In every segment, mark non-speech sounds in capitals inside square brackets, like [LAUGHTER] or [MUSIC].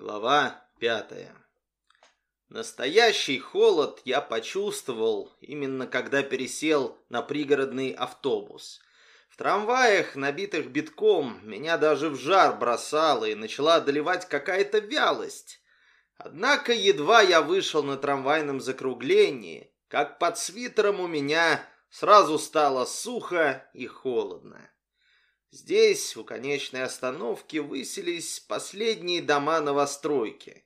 Глава пятая. Настоящий холод я почувствовал именно когда пересел на пригородный автобус. В трамваях, набитых битком, меня даже в жар бросало и начала одолевать какая-то вялость. Однако едва я вышел на трамвайном закруглении, как под свитером у меня сразу стало сухо и холодно. Здесь, у конечной остановки, высились последние дома новостройки.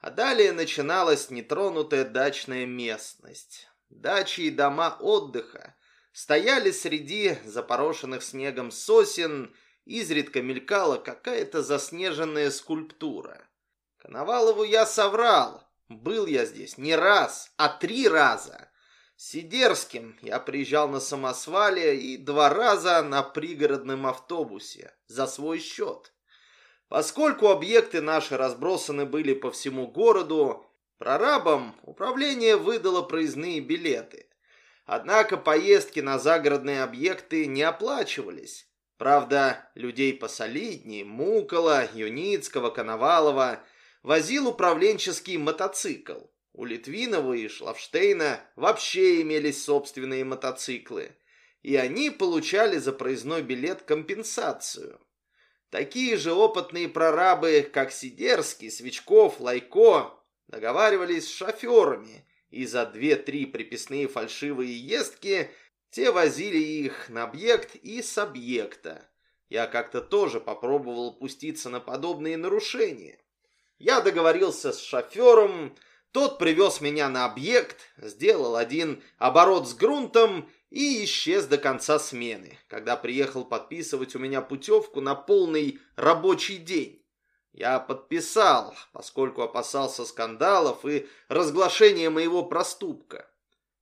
А далее начиналась нетронутая дачная местность. Дачи и дома отдыха стояли среди запорошенных снегом сосен, изредка мелькала какая-то заснеженная скульптура. Коновалову я соврал. Был я здесь не раз, а три раза. Сидерским я приезжал на самосвале и два раза на пригородном автобусе за свой счет. Поскольку объекты наши разбросаны были по всему городу, прорабам управление выдало проездные билеты. Однако поездки на загородные объекты не оплачивались. Правда, людей посолиднее, Мукола, Юницкого, Коновалова, возил управленческий мотоцикл. У Литвинова и Шлавштейна вообще имелись собственные мотоциклы, и они получали за проездной билет компенсацию. Такие же опытные прорабы, как Сидерский, Свечков, Лайко, договаривались с шоферами, и за две-три приписные фальшивые ездки те возили их на объект и с объекта. Я как-то тоже попробовал пуститься на подобные нарушения. Я договорился с шофером, тот привез меня на объект, сделал один оборот с грунтом и исчез до конца смены, когда приехал подписывать у меня путевку на полный рабочий день. Я подписал, поскольку опасался скандалов и разглашения моего проступка.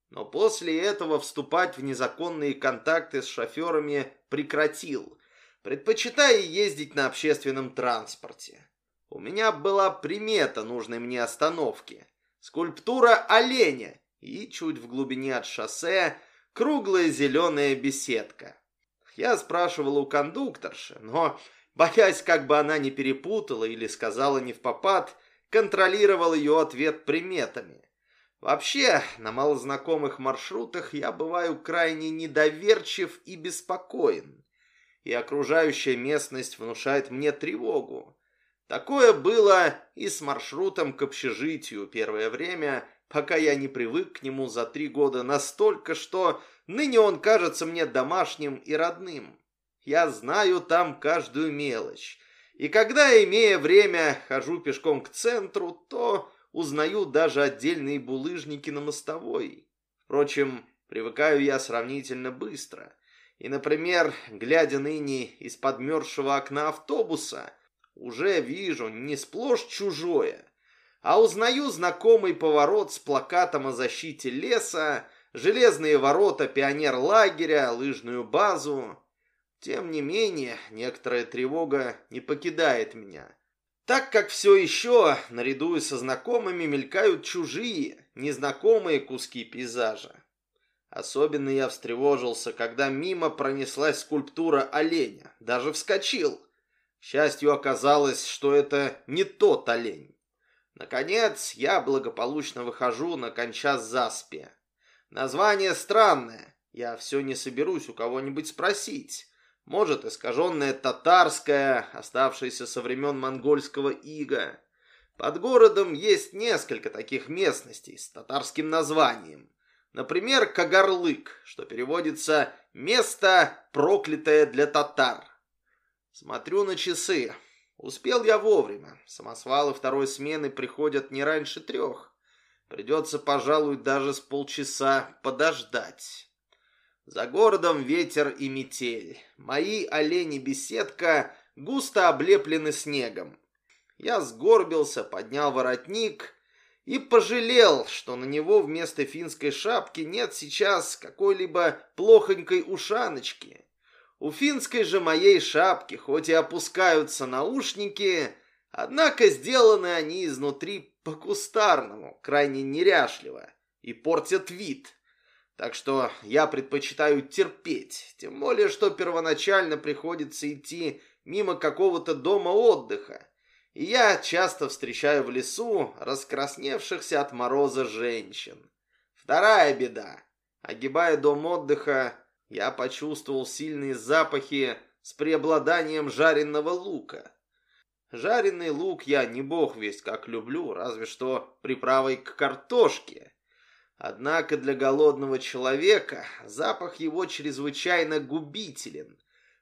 Но после этого вступать в незаконные контакты с шоферами прекратил, предпочитая ездить на общественном транспорте. У меня была примета нужной мне остановки – скульптура оленя и чуть в глубине от шоссе круглая зеленая беседка. Я спрашивал у кондукторши, но, боясь, как бы она не перепутала или сказала не в попад, контролировал ее ответ приметами. Вообще, на малознакомых маршрутах я бываю крайне недоверчив и беспокоен, и окружающая местность внушает мне тревогу. Такое было и с маршрутом к общежитию первое время, пока я не привык к нему за три года настолько, что ныне он кажется мне домашним и родным. Я знаю там каждую мелочь. И когда, имея время, хожу пешком к центру, то узнаю даже отдельные булыжники на мостовой. Впрочем, привыкаю я сравнительно быстро. И, например, глядя ныне из подмерзшего окна автобуса, уже вижу не сплошь чужое, а узнаю знакомый поворот с плакатом о защите леса, железные ворота пионер-лагеря, лыжную базу. Тем не менее, некоторая тревога не покидает меня. Так как все еще, наряду со знакомыми, мелькают чужие, незнакомые куски пейзажа. Особенно я встревожился, когда мимо пронеслась скульптура оленя. Даже вскочил – счастью, оказалось, что это не тот олень. Наконец, я благополучно выхожу на кончас заспе. Название странное. Я все не соберусь у кого-нибудь спросить. Может, искаженное татарское, оставшееся со времен монгольского ига. Под городом есть несколько таких местностей с татарским названием. Например, Кагарлык, что переводится «место, проклятое для татар». Смотрю на часы. Успел я вовремя. Самосвалы второй смены приходят не раньше трех. Придется, пожалуй, даже с полчаса подождать. За городом ветер и метель. Мои олени-беседка густо облеплены снегом. Я сгорбился, поднял воротник и пожалел, что на него вместо финской шапки нет сейчас какой-либо плохонькой ушаночки. У финской же моей шапки хоть и опускаются наушники, однако сделаны они изнутри по-кустарному, крайне неряшливо, и портят вид. Так что я предпочитаю терпеть, тем более, что первоначально приходится идти мимо какого-то дома отдыха. и я часто встречаю в лесу раскрасневшихся от мороза женщин. Вторая беда. Огибая дом отдыха, я почувствовал сильные запахи с преобладанием жареного лука. Жареный лук я не бог весть как люблю, разве что приправой к картошке. Однако для голодного человека запах его чрезвычайно губителен,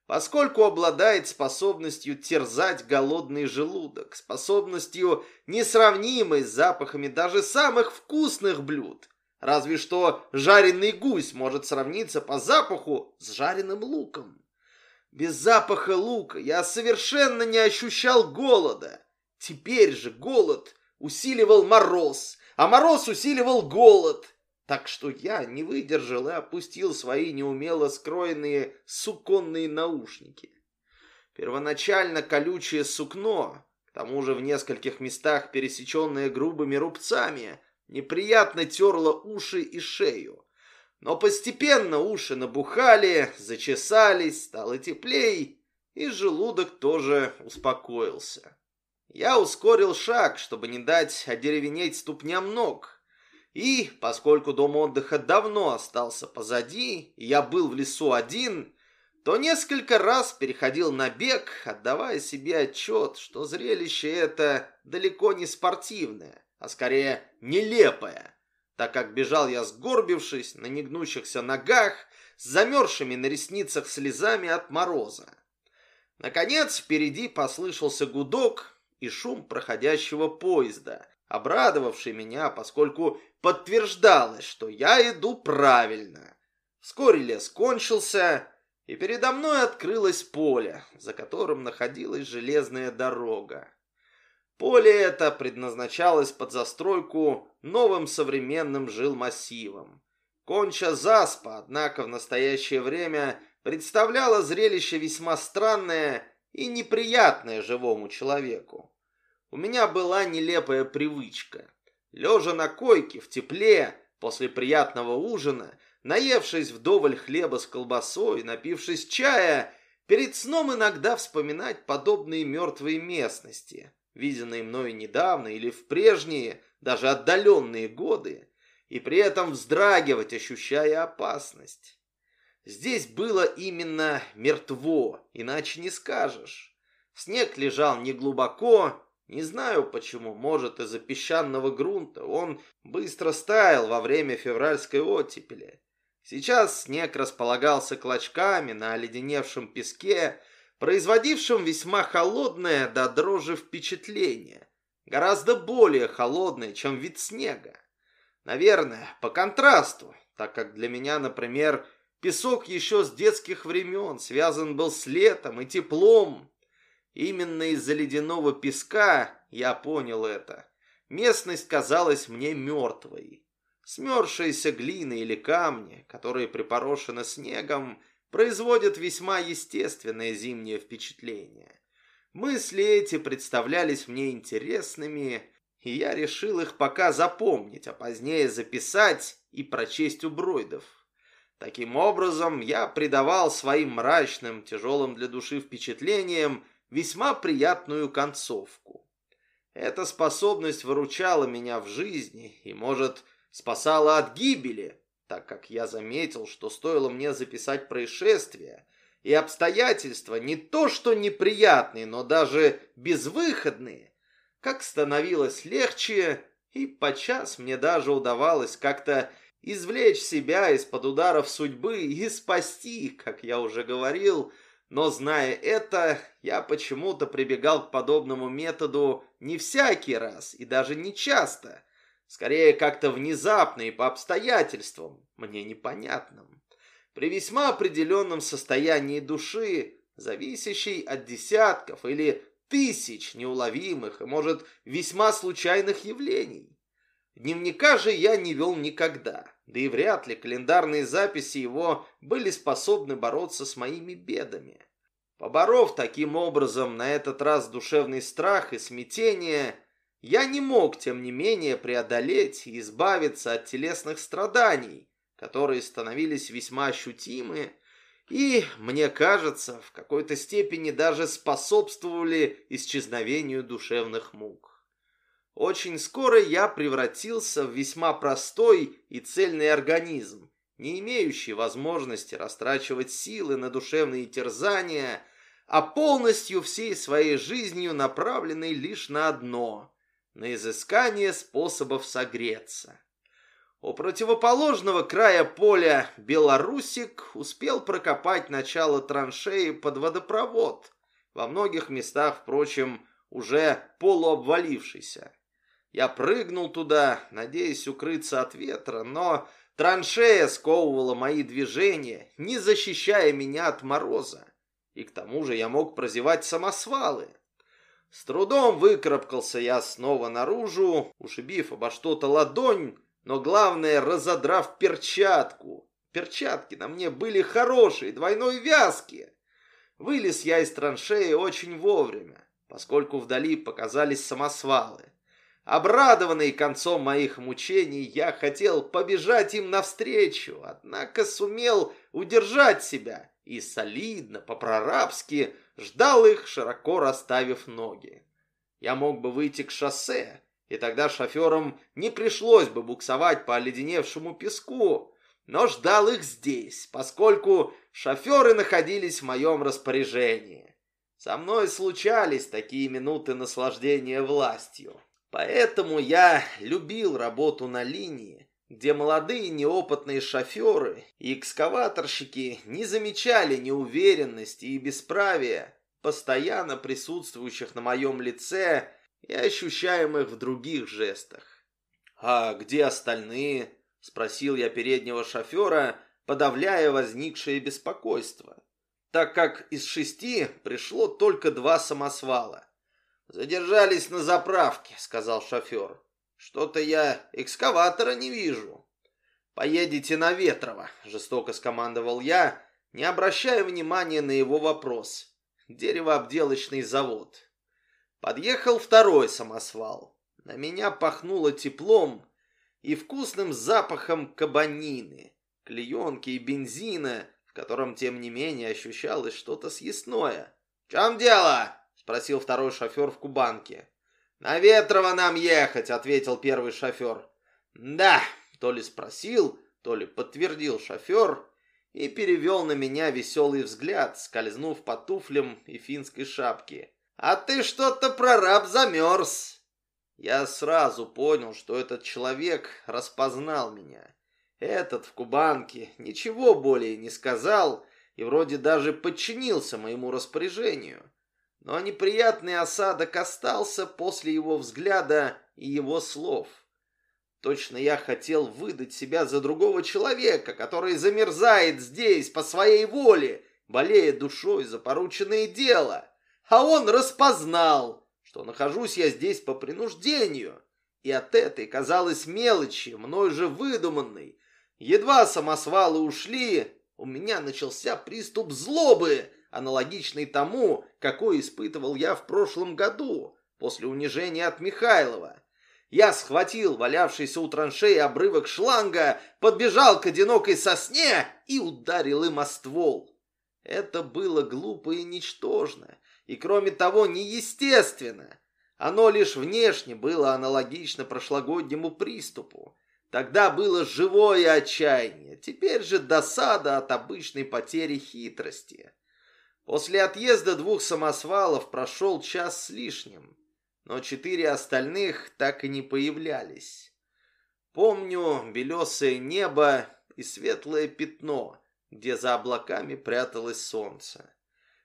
поскольку обладает способностью терзать голодный желудок, способностью несравнимой с запахами даже самых вкусных блюд. Разве что жареный гусь может сравниться по запаху с жареным луком. Без запаха лука я совершенно не ощущал голода. Теперь же голод усиливал мороз, а мороз усиливал голод. Так что я не выдержал и опустил свои неумело скроенные суконные наушники. Первоначально колючее сукно, к тому же в нескольких местах пересеченное грубыми рубцами, неприятно терло уши и шею. Но постепенно уши набухали, зачесались, стало теплей, и желудок тоже успокоился. Я ускорил шаг, чтобы не дать одеревенеть ступням ног. И, поскольку дом отдыха давно остался позади, и я был в лесу один, то несколько раз переходил на бег, отдавая себе отчет, что зрелище это далеко не спортивное, а скорее нелепое так как бежал я сгорбившись на негнущихся ногах, с замерзшими на ресницах слезами от мороза. Наконец впереди послышался гудок и шум проходящего поезда, обрадовавший меня, поскольку подтверждалось, что я иду правильно. Вскоре лес кончился, и передо мной открылось поле, за которым находилась железная дорога. Поле это предназначалось под застройку новым современным жилмассивом. Конча Заспа, однако, в настоящее время представляла зрелище весьма странное и неприятное живому человеку. У меня была нелепая привычка. Лежа на койке в тепле, после приятного ужина, наевшись вдоволь хлеба с колбасой, напившись чая, перед сном иногда вспоминать подобные мертвые местности – виденные мною недавно или в прежние, даже отдаленные годы, и при этом вздрагивать, ощущая опасность. Здесь было именно мертво, иначе не скажешь. Снег лежал неглубоко, не знаю почему, может из-за песчаного грунта, он быстро стаял во время февральской оттепели. Сейчас снег располагался клочками на оледеневшем песке, производившим весьма холодное до дрожи впечатление, гораздо более холодное, чем вид снега. Наверное, по контрасту, так как для меня, например, песок еще с детских времен связан был с летом и теплом. Именно из-за ледяного песка я понял это. Местность казалась мне мертвой. Смерзшиеся глины или камни, которые припорошены снегом, производят весьма естественное зимнее впечатление. Мысли эти представлялись мне интересными, и я решил их пока запомнить, а позднее записать и прочесть у Бройдов. Таким образом, я придавал своим мрачным, тяжелым для души впечатлениям весьма приятную концовку. Эта способность выручала меня в жизни и, может, спасала от гибели, так как я заметил, что стоило мне записать происшествие, и обстоятельства не то что неприятные, но даже безвыходные, как становилось легче, и подчас мне даже удавалось как-то извлечь себя из-под ударов судьбы и спасти, как я уже говорил, но зная это, я почему-то прибегал к подобному методу не всякий раз и даже не часто – Скорее, как-то внезапно и по обстоятельствам, мне непонятным. При весьма определенном состоянии души, зависящей от десятков или тысяч неуловимых и, может, весьма случайных явлений. Дневника же я не вел никогда, да и вряд ли календарные записи его были способны бороться с моими бедами. Поборов таким образом на этот раз душевный страх и смятение – я не мог, тем не менее, преодолеть и избавиться от телесных страданий, которые становились весьма ощутимы, и, мне кажется, в какой-то степени даже способствовали исчезновению душевных мук. Очень скоро я превратился в весьма простой и цельный организм, не имеющий возможности растрачивать силы на душевные терзания, а полностью всей своей жизнью направленный лишь на одно – на изыскание способов согреться. У противоположного края поля Белорусик успел прокопать начало траншеи под водопровод, во многих местах, впрочем, уже полуобвалившийся. Я прыгнул туда, надеясь укрыться от ветра, но траншея сковывала мои движения, не защищая меня от мороза. И к тому же я мог прозевать самосвалы. С трудом выкарабкался я снова наружу, ушибив обо что-то ладонь, но главное, разодрав перчатку. Перчатки на мне были хорошие, двойной вязки. Вылез я из траншеи очень вовремя, поскольку вдали показались самосвалы. Обрадованный концом моих мучений, я хотел побежать им навстречу, однако сумел удержать себя и солидно, по-прорабски, ждал их, широко расставив ноги. Я мог бы выйти к шоссе, и тогда шоферам не пришлось бы буксовать по оледеневшему песку, но ждал их здесь, поскольку шоферы находились в моем распоряжении. Со мной случались такие минуты наслаждения властью. Поэтому я любил работу на линии, где молодые неопытные шоферы и экскаваторщики не замечали неуверенности и бесправия, постоянно присутствующих на моем лице и ощущаемых в других жестах. «А где остальные?» – спросил я переднего шофера, подавляя возникшее беспокойство, так как из шести пришло только два самосвала. «Задержались на заправке», — сказал шофер. «Что-то я экскаватора не вижу». «Поедете на Ветрово», — жестоко скомандовал я, не обращая внимания на его вопрос. «Деревообделочный завод». Подъехал второй самосвал. На меня пахнуло теплом и вкусным запахом кабанины, клеенки и бензина, в котором, тем не менее, ощущалось что-то съестное. «В чем дело?» — спросил второй шофер в Кубанке. «На Ветрово нам ехать», — ответил первый шофер. «Да», — то ли спросил, то ли подтвердил шофер и перевел на меня веселый взгляд, скользнув по туфлям и финской шапке. «А ты что-то, прораб, замерз!» Я сразу понял, что этот человек распознал меня. Этот в Кубанке ничего более не сказал и вроде даже подчинился моему распоряжению. Но неприятный осадок остался после его взгляда и его слов. Точно я хотел выдать себя за другого человека, который замерзает здесь по своей воле, болея душой за порученное дело. А он распознал, что нахожусь я здесь по принуждению, и от этой, казалось, мелочи, мной же выдуманной, едва самосвалы ушли, у меня начался приступ злобы, аналогичный тому, какой испытывал я в прошлом году, после унижения от Михайлова. Я схватил валявшийся у траншеи обрывок шланга, подбежал к одинокой сосне и ударил им о ствол. Это было глупо и ничтожно, и кроме того неестественно. Оно лишь внешне было аналогично прошлогоднему приступу. Тогда было живое отчаяние, теперь же досада от обычной потери хитрости. После отъезда двух самосвалов прошел час с лишним, но четыре остальных так и не появлялись. Помню белесое небо и светлое пятно, где за облаками пряталось солнце.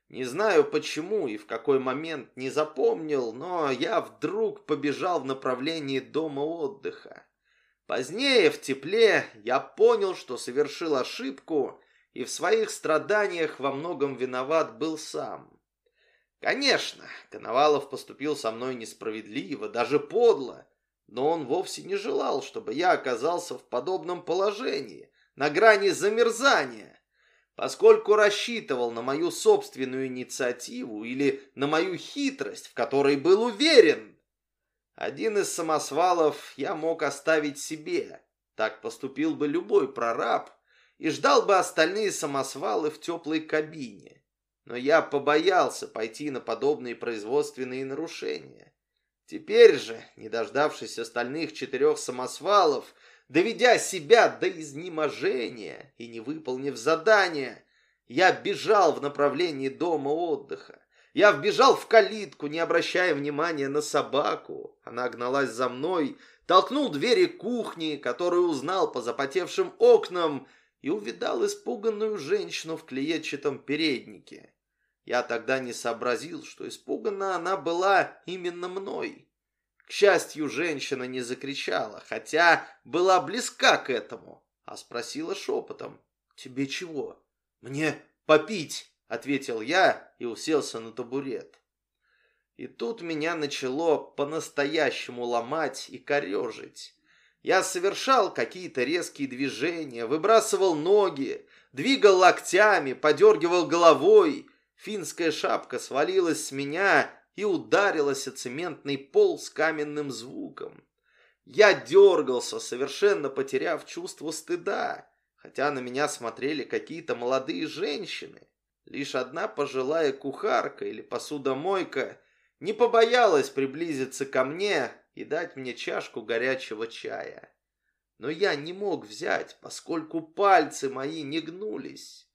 Не знаю почему и в какой момент не запомнил, но я вдруг побежал в направлении дома отдыха. Позднее, в тепле, я понял, что совершил ошибку и в своих страданиях во многом виноват был сам. Конечно, Коновалов поступил со мной несправедливо, даже подло, но он вовсе не желал, чтобы я оказался в подобном положении, на грани замерзания поскольку рассчитывал на мою собственную инициативу или на мою хитрость, в которой был уверен. Один из самосвалов я мог оставить себе. Так поступил бы любой прораб, и ждал бы остальные самосвалы в теплой кабине. Но я побоялся пойти на подобные производственные нарушения. Теперь же, не дождавшись остальных четырех самосвалов, доведя себя до изнеможения и не выполнив задания, я бежал в направлении дома отдыха. Я вбежал в калитку, не обращая внимания на собаку. Она гналась за мной, толкнул двери кухни, которую узнал по запотевшим окнам, и увидал испуганную женщину в клеетчатом переднике. Я тогда не сообразил, что испугана она была именно мной. К счастью, женщина не закричала, хотя была близка к этому, а спросила шепотом. «Тебе чего?» «Мне попить!» — ответил я и уселся на табурет. И тут меня начало по-настоящему ломать и корежить. Я совершал какие-то резкие движения, выбрасывал ноги, двигал локтями, подергивал головой. Финская шапка свалилась с меня и ударилась о цементный пол с каменным звуком. Я дергался, совершенно потеряв чувство стыда, хотя на меня смотрели какие-то молодые женщины. Лишь одна пожилая кухарка или посудомойка не побоялась приблизиться ко мне и дать мне чашку горячего чая. Но я не мог взять, поскольку пальцы мои не гнулись.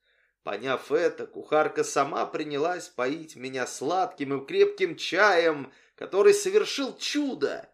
Поняв это, кухарка сама принялась поить меня сладким и крепким чаем, который совершил чудо,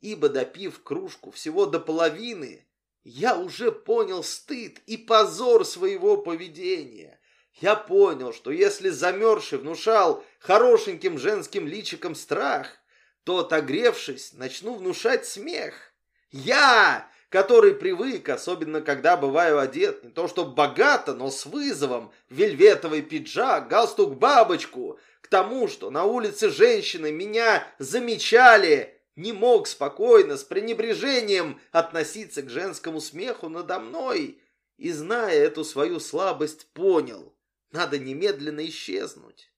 ибо, допив кружку всего до половины, я уже понял стыд и позор своего поведения. Я понял, что если замерзший внушал хорошеньким женским личиком страх, то, отогревшись, начну внушать смех. Я, который привык, особенно когда бываю одет, не то что богато, но с вызовом, вельветовый пиджак, галстук-бабочку, к тому, что на улице женщины меня замечали, не мог спокойно, с пренебрежением относиться к женскому смеху надо мной и, зная эту свою слабость, понял, надо немедленно исчезнуть.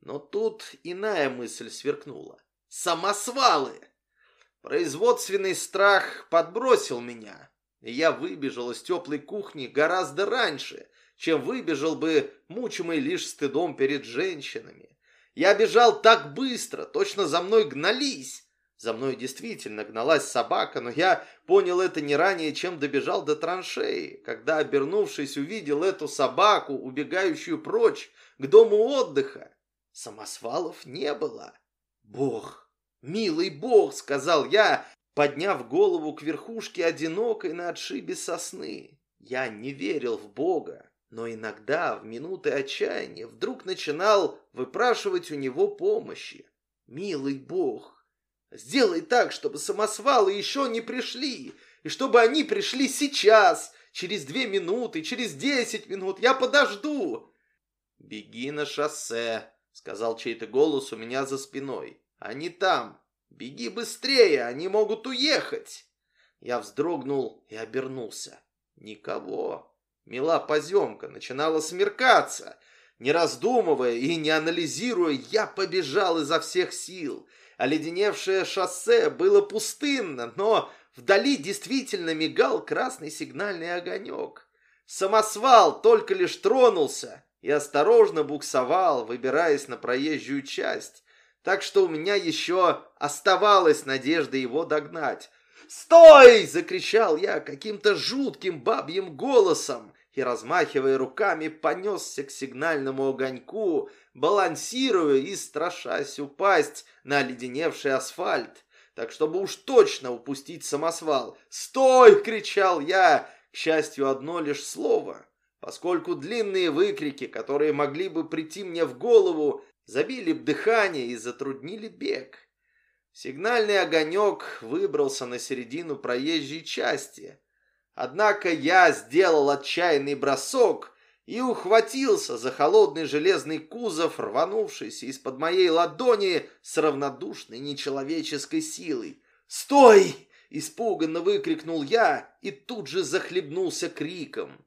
Но тут иная мысль сверкнула. Самосвалы! Производственный страх подбросил меня, и я выбежал из теплой кухни гораздо раньше, чем выбежал бы, мучимый лишь стыдом перед женщинами. Я бежал так быстро, точно за мной гнались. За мной действительно гналась собака, но я понял это не ранее, чем добежал до траншеи, когда, обернувшись, увидел эту собаку, убегающую прочь к дому отдыха. Самосвалов не было. Бог! «Милый бог!» — сказал я, подняв голову к верхушке одинокой на отшибе сосны. Я не верил в бога, но иногда, в минуты отчаяния, вдруг начинал выпрашивать у него помощи. «Милый бог, сделай так, чтобы самосвалы еще не пришли, и чтобы они пришли сейчас, через две минуты, через десять минут, я подожду!» «Беги на шоссе», — сказал чей-то голос у меня за спиной. Они там. Беги быстрее, они могут уехать. Я вздрогнул и обернулся. Никого. Мила поземка начинала смеркаться. Не раздумывая и не анализируя, я побежал изо всех сил. Оледеневшее шоссе было пустынно, но вдали действительно мигал красный сигнальный огонек. Самосвал только лишь тронулся и осторожно буксовал, выбираясь на проезжую часть так что у меня еще оставалась надежда его догнать. «Стой!» — закричал я каким-то жутким бабьим голосом и, размахивая руками, понесся к сигнальному огоньку, балансируя и страшась упасть на оледеневший асфальт, так чтобы уж точно упустить самосвал. «Стой!» — кричал я, к счастью, одно лишь слово, поскольку длинные выкрики, которые могли бы прийти мне в голову, забили б дыхание и затруднили бег. Сигнальный огонек выбрался на середину проезжей части. Однако я сделал отчаянный бросок и ухватился за холодный железный кузов, рванувшийся из-под моей ладони с равнодушной нечеловеческой силой. «Стой!» — испуганно выкрикнул я и тут же захлебнулся криком.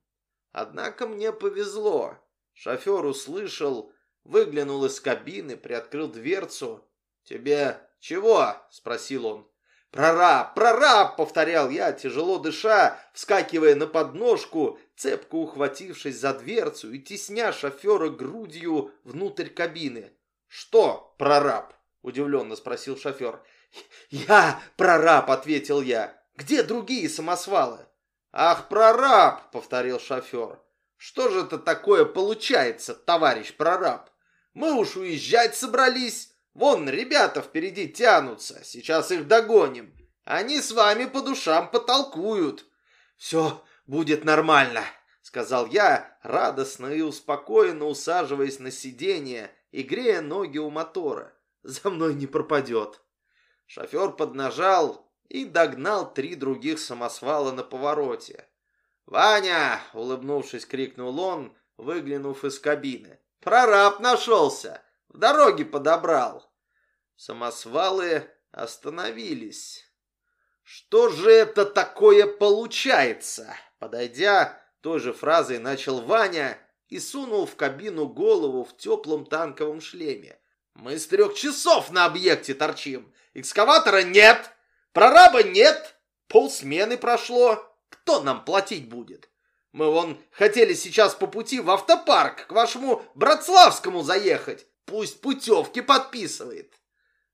Однако мне повезло. Шофер услышал выглянул из кабины, приоткрыл дверцу. «Тебе чего?» — спросил он. «Прораб! Прораб!» — повторял я, тяжело дыша, вскакивая на подножку, цепко ухватившись за дверцу и тесня шофера грудью внутрь кабины. «Что, прораб?» – удивленно спросил шофер. «Я прораб», – ответил я. «Где другие самосвалы?» «Ах, прораб!» – повторил шофер. «Что же это такое получается, товарищ прораб? Мы уж уезжать собрались. Вон ребята впереди тянутся, сейчас их догоним. Они с вами по душам потолкуют». «Все будет нормально», — сказал я, радостно и успокоенно усаживаясь на сиденье и грея ноги у мотора. «За мной не пропадет». Шофер поднажал и догнал три других самосвала на повороте. «Ваня!» — улыбнувшись, крикнул он, выглянув из кабины. «Прораб нашелся! В дороге подобрал!» Самосвалы остановились. «Что же это такое получается?» Подойдя, той же фразой начал Ваня и сунул в кабину голову в теплом танковом шлеме. «Мы с трех часов на объекте торчим. Экскаватора нет, прораба нет, полсмены прошло. Кто нам платить будет? Мы вон хотели сейчас по пути в автопарк к вашему Братславскому заехать. Пусть путевки подписывает».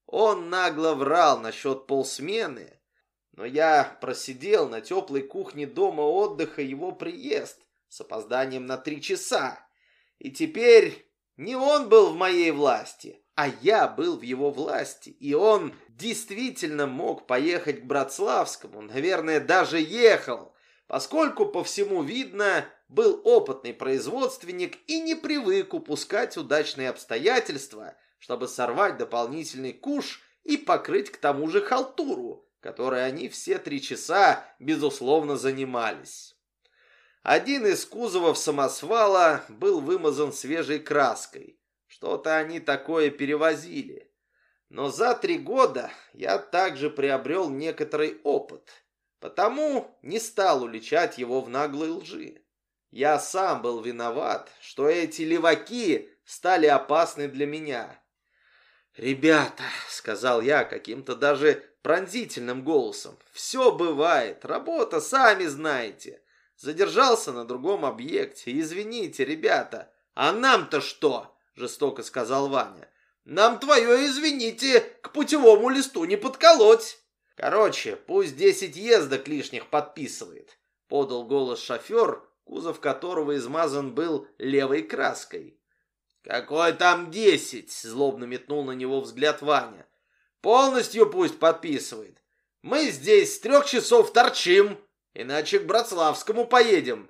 Он нагло врал насчет полсмены, но я просидел на теплой кухне дома отдыха его приезд с опозданием на три часа. И теперь не он был в моей власти, а я был в его власти. И он действительно мог поехать к Братславскому, наверное, даже ехал, поскольку по всему видно, был опытный производственник и не привык упускать удачные обстоятельства, чтобы сорвать дополнительный куш и покрыть к тому же халтуру, которой они все три часа, безусловно, занимались. Один из кузовов самосвала был вымазан свежей краской. Что-то они такое перевозили. Но за три года я также приобрел некоторый опыт, потому не стал уличать его в наглой лжи. Я сам был виноват, что эти леваки стали опасны для меня. «Ребята», — сказал я каким-то даже пронзительным голосом. «Все бывает. Работа, сами знаете. Задержался на другом объекте. Извините, ребята. А нам-то что?» Жестоко сказал Ваня. «Нам твое, извините, к путевому листу не подколоть». «Короче, пусть десять ездок лишних подписывает», подал голос шофер, кузов которого измазан был левой краской. «Какой там десять?» злобно метнул на него взгляд Ваня. Полностью пусть подписывает. Мы здесь с трех часов торчим, иначе к Братславскому поедем.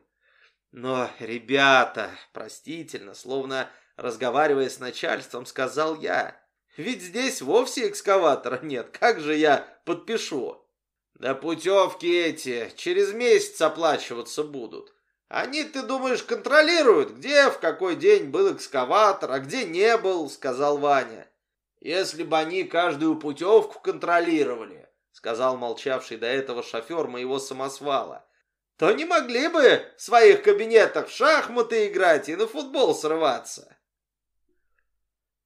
Но, ребята, простительно, словно разговаривая с начальством, сказал я, ведь здесь вовсе экскаватора нет, как же я подпишу? Да путевки эти через месяц оплачиваться будут. Они, ты думаешь, контролируют, где в какой день был экскаватор, а где не был, сказал Ваня. Если бы они каждую путевку контролировали, сказал молчавший до этого шофер моего самосвала, то не могли бы в своих кабинетах в шахматы играть и на футбол срываться.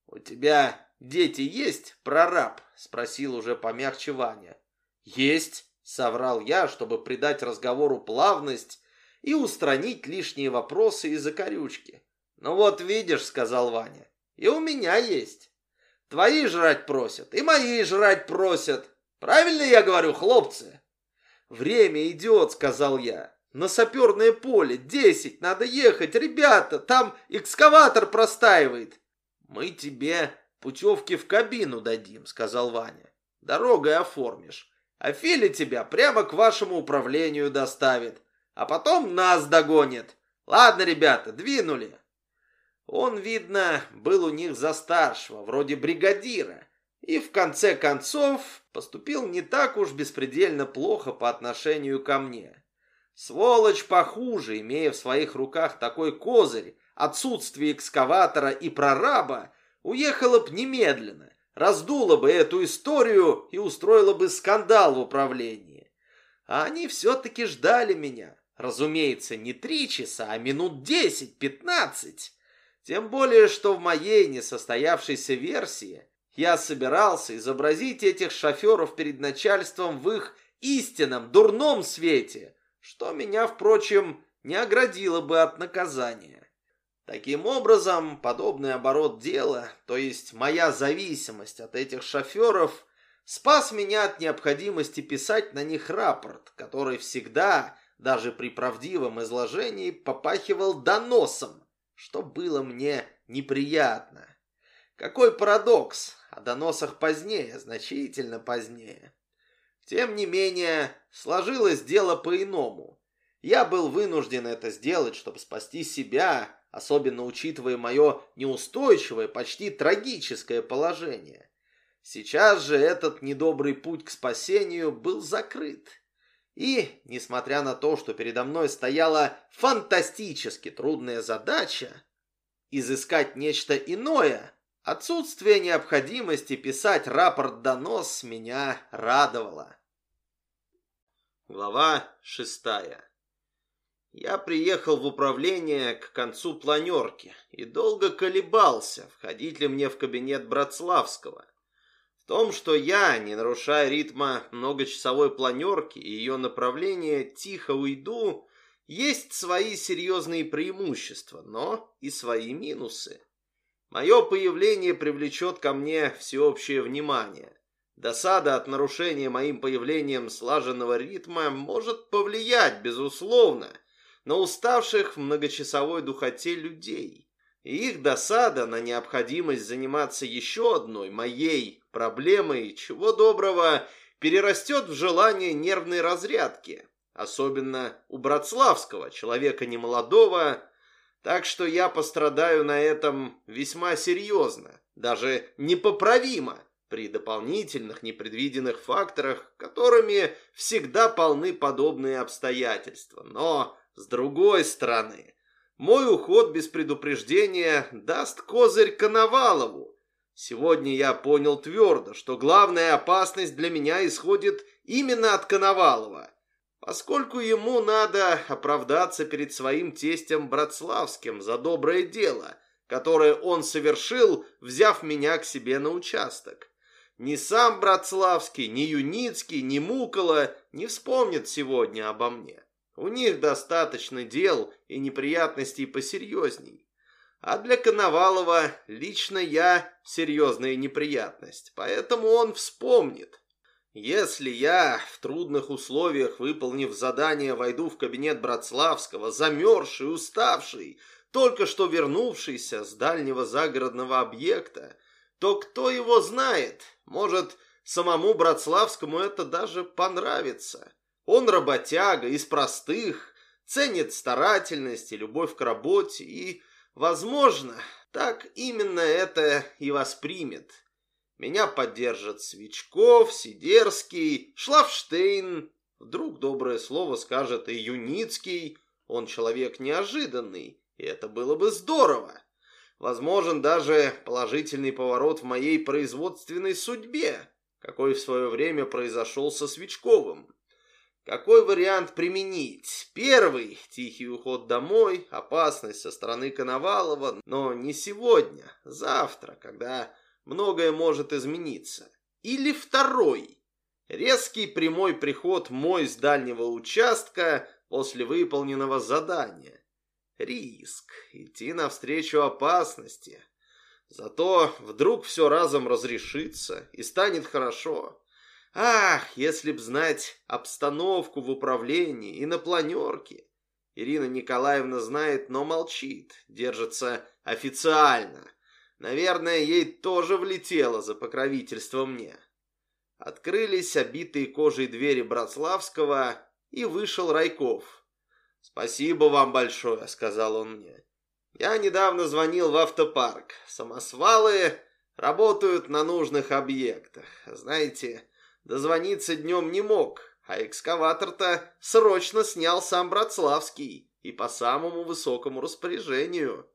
«У тебя дети есть, прораб?» — спросил уже помягче Ваня. «Есть», — соврал я, чтобы придать разговору плавность и устранить лишние вопросы и закорючки. «Ну вот видишь», — сказал Ваня, — «и у меня есть». Твои жрать просят, и мои жрать просят. Правильно я говорю, хлопцы? Время идет, сказал я. На саперное поле, десять, надо ехать, ребята, там экскаватор простаивает. Мы тебе путевки в кабину дадим, сказал Ваня. Дорогой оформишь. А Филя тебя прямо к вашему управлению доставит. А потом нас догонит. Ладно, ребята, двинули. Он, видно, был у них за старшего, вроде бригадира, и в конце концов поступил не так уж беспредельно плохо по отношению ко мне. Сволочь похуже, имея в своих руках такой козырь, отсутствие экскаватора и прораба, уехала б немедленно, раздула бы эту историю и устроила бы скандал в управлении. А они все-таки ждали меня. Разумеется, не три часа, а минут десять-пятнадцать. Тем более, что в моей несостоявшейся версии я собирался изобразить этих шоферов перед начальством в их истинном, дурном свете, что меня, впрочем, не оградило бы от наказания. Таким образом, подобный оборот дела, то есть моя зависимость от этих шоферов, спас меня от необходимости писать на них рапорт, который всегда, даже при правдивом изложении, попахивал доносом, что было мне неприятно. Какой парадокс, о доносах позднее, значительно позднее. Тем не менее, сложилось дело по-иному. Я был вынужден это сделать, чтобы спасти себя, особенно учитывая мое неустойчивое, почти трагическое положение. Сейчас же этот недобрый путь к спасению был закрыт. И, несмотря на то, что передо мной стояла фантастически трудная задача, изыскать нечто иное, отсутствие необходимости писать рапорт-донос меня радовало. Глава шестая. Я приехал в управление к концу планерки и долго колебался, входить ли мне в кабинет Братславского том, что я, не нарушая ритма многочасовой планерки и ее направления, тихо уйду, есть свои серьезные преимущества, но и свои минусы. Мое появление привлечет ко мне всеобщее внимание. Досада от нарушения моим появлением слаженного ритма может повлиять, безусловно, на уставших в многочасовой духоте людей и их досада на необходимость заниматься еще одной, моей, проблемой, чего доброго, перерастет в желание нервной разрядки, особенно у Братславского, человека немолодого, так что я пострадаю на этом весьма серьезно, даже непоправимо, при дополнительных непредвиденных факторах, которыми всегда полны подобные обстоятельства. Но, с другой стороны, мой уход без предупреждения даст козырь Коновалову. Сегодня я понял твердо, что главная опасность для меня исходит именно от Коновалова, поскольку ему надо оправдаться перед своим тестем Братславским за доброе дело, которое он совершил, взяв меня к себе на участок. Ни сам Братславский, ни Юницкий, ни Мукола не вспомнят сегодня обо мне. У них достаточно дел и неприятностей посерьезней. А для Коновалова лично я серьезная неприятность, поэтому он вспомнит. Если я в трудных условиях, выполнив задание, войду в кабинет Братславского, замерзший, уставший, только что вернувшийся с дальнего загородного объекта, то кто его знает, может, самому Братславскому это даже понравится. Он работяга, из простых, ценит старательность и любовь к работе и, возможно, так именно это и воспримет. Меня поддержат Свечков, Сидерский, Шлафштейн. Вдруг доброе слово скажет и Юницкий. Он человек неожиданный, и это было бы здорово. Возможен даже положительный поворот в моей производственной судьбе, какой в свое время произошел со Свечковым. Какой вариант применить? Первый – тихий уход домой, опасность со стороны Коновалова, но не сегодня, завтра, когда многое может измениться. Или второй – резкий прямой приход мой с дальнего участка после выполненного задания. Риск – идти навстречу опасности. Зато вдруг все разом разрешится и станет хорошо. Ах, если б знать обстановку в управлении и на планерке. Ирина Николаевна знает, но молчит, держится официально. Наверное, ей тоже влетело за покровительство мне. Открылись обитые кожей двери Братславского, и вышел Райков. «Спасибо вам большое», — сказал он мне. «Я недавно звонил в автопарк. Самосвалы работают на нужных объектах. Знаете, Дозвониться днем не мог, а экскаватор-то срочно снял сам Братславский и по самому высокому распоряжению.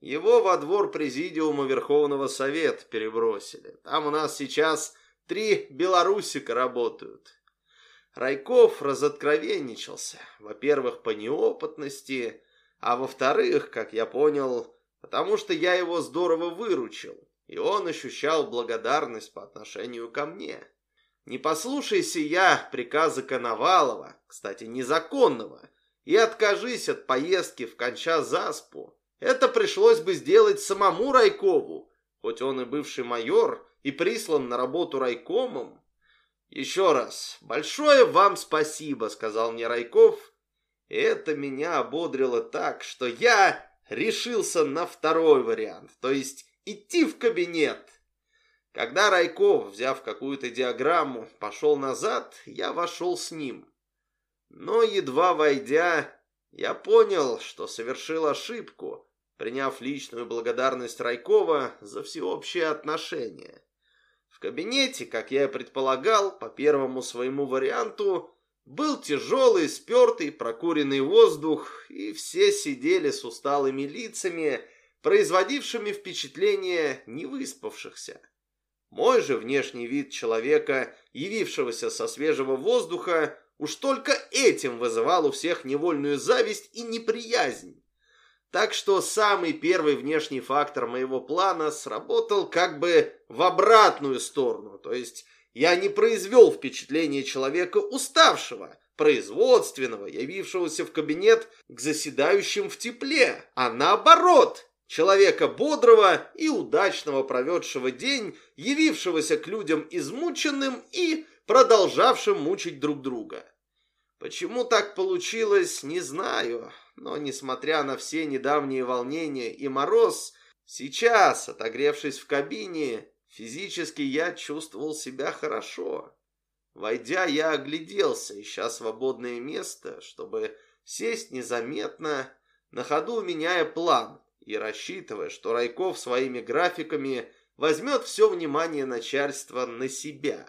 Его во двор президиума Верховного Совета перебросили. Там у нас сейчас три белорусика работают. Райков разоткровенничался. Во-первых, по неопытности, а во-вторых, как я понял, потому что я его здорово выручил, и он ощущал благодарность по отношению ко мне. Не послушайся я приказа Коновалова, кстати, незаконного, И откажись от поездки в Конча-Заспу, это пришлось бы сделать самому Райкову, хоть он и бывший майор и прислан на работу райкомом. Еще раз, большое вам спасибо, сказал мне Райков. Это меня ободрило так, что я решился на второй вариант, то есть идти в кабинет. Когда Райков, взяв какую-то диаграмму, пошел назад, я вошел с ним. Но едва войдя, я понял, что совершил ошибку, приняв личную благодарность Райкова за всеобщее отношение. В кабинете, как я и предполагал, по первому своему варианту, был тяжелый, спертый, прокуренный воздух, и все сидели с усталыми лицами, производившими впечатление невыспавшихся. Мой же внешний вид человека, явившегося со свежего воздуха, уж только этим вызывал у всех невольную зависть и неприязнь. Так что самый первый внешний фактор моего плана сработал как бы в обратную сторону, то есть я не произвел впечатление человека уставшего, производственного, явившегося в кабинет к заседающим в тепле, а наоборот, человека бодрого и удачного проведшего день, явившегося к людям измученным и продолжавшим мучить друг друга. Почему так получилось, не знаю, но, несмотря на все недавние волнения и мороз, сейчас, отогревшись в кабине, физически я чувствовал себя хорошо. Войдя, я огляделся, ища свободное место, чтобы сесть незаметно, на ходу меняя план и рассчитывая, что Райков своими графиками возьмет все внимание начальства на себя.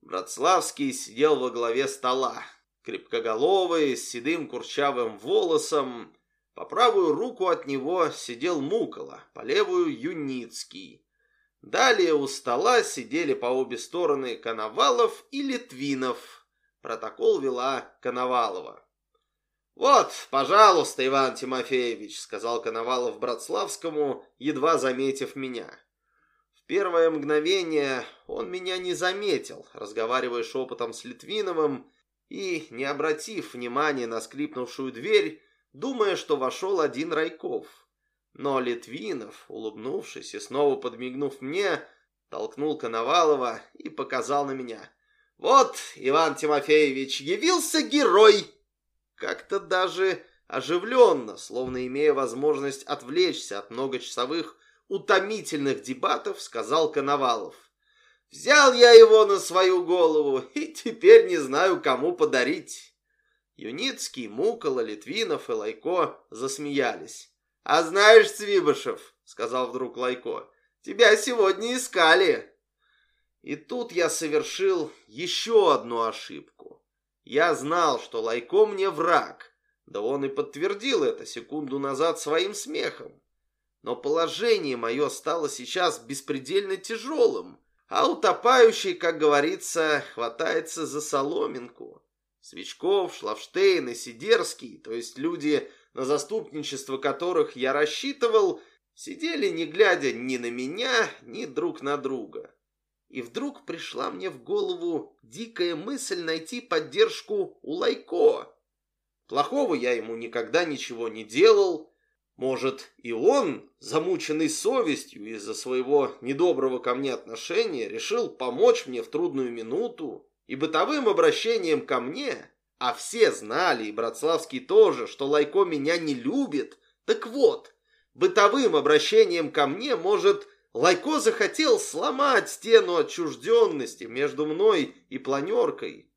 Братславский сидел во главе стола, крепкоголовый, с седым курчавым волосом. По правую руку от него сидел Мукола, по левую Юницкий. Далее у стола сидели по обе стороны Коновалов и Литвинов. Протокол вела Коновалова. «Вот, пожалуйста, Иван Тимофеевич», — сказал Коновалов Братславскому, едва заметив меня. В первое мгновение он меня не заметил, разговаривая шепотом с Литвиновым, и, не обратив внимания на скрипнувшую дверь, думая, что вошел один Райков. Но Литвинов, улыбнувшись и снова подмигнув мне, толкнул Коновалова и показал на меня. «Вот, Иван Тимофеевич, явился герой!» Как-то даже оживленно, словно имея возможность отвлечься от многочасовых утомительных дебатов, сказал Коновалов. Взял я его на свою голову [LAUGHS] и теперь не знаю, кому подарить. Юницкий, Мукола, Литвинов и Лайко засмеялись. «А знаешь, Цвибышев, — сказал вдруг Лайко, — тебя сегодня искали». И тут я совершил еще одну ошибку. Я знал, что Лайко мне враг, да он и подтвердил это секунду назад своим смехом. Но положение мое стало сейчас беспредельно тяжелым, а утопающий, как говорится, хватается за соломинку. Свечков, Шлавштейн и Сидерский, то есть люди, на заступничество которых я рассчитывал, сидели, не глядя ни на меня, ни друг на друга. И вдруг пришла мне в голову дикая мысль найти поддержку у Лайко. Плохого я ему никогда ничего не делал, может, и он, замученный совестью из-за своего недоброго ко мне отношения, решил помочь мне в трудную минуту и бытовым обращением ко мне, а все знали, и Братславский тоже, что Лайко меня не любит. Так вот, бытовым обращением ко мне, может, Лайко захотел сломать стену отчужденности между мной и планеркой.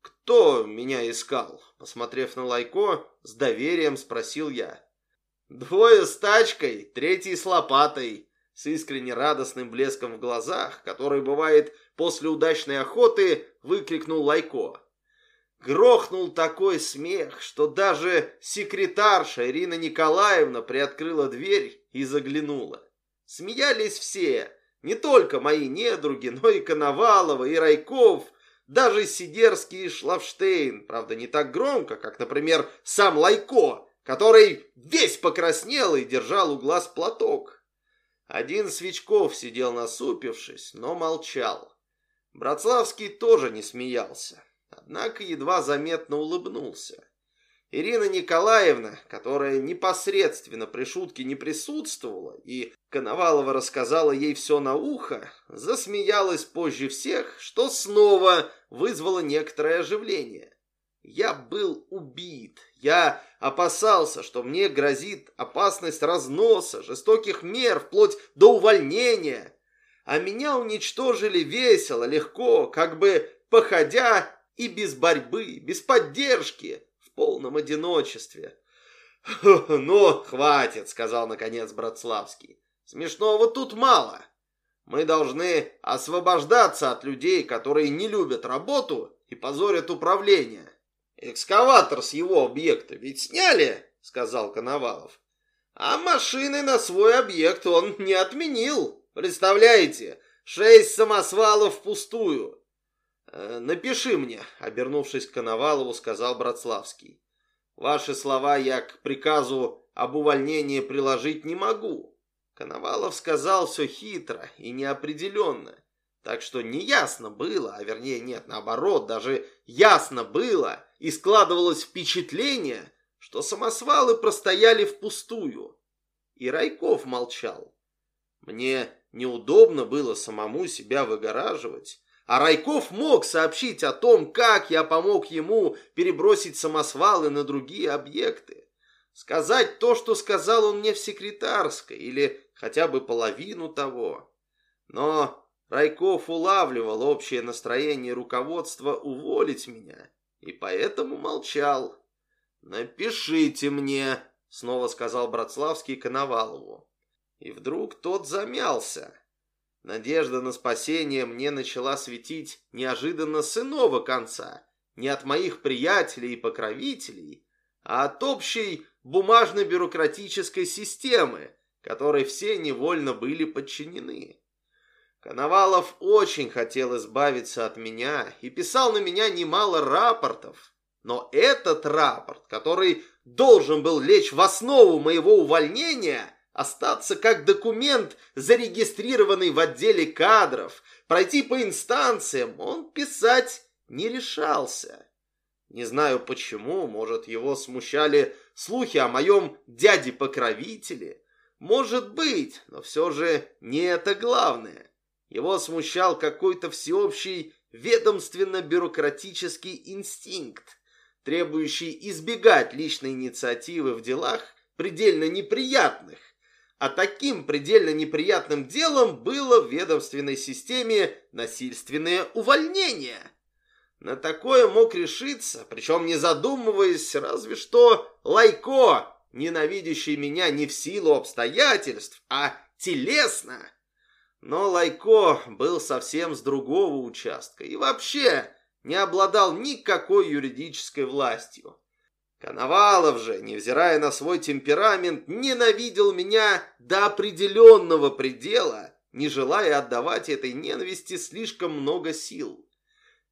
«Кто меня искал?» Посмотрев на Лайко, с доверием спросил я. Двое с тачкой, третий с лопатой. С искренне радостным блеском в глазах, который бывает после удачной охоты, выкрикнул Лайко. Грохнул такой смех, что даже секретарша Ирина Николаевна приоткрыла дверь и заглянула. Смеялись все, не только мои недруги, но и Коновалова, и Райков, даже Сидерский и Шлавштейн, правда, не так громко, как, например, сам Лайко, который весь покраснел и держал у глаз платок. Один Свечков сидел насупившись, но молчал. Братславский тоже не смеялся, однако едва заметно улыбнулся. Ирина Николаевна, которая непосредственно при шутке не присутствовала, и Коновалова рассказала ей все на ухо, засмеялась позже всех, что снова вызвало некоторое оживление. Я был убит. Я опасался, что мне грозит опасность разноса, жестоких мер, вплоть до увольнения. А меня уничтожили весело, легко, как бы походя и без борьбы, без поддержки, в полном одиночестве. «Ну, хватит», — сказал наконец Братславский. «Смешного тут мало. Мы должны освобождаться от людей, которые не любят работу и позорят управление. «Экскаватор с его объекта ведь сняли», — сказал Коновалов. «А машины на свой объект он не отменил. Представляете, шесть самосвалов впустую». «Э, «Напиши мне», — обернувшись к Коновалову, сказал Братславский. «Ваши слова я к приказу об увольнении приложить не могу». Коновалов сказал все хитро и неопределенно. Так что неясно было, а вернее нет, наоборот, даже ясно было и складывалось впечатление, что самосвалы простояли впустую. И Райков молчал. Мне неудобно было самому себя выгораживать, а Райков мог сообщить о том, как я помог ему перебросить самосвалы на другие объекты. Сказать то, что сказал он мне в секретарской, или хотя бы половину того. Но Райков улавливал общее настроение руководства уволить меня и поэтому молчал. «Напишите мне», — снова сказал Братславский Коновалову. И вдруг тот замялся. Надежда на спасение мне начала светить неожиданно с иного конца, не от моих приятелей и покровителей, а от общей бумажно-бюрократической системы, которой все невольно были подчинены. Коновалов очень хотел избавиться от меня и писал на меня немало рапортов. Но этот рапорт, который должен был лечь в основу моего увольнения, остаться как документ, зарегистрированный в отделе кадров, пройти по инстанциям, он писать не решался. Не знаю почему, может, его смущали слухи о моем дяде-покровителе. Может быть, но все же не это главное. Его смущал какой-то всеобщий ведомственно-бюрократический инстинкт, требующий избегать личной инициативы в делах предельно неприятных. А таким предельно неприятным делом было в ведомственной системе насильственное увольнение. На такое мог решиться, причем не задумываясь, разве что Лайко, ненавидящий меня не в силу обстоятельств, а телесно. Но Лайко был совсем с другого участка и вообще не обладал никакой юридической властью. Коновалов же, невзирая на свой темперамент, ненавидел меня до определенного предела, не желая отдавать этой ненависти слишком много сил.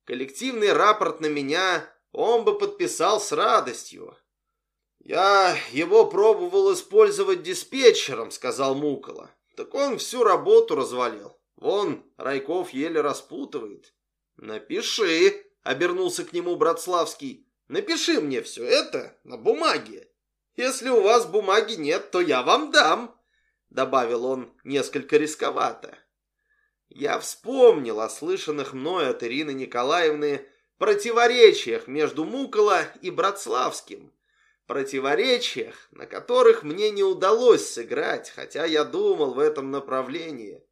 Коллективный рапорт на меня он бы подписал с радостью. «Я его пробовал использовать диспетчером», — сказал Мукола. Так он всю работу развалил. Вон, Райков еле распутывает. Напиши, обернулся к нему Братславский. Напиши мне все это на бумаге. Если у вас бумаги нет, то я вам дам, добавил он несколько рисковато. Я вспомнил о слышанных мною от Ирины Николаевны противоречиях между Мукола и Братславским противоречиях, на которых мне не удалось сыграть, хотя я думал в этом направлении.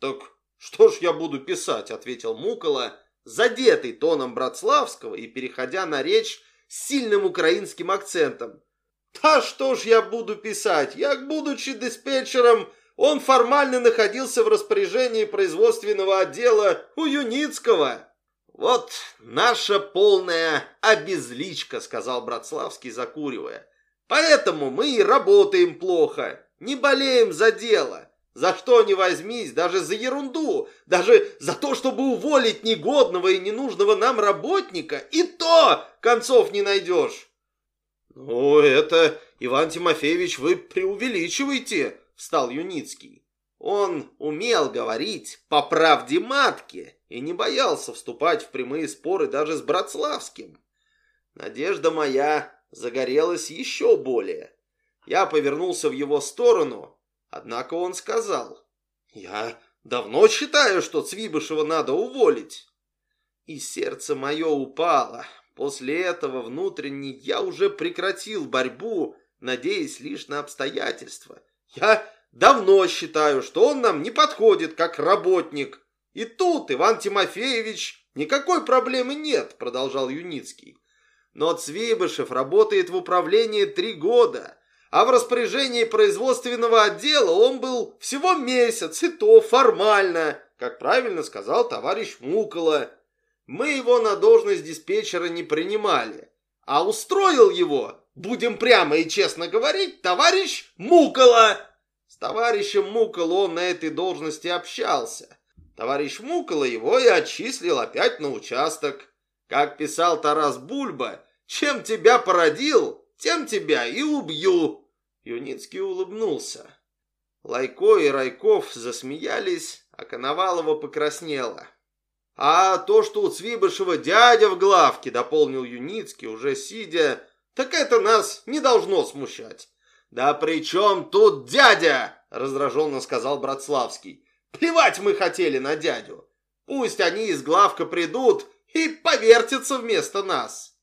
«Так что ж я буду писать?» — ответил Мукола, задетый тоном Братславского и переходя на речь с сильным украинским акцентом. «Да что ж я буду писать? Я, будучи диспетчером, он формально находился в распоряжении производственного отдела у Юницкого». «Вот наша полная обезличка», — сказал Братславский, закуривая. «Поэтому мы и работаем плохо, не болеем за дело. За что не возьмись, даже за ерунду, даже за то, чтобы уволить негодного и ненужного нам работника, и то концов не найдешь». «Ну, это, Иван Тимофеевич, вы преувеличиваете», — встал Юницкий. Он умел говорить по правде матки и не боялся вступать в прямые споры даже с Братславским. Надежда моя загорелось еще более. Я повернулся в его сторону, однако он сказал, «Я давно считаю, что Цвибышева надо уволить». И сердце мое упало. После этого внутренне я уже прекратил борьбу, надеясь лишь на обстоятельства. Я давно считаю, что он нам не подходит как работник. И тут, Иван Тимофеевич, никакой проблемы нет, продолжал Юницкий. Но Цвибышев работает в управлении три года, а в распоряжении производственного отдела он был всего месяц, и то формально, как правильно сказал товарищ Мукола. Мы его на должность диспетчера не принимали, а устроил его, будем прямо и честно говорить, товарищ Мукола. С товарищем Мукола он на этой должности общался. Товарищ Мукола его и отчислил опять на участок. Как писал Тарас Бульба, чем тебя породил, тем тебя и убью. Юницкий улыбнулся. Лайко и Райков засмеялись, а Коновалова покраснела. А то, что у Цвибышева дядя в главке, дополнил Юницкий, уже сидя, так это нас не должно смущать. Да при чем тут дядя? Раздраженно сказал Братславский. Плевать мы хотели на дядю. Пусть они из главка придут и повертятся вместо нас.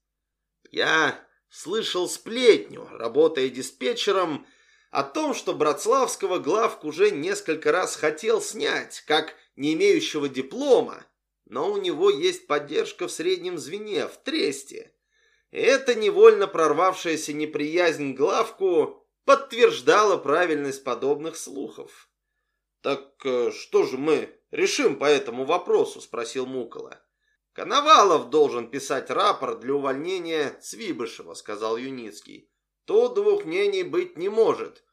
Я слышал сплетню, работая диспетчером, о том, что Братславского главк уже несколько раз хотел снять, как не имеющего диплома, но у него есть поддержка в среднем звене, в тресте. Эта невольно прорвавшаяся неприязнь главку подтверждала правильность подобных слухов. «Так э, что же мы решим по этому вопросу?» – спросил Мукола. «Коновалов должен писать рапорт для увольнения Цвибышева», – сказал Юницкий. «Тут двух мнений быть не может».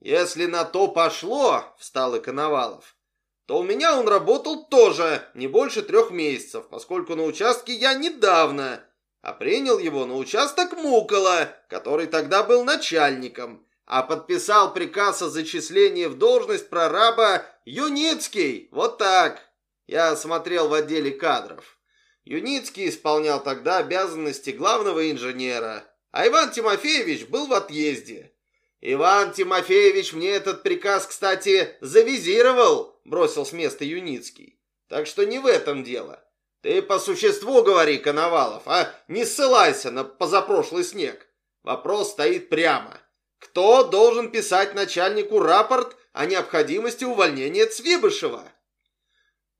«Если на то пошло», – встал и Коновалов, то у меня он работал тоже не больше трех месяцев, поскольку на участке я недавно, а принял его на участок Мукола, который тогда был начальником, а подписал приказ о зачислении в должность прораба Юницкий. Вот так. Я смотрел в отделе кадров. Юницкий исполнял тогда обязанности главного инженера, а Иван Тимофеевич был в отъезде. Иван Тимофеевич мне этот приказ, кстати, завизировал, бросил с места Юницкий. Так что не в этом дело. Ты по существу говори, Коновалов, а не ссылайся на позапрошлый снег. Вопрос стоит прямо. Кто должен писать начальнику рапорт о необходимости увольнения Цвибышева?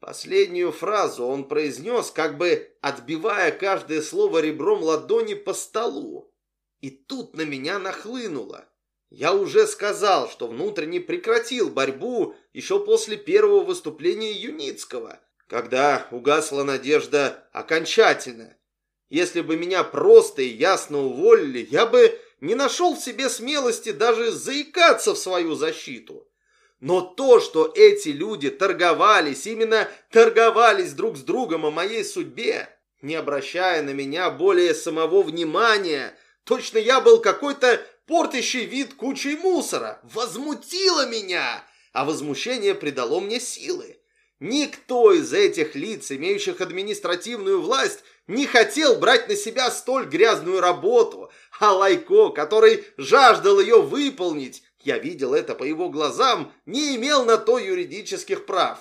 Последнюю фразу он произнес, как бы отбивая каждое слово ребром ладони по столу. И тут на меня нахлынуло. Я уже сказал, что внутренне прекратил борьбу еще после первого выступления Юницкого, когда угасла надежда окончательно. Если бы меня просто и ясно уволили, я бы не нашел в себе смелости даже заикаться в свою защиту. Но то, что эти люди торговались, именно торговались друг с другом о моей судьбе, не обращая на меня более самого внимания, точно я был какой-то портящий вид кучей мусора, возмутило меня, а возмущение придало мне силы. Никто из этих лиц, имеющих административную власть, не хотел брать на себя столь грязную работу, а Лайко, который жаждал ее выполнить, я видел это по его глазам, не имел на то юридических прав.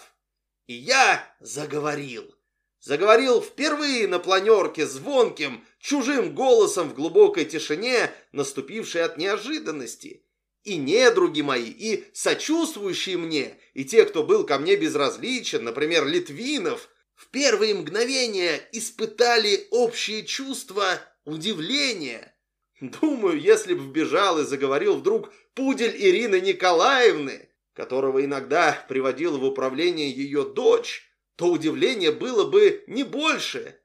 И я заговорил. Заговорил впервые на планерке звонким, чужим голосом в глубокой тишине, наступившей от неожиданности. И недруги мои, и сочувствующие мне, и те, кто был ко мне безразличен, например, Литвинов, в первые мгновения испытали общее чувство удивления. Думаю, если бы вбежал и заговорил вдруг пудель Ирины Николаевны, которого иногда приводила в управление ее дочь, то удивление было бы не больше.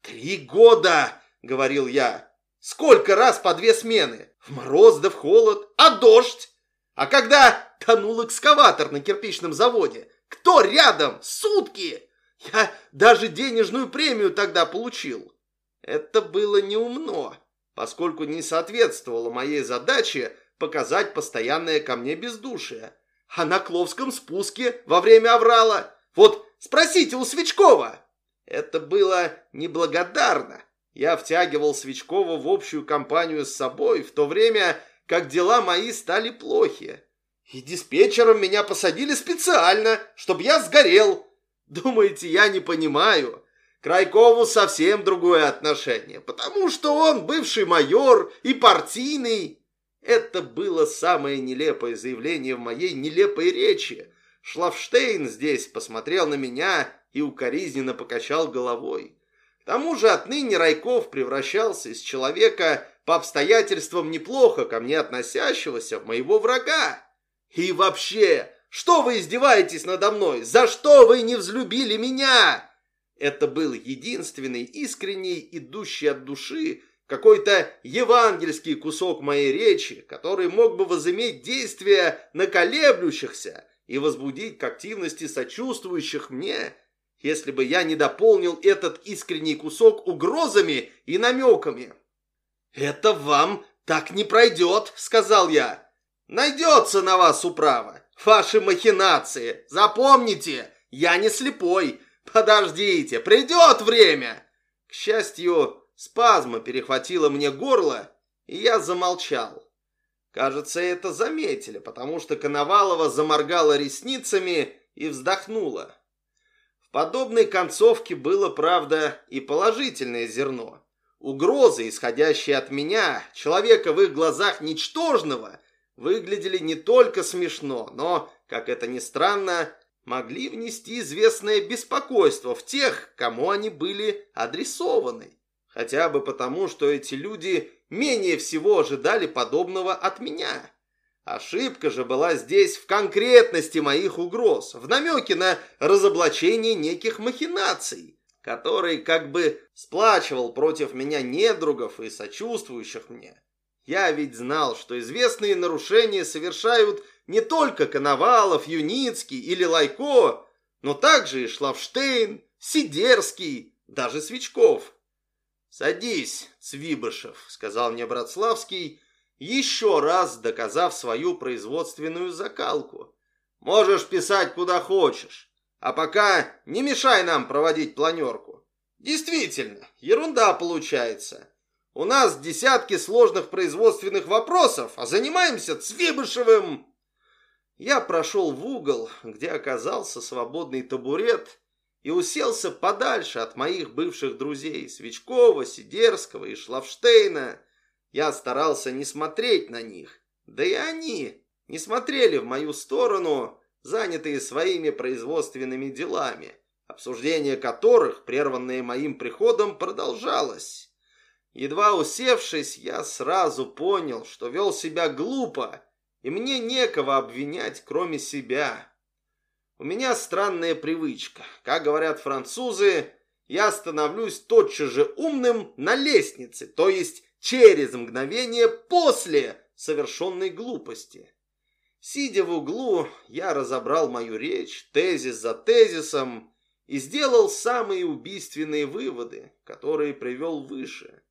«Три года!» — говорил я. «Сколько раз по две смены? В мороз да в холод, а дождь? А когда тонул экскаватор на кирпичном заводе? Кто рядом? Сутки! Я даже денежную премию тогда получил. Это было неумно, поскольку не соответствовало моей задаче показать постоянное ко мне бездушие. А на Кловском спуске во время аврала вот Спросите у Свечкова!» Это было неблагодарно, Я втягивал Свечкова в общую компанию с собой, в то время как дела мои стали плохи. И диспетчером меня посадили специально, чтобы я сгорел. Думаете, я не понимаю? К Райкову совсем другое отношение, потому что он бывший майор и партийный. Это было самое нелепое заявление в моей нелепой речи. Шлафштейн здесь посмотрел на меня и укоризненно покачал головой. К тому же отныне Райков превращался из человека по обстоятельствам неплохо ко мне относящегося в моего врага. И вообще, что вы издеваетесь надо мной? За что вы не взлюбили меня? Это был единственный искренний, идущий от души, какой-то евангельский кусок моей речи, который мог бы возыметь действие на колеблющихся и возбудить к активности сочувствующих мне, если бы я не дополнил этот искренний кусок угрозами и намеками. «Это вам так не пройдет», — сказал я. «Найдется на вас управа. Ваши махинации. Запомните, я не слепой. Подождите, придет время». К счастью, спазма перехватила мне горло, и я замолчал. Кажется, это заметили, потому что Коновалова заморгала ресницами и вздохнула. В подобной концовке было, правда, и положительное зерно. Угрозы, исходящие от меня, человека в их глазах ничтожного, выглядели не только смешно, но, как это ни странно, могли внести известное беспокойство в тех, кому они были адресованы. Хотя бы потому, что эти люди менее всего ожидали подобного от меня. Ошибка же была здесь в конкретности моих угроз, в намеке на разоблачение неких махинаций который как бы сплачивал против меня недругов и сочувствующих мне. Я ведь знал, что известные нарушения совершают не только Коновалов, Юницкий или Лайко, но также и Шлавштейн, Сидерский, даже Свечков. «Садись, Цвибышев», — сказал мне Братславский, еще раз доказав свою производственную закалку. «Можешь писать куда хочешь. А пока не мешай нам проводить планерку. Действительно, ерунда получается. У нас десятки сложных производственных вопросов, а занимаемся Цвибышевым. Я прошел в угол, где оказался свободный табурет, и уселся подальше от моих бывших друзей Свечкова, Сидерского и Шлавштейна. Я старался не смотреть на них, да и они не смотрели в мою сторону, занятые своими производственными делами, обсуждение которых, прерванное моим приходом, продолжалось. Едва усевшись, я сразу понял, что вел себя глупо, и мне некого обвинять, кроме себя. У меня странная привычка. Как говорят французы, я становлюсь тотчас же умным на лестнице, то есть через мгновение после совершенной глупости. Сидя в углу, я разобрал мою речь, тезис за тезисом, и сделал самые убийственные выводы, которые привел выше.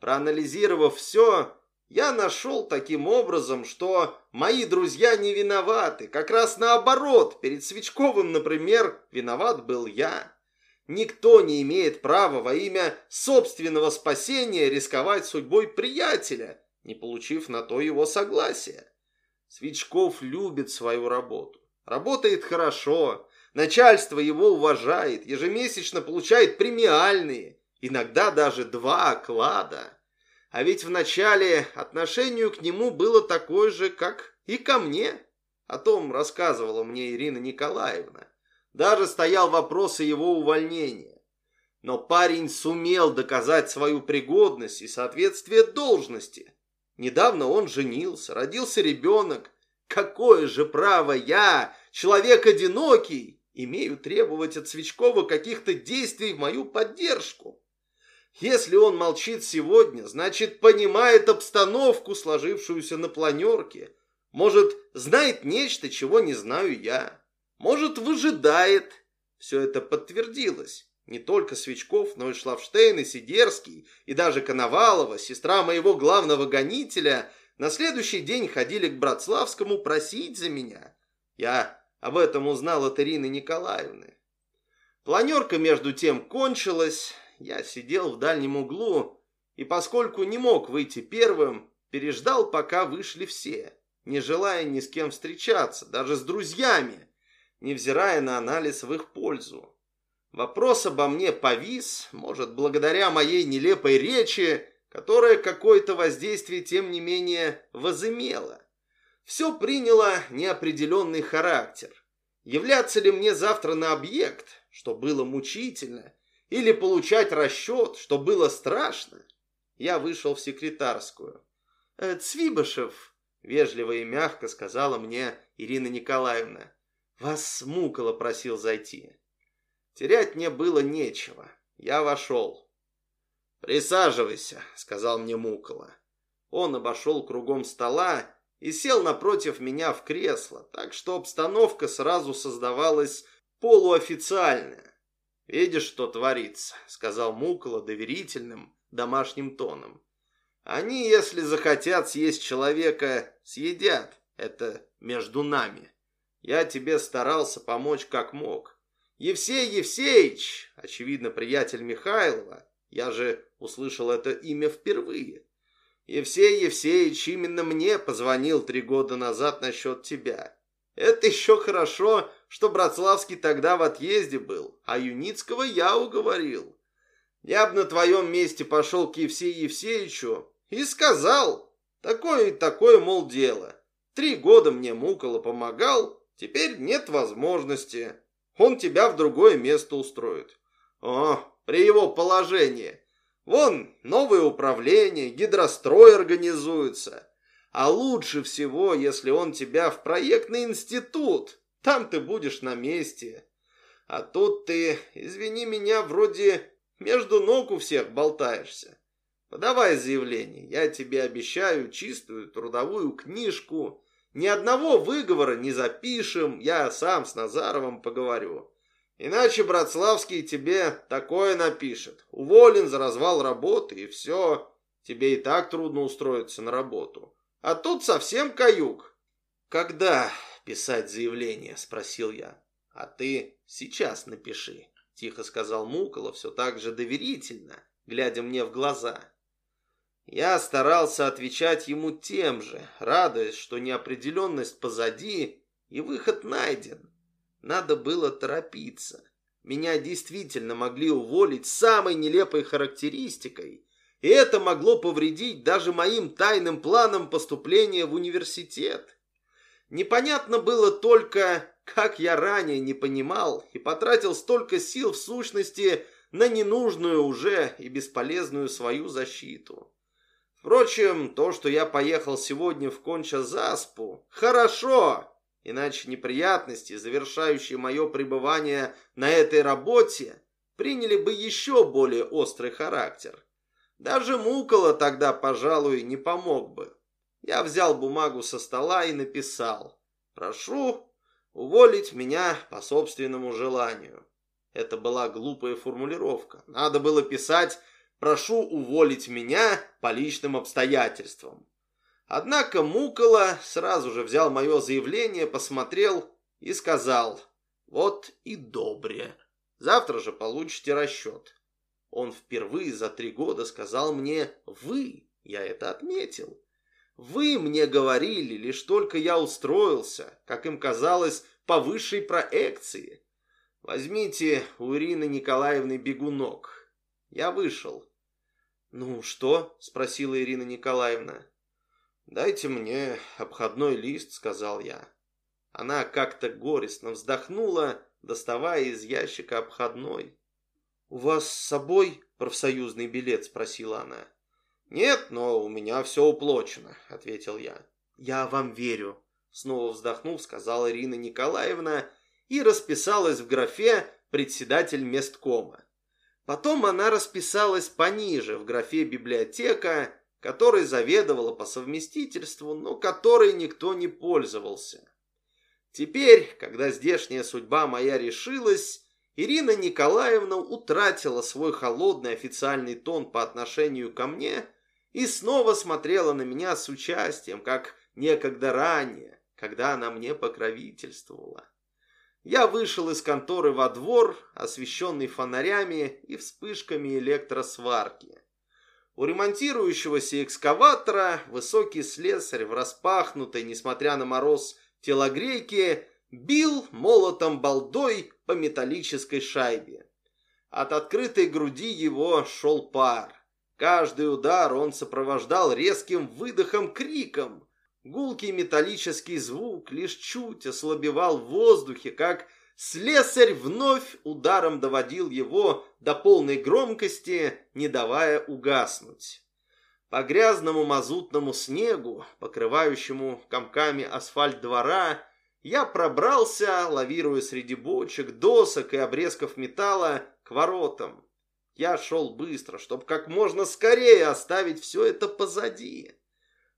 Проанализировав все, я нашел таким образом, что мои друзья не виноваты. Как раз наоборот, перед Свечковым, например, виноват был я. Никто не имеет права во имя собственного спасения рисковать судьбой приятеля, не получив на то его согласия. Свечков любит свою работу. Работает хорошо. Начальство его уважает. Ежемесячно получает премиальные. Иногда даже два оклада. А ведь вначале отношению к нему было такое же, как и ко мне. О том рассказывала мне Ирина Николаевна. Даже стоял вопрос о его увольнении. Но парень сумел доказать свою пригодность и соответствие должности. Недавно он женился, родился ребенок. Какое же право я, человек одинокий, имею требовать от Свечкова каких-то действий в мою поддержку? Если он молчит сегодня, значит, понимает обстановку, сложившуюся на планерке. Может, знает нечто, чего не знаю я. Может, выжидает. Все это подтвердилось. Не только Свечков, но и Шлавштейн, и Сидерский, и даже Коновалова, сестра моего главного гонителя, на следующий день ходили к Братславскому просить за меня. Я об этом узнал от Ирины Николаевны. Планерка между тем кончилась, я сидел в дальнем углу и, поскольку не мог выйти первым, переждал, пока вышли все, не желая ни с кем встречаться, даже с друзьями, невзирая на анализ в их пользу. Вопрос обо мне повис, может, благодаря моей нелепой речи, которая какое-то воздействие, тем не менее, возымела. Все приняло неопределенный характер. Являться ли мне завтра на объект, что было мучительно, или получать расчет, что было страшно? Я вышел в секретарскую. «Э, «Цвибышев», — вежливо и мягко сказала мне Ирина Николаевна, «вас Мукола просил зайти». Терять мне было нечего. Я вошел. «Присаживайся», — сказал мне Мукола. Он обошел кругом стола и сел напротив меня в кресло, так что обстановка сразу создавалась полуофициальная. «Видишь, что творится», — сказал Мукола доверительным, домашним тоном. «Они, если захотят съесть человека, съедят. Это между нами. Я тебе старался помочь как мог. Евсей Евсеич, очевидно, приятель Михайлова, я же услышал это имя впервые. Евсей Евсеич именно мне позвонил три года назад насчет тебя. Это еще хорошо, что Братславский тогда в отъезде был, а Юницкого я уговорил. Я бы на твоем месте пошел к Евсею Евсеичу и сказал, такое и такое, мол, дело. Три года мне мукало помогал, теперь нет возможности. Он тебя в другое место устроит. О, при его положении. Вон, новое управление, гидрострой организуется. А лучше всего, если он тебя в проектный институт. Там ты будешь на месте. А тут ты, извини меня, вроде между ног у всех болтаешься. Подавай заявление, я тебе обещаю чистую трудовую книжку, ни одного выговора не запишем, я сам с Назаровым поговорю. Иначе Братславский тебе такое напишет. Уволен за развал работы, и все. Тебе и так трудно устроиться на работу. А тут совсем каюк. Когда писать заявление, спросил я. А ты сейчас напиши, тихо сказал Мукола, все так же доверительно, глядя мне в глаза. Я старался отвечать ему тем же, радуясь, что неопределенность позади и выход найден. Надо было торопиться. Меня действительно могли уволить самой нелепой характеристикой, и это могло повредить даже моим тайным планам поступления в университет. Непонятно было только, как я ранее не понимал и потратил столько сил в сущности на ненужную уже и бесполезную свою защиту. Впрочем, то, что я поехал сегодня в Конча-Заспу, хорошо, иначе неприятности, завершающие мое пребывание на этой работе, приняли бы еще более острый характер. Даже Мукола тогда, пожалуй, не помог бы. Я взял бумагу со стола и написал «Прошу уволить меня по собственному желанию». Это была глупая формулировка. Надо было писать Прошу уволить меня по личным обстоятельствам. Однако Мукола сразу же взял мое заявление, посмотрел и сказал, вот и добре, завтра же получите расчет. Он впервые за три года сказал мне «вы», я это отметил. Вы мне говорили, лишь только я устроился, как им казалось, по высшей проекции. Возьмите у Ирины Николаевны бегунок. Я вышел. «Ну что?» – спросила Ирина Николаевна. «Дайте мне обходной лист», – сказал я. Она как-то горестно вздохнула, доставая из ящика обходной. «У вас с собой профсоюзный билет?» – спросила она. «Нет, но у меня все уплочено», – ответил я. «Я вам верю», – снова вздохнув, сказала Ирина Николаевна и расписалась в графе «председатель месткома». Потом она расписалась пониже в графе «библиотека», которой заведовала по совместительству, но которой никто не пользовался. Теперь, когда здешняя судьба моя решилась, Ирина Николаевна утратила свой холодный официальный тон по отношению ко мне и снова смотрела на меня с участием, как некогда ранее, когда она мне покровительствовала. я вышел из конторы во двор, освещенный фонарями и вспышками электросварки. У ремонтирующегося экскаватора высокий слесарь в распахнутой, несмотря на мороз, телогрейке бил молотом балдой по металлической шайбе. От открытой груди его шел пар. Каждый удар он сопровождал резким выдохом-криком. Гулкий металлический звук лишь чуть ослабевал в воздухе, как слесарь вновь ударом доводил его до полной громкости, не давая угаснуть. По грязному мазутному снегу, покрывающему комками асфальт двора, я пробрался, лавируя среди бочек, досок и обрезков металла, к воротам. Я шел быстро, чтобы как можно скорее оставить все это позади.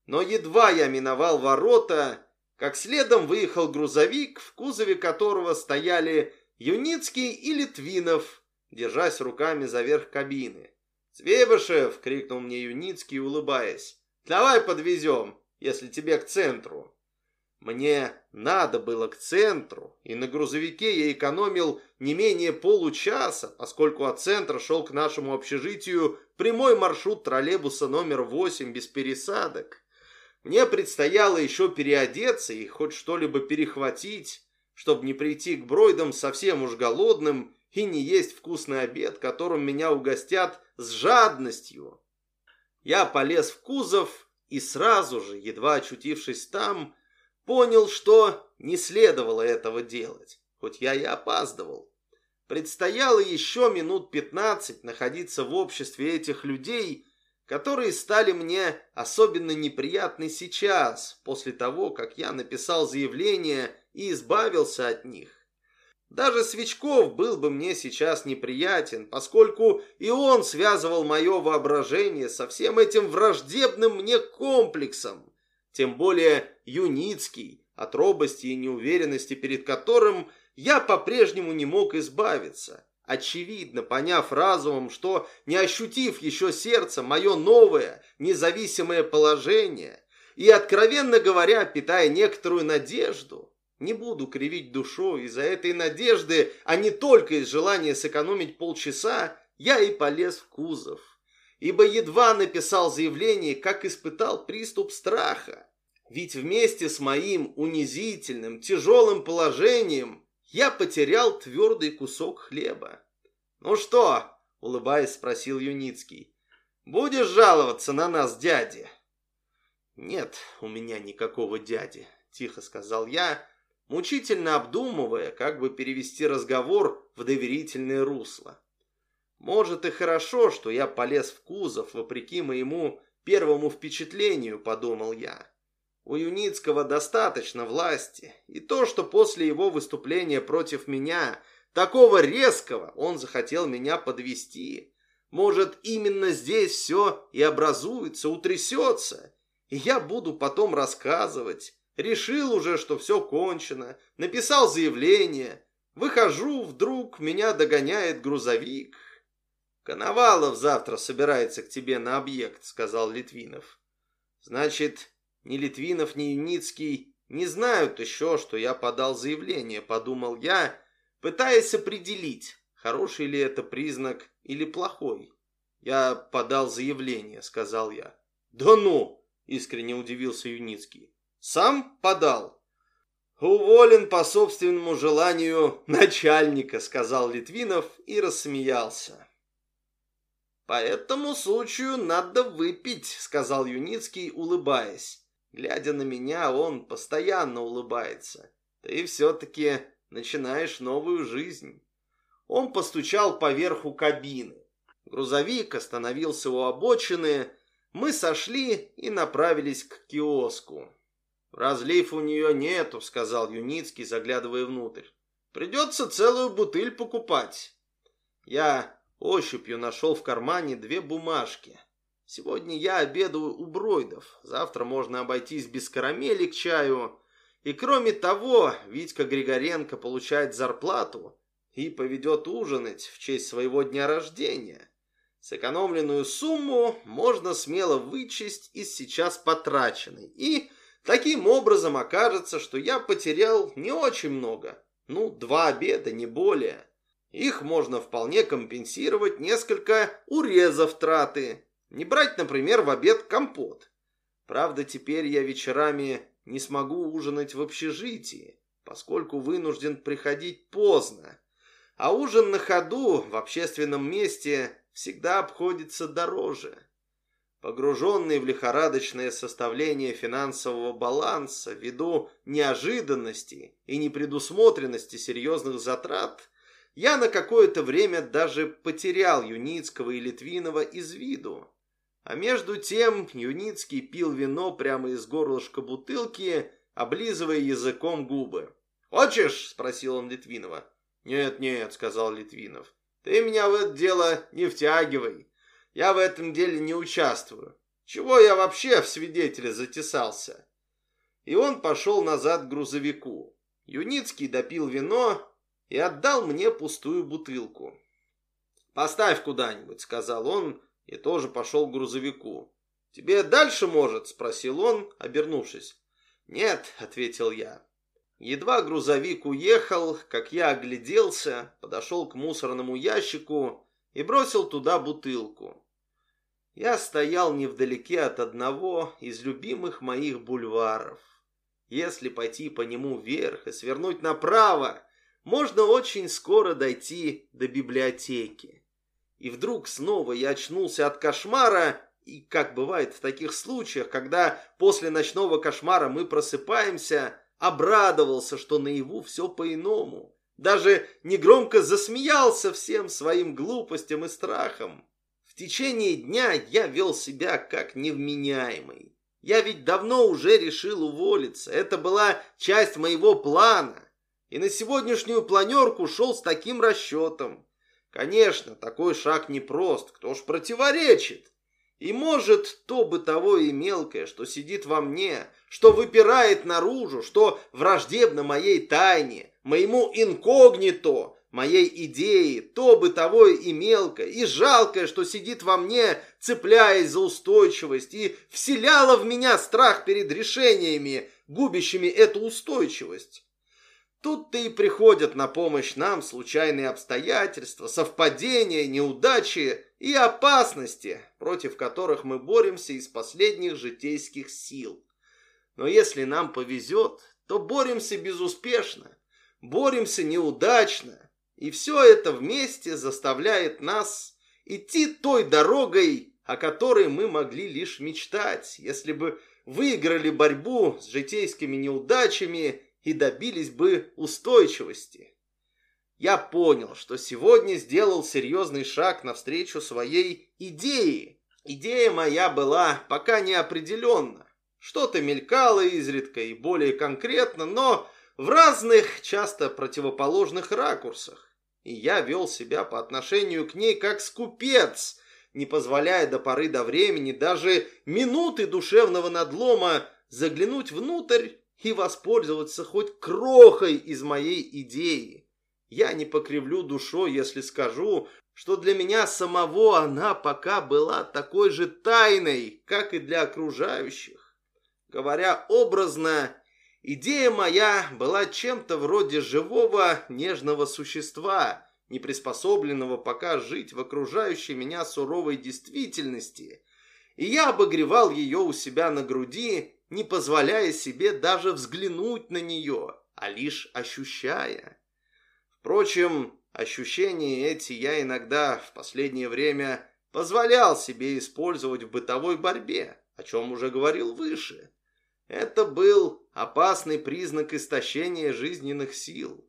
Но едва я миновал ворота, как следом выехал грузовик, в кузове которого стояли Юницкий и Литвинов, держась руками за верх кабины. «Свебышев!» — крикнул мне Юницкий, улыбаясь. «Давай подвезем, если тебе к центру». Мне надо было к центру, и на грузовике я экономил не менее получаса, поскольку от центра шел к нашему общежитию прямой маршрут троллейбуса номер 8 без пересадок. Мне предстояло еще переодеться и хоть что-либо перехватить, чтобы не прийти к Бройдам совсем уж голодным и не есть вкусный обед, которым меня угостят с жадностью. Я полез в кузов и сразу же, едва очутившись там, понял, что не следовало этого делать, хоть я и опаздывал. Предстояло еще минут пятнадцать находиться в обществе этих людей, которые стали мне особенно неприятны сейчас, после того, как я написал заявление и избавился от них. Даже Свечков был бы мне сейчас неприятен, поскольку и он связывал мое воображение со всем этим враждебным мне комплексом, тем более Юницкий, от робости и неуверенности перед которым я по-прежнему не мог избавиться очевидно поняв разумом, что, не ощутив еще сердцем мое новое, независимое положение, и, откровенно говоря, питая некоторую надежду, не буду кривить душой из-за этой надежды, а не только из желания сэкономить полчаса, я и полез в кузов. Ибо едва написал заявление, как испытал приступ страха. Ведь вместе с моим унизительным, тяжелым положением я потерял твердый кусок хлеба. «Ну что?» — улыбаясь, спросил Юницкий. «Будешь жаловаться на нас, дяди?» «Нет у меня никакого дяди», — тихо сказал я, мучительно обдумывая, как бы перевести разговор в доверительное русло. «Может и хорошо, что я полез в кузов, вопреки моему первому впечатлению», — подумал я. У Юницкого достаточно власти, и то, что после его выступления против меня такого резкого он захотел меня подвести. Может, именно здесь все и образуется, утрясется, и я буду потом рассказывать. Решил уже, что все кончено, написал заявление. Выхожу, вдруг меня догоняет грузовик. «Коновалов завтра собирается к тебе на объект», — сказал Литвинов. «Значит, ни Литвинов, ни Юницкий не знают еще, что я подал заявление, подумал я, пытаясь определить, хороший ли это признак или плохой. Я подал заявление, сказал я. Да ну, искренне удивился Юницкий. Сам подал? Уволен по собственному желанию начальника, сказал Литвинов и рассмеялся. «По этому случаю надо выпить», — сказал Юницкий, улыбаясь. Глядя на меня, он постоянно улыбается. Ты все-таки начинаешь новую жизнь. Он постучал по верху кабины. Грузовик остановился у обочины. Мы сошли и направились к киоску. «Разлив у нее нету», — сказал Юницкий, заглядывая внутрь. «Придется целую бутыль покупать». Я ощупью нашел в кармане две бумажки. Сегодня я обедаю у Бройдов. Завтра можно обойтись без карамели к чаю. И кроме того, Витька Григоренко получает зарплату и поведет ужинать в честь своего дня рождения. Сэкономленную сумму можно смело вычесть из сейчас потраченной. И таким образом окажется, что я потерял не очень много, Ну, два обеда, не более. Их можно вполне компенсировать несколько урезав траты. Не брать, например, в обед компот. Правда, теперь я вечерами не смогу ужинать в общежитии, поскольку вынужден приходить поздно. А ужин на ходу в общественном месте всегда обходится дороже. Погруженный в лихорадочное составление финансового баланса ввиду неожиданности и непредусмотренности серьезных затрат, я на какое-то время даже потерял Юницкого и Литвинова из виду. А между тем Юницкий пил вино прямо из горлышка бутылки, облизывая языком губы. «Хочешь?» – спросил он Литвинова. «Нет-нет», – сказал Литвинов. «Ты меня в это дело не втягивай. Я в этом деле не участвую. Чего я вообще в свидетеле затесался?» И он пошел назад к грузовику. Юницкий допил вино и отдал мне пустую бутылку. «Поставь куда-нибудь», — сказал он, и тоже пошел к грузовику. «Тебе дальше может?» — спросил он, обернувшись. «Нет», — ответил я. Едва грузовик уехал, как я огляделся, подошел к мусорному ящику и бросил туда бутылку. Я стоял невдалеке от одного из любимых моих бульваров. Если пойти по нему вверх и свернуть направо, можно очень скоро дойти до библиотеки. И вдруг снова я очнулся от кошмара, и, как бывает в таких случаях, когда после ночного кошмара мы просыпаемся, обрадовался, что наяву все по-иному. Даже негромко засмеялся всем своим глупостям и страхом. В течение дня я вел себя как невменяемый. Я ведь давно уже решил уволиться. Это была часть моего плана. И на сегодняшнюю планерку шел с таким расчетом. Конечно, такой шаг непрост, кто ж противоречит. И может то бытовое и мелкое, что сидит во мне, что выпирает наружу, что враждебно моей тайне, моему инкогнито, моей идее, то бытовое и мелкое, и жалкое, что сидит во мне, цепляясь за устойчивость, и вселяло в меня страх перед решениями, губящими эту устойчивость. Тут-то и приходят на помощь нам случайные обстоятельства, совпадения, неудачи и опасности, против которых мы боремся из последних житейских сил. Но если нам повезет, то боремся безуспешно, боремся неудачно, и все это вместе заставляет нас идти той дорогой, о которой мы могли лишь мечтать, если бы выиграли борьбу с житейскими неудачами и добились бы устойчивости. Я понял, что сегодня сделал серьезный шаг навстречу своей идее. Идея моя была пока не определенна. Что-то мелькало изредка и более конкретно, но в разных, часто противоположных ракурсах. И я вел себя по отношению к ней как скупец, не позволяя до поры до времени даже минуты душевного надлома заглянуть внутрь и воспользоваться хоть крохой из моей идеи. Я не покривлю душой, если скажу, что для меня самого она пока была такой же тайной, как и для окружающих. Говоря образно, идея моя была чем-то вроде живого нежного существа, не приспособленного пока жить в окружающей меня суровой действительности, и я обогревал ее у себя на груди не позволяя себе даже взглянуть на нее, а лишь ощущая. Впрочем, ощущения эти я иногда в последнее время позволял себе использовать в бытовой борьбе, о чем уже говорил выше. Это был опасный признак истощения жизненных сил.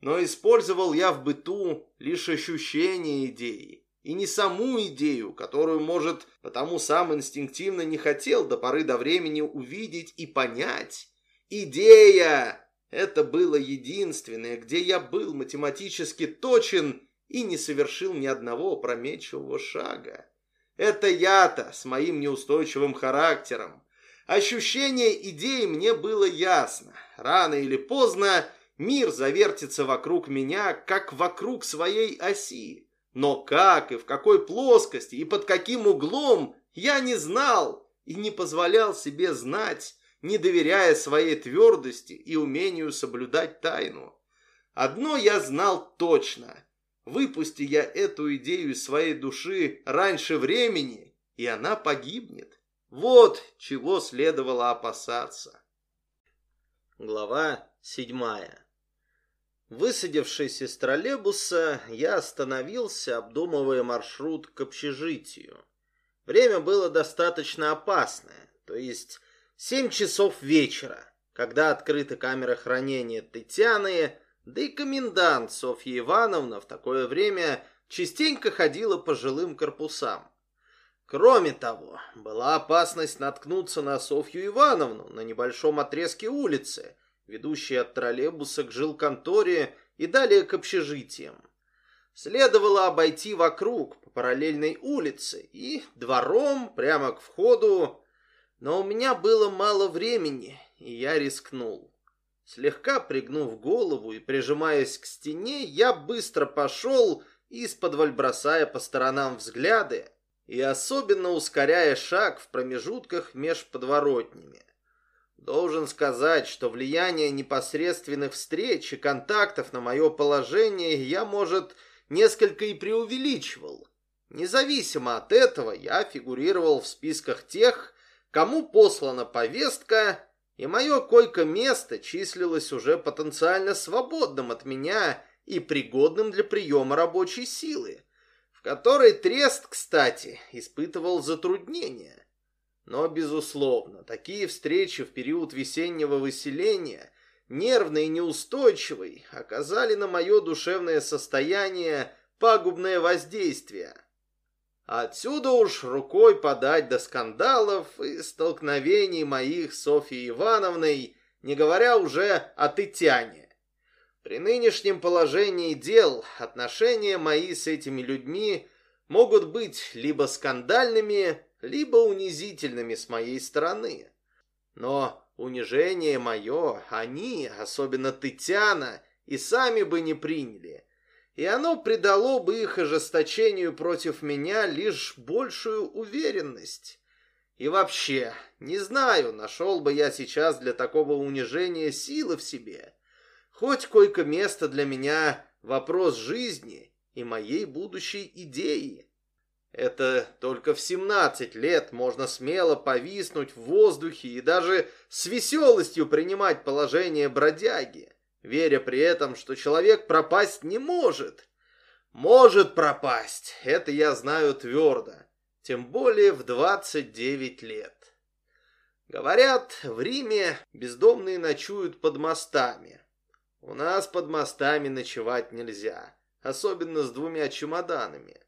Но использовал я в быту лишь ощущение идеи, и не саму идею, которую, может, потому сам инстинктивно не хотел до поры до времени увидеть и понять. Идея! Это было единственное, где я был математически точен и не совершил ни одного опрометчивого шага. Это я-то с моим неустойчивым характером. Ощущение идеи мне было ясно. Рано или поздно мир завертится вокруг меня, как вокруг своей оси. Но как и в какой плоскости и под каким углом я не знал и не позволял себе знать, не доверяя своей твердости и умению соблюдать тайну. Одно я знал точно. Выпусти я эту идею из своей души раньше времени, и она погибнет. Вот чего следовало опасаться. Глава седьмая. Высадившись из троллейбуса, я остановился, обдумывая маршрут к общежитию. Время было достаточно опасное, то есть семь часов вечера, когда открыта камера хранения Татьяны, да и комендант Софья Ивановна в такое время частенько ходила по жилым корпусам. Кроме того, была опасность наткнуться на Софью Ивановну на небольшом отрезке улицы, ведущей от троллейбуса к жилконторе и далее к общежитиям. Следовало обойти вокруг по параллельной улице и двором прямо к входу, но у меня было мало времени, и я рискнул. Слегка пригнув голову и прижимаясь к стене, я быстро пошел, из-под бросая по сторонам взгляды и особенно ускоряя шаг в промежутках меж подворотнями. Должен сказать, что влияние непосредственных встреч и контактов на мое положение я, может, несколько и преувеличивал. Независимо от этого, я фигурировал в списках тех, кому послана повестка, и мое койко-место числилось уже потенциально свободным от меня и пригодным для приема рабочей силы, в которой Трест, кстати, испытывал затруднения. Но, безусловно, такие встречи в период весеннего выселения – нервный и неустойчивый, оказали на мое душевное состояние пагубное воздействие. Отсюда уж рукой подать до скандалов и столкновений моих с Софьей Ивановной, не говоря уже о Тытяне. При нынешнем положении дел отношения мои с этими людьми могут быть либо скандальными, либо унизительными с моей стороны. Но Унижение мое они, особенно Тытяна, и сами бы не приняли. И оно придало бы их ожесточению против меня лишь большую уверенность. И вообще, не знаю, нашел бы я сейчас для такого унижения силы в себе. Хоть койко-место для меня вопрос жизни и моей будущей идеи. Это только в 17 лет можно смело повиснуть в воздухе и даже с веселостью принимать положение бродяги, веря при этом, что человек пропасть не может. Может пропасть, это я знаю твердо, тем более в 29 лет. Говорят, в Риме бездомные ночуют под мостами. У нас под мостами ночевать нельзя, особенно с двумя чемоданами.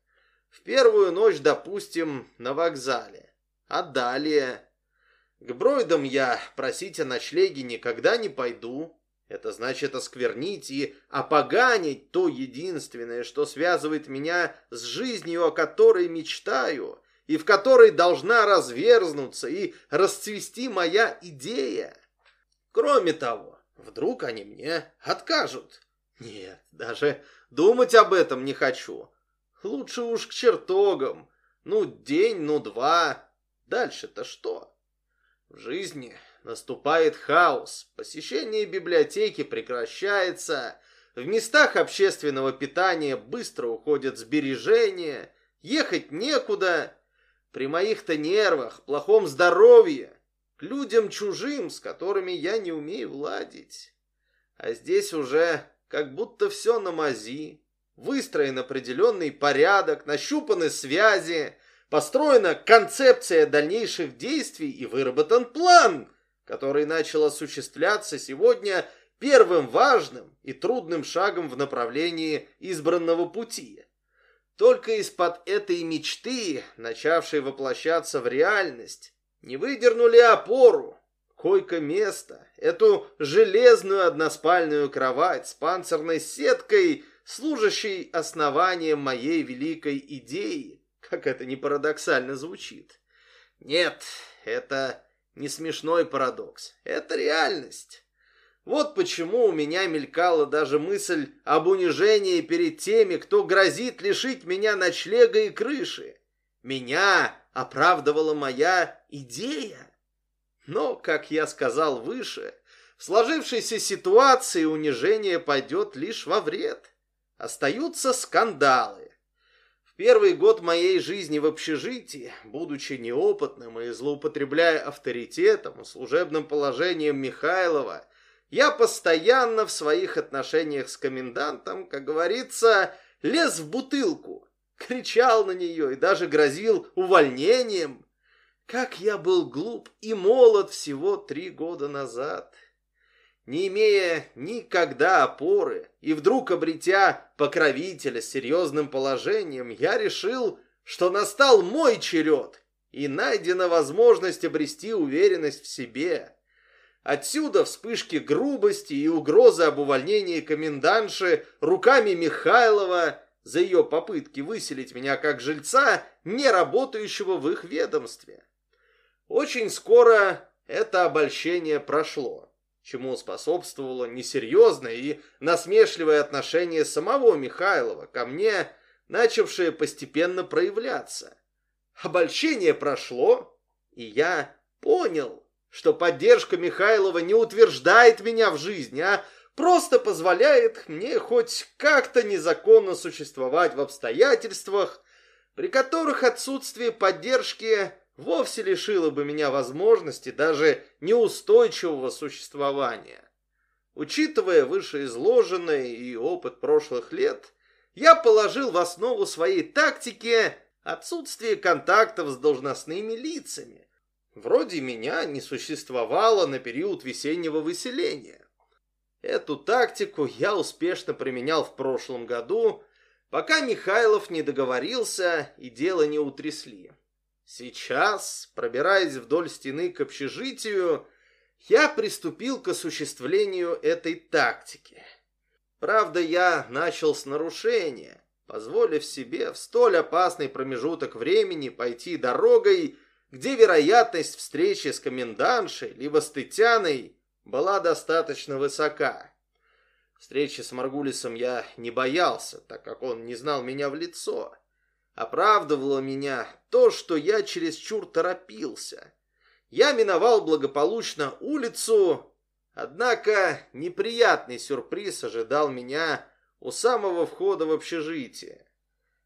В первую ночь, допустим, на вокзале. А далее... К Бройдам я просить о ночлеге никогда не пойду. Это значит осквернить и опоганить то единственное, что связывает меня с жизнью, о которой мечтаю, и в которой должна разверзнуться и расцвести моя идея. Кроме того, вдруг они мне откажут. Нет, даже думать об этом не хочу. Лучше уж к чертогам. Ну, день, ну, два. Дальше-то что? В жизни наступает хаос. Посещение библиотеки прекращается. В местах общественного питания быстро уходят сбережения. Ехать некуда. При моих-то нервах, плохом здоровье. К людям чужим, с которыми я не умею ладить. А здесь уже как будто все на мази. Выстроен определенный порядок, нащупаны связи, построена концепция дальнейших действий и выработан план, который начал осуществляться сегодня первым важным и трудным шагом в направлении избранного пути. Только из-под этой мечты, начавшей воплощаться в реальность, не выдернули опору, койко-место, эту железную односпальную кровать с панцирной сеткой – служащий основанием моей великой идеи, как это не парадоксально звучит. Нет, это не смешной парадокс, это реальность. Вот почему у меня мелькала даже мысль об унижении перед теми, кто грозит лишить меня ночлега и крыши. Меня оправдывала моя идея. Но, как я сказал выше, В сложившейся ситуации унижение пойдет лишь во вред. Остаются скандалы. В первый год моей жизни в общежитии, будучи неопытным и злоупотребляя авторитетом и служебным положением Михайлова, я постоянно в своих отношениях с комендантом, как говорится, лез в бутылку, кричал на нее и даже грозил увольнением. Как я был глуп и молод всего три года назад. Не имея никогда опоры и вдруг обретя покровителя с серьезным положением, я решил, что настал мой черед и найдена возможность обрести уверенность в себе. Отсюда вспышки грубости и угрозы об увольнении комендантши руками Михайлова за ее попытки выселить меня как жильца, не работающего в их ведомстве. Очень скоро это обольщение прошло, чему способствовало несерьезное и насмешливое отношение самого Михайлова ко мне, начавшее постепенно проявляться. Обольщение прошло, и я понял, что поддержка Михайлова не утверждает меня в жизни, а просто позволяет мне хоть как-то незаконно существовать в обстоятельствах, при которых отсутствие поддержки вовсе лишило бы меня возможности даже неустойчивого существования. Учитывая вышеизложенное и опыт прошлых лет, я положил в основу своей тактики отсутствие контактов с должностными лицами, Вроде меня не существовало на период весеннего выселения. Эту тактику я успешно применял в прошлом году, пока Михайлов не договорился и дело не утрясли. Сейчас, пробираясь вдоль стены к общежитию, я приступил к осуществлению этой тактики. Правда, я начал с нарушения, позволив себе в столь опасный промежуток времени пойти дорогой, где вероятность встречи с комендантшей либо с Тытяной была достаточно высока. Встречи с Маргулисом я не боялся, так как он не знал меня в лицо. Оправдывало меня то, что я чересчур торопился. Я миновал благополучно улицу, однако неприятный сюрприз ожидал меня у самого входа в общежитие.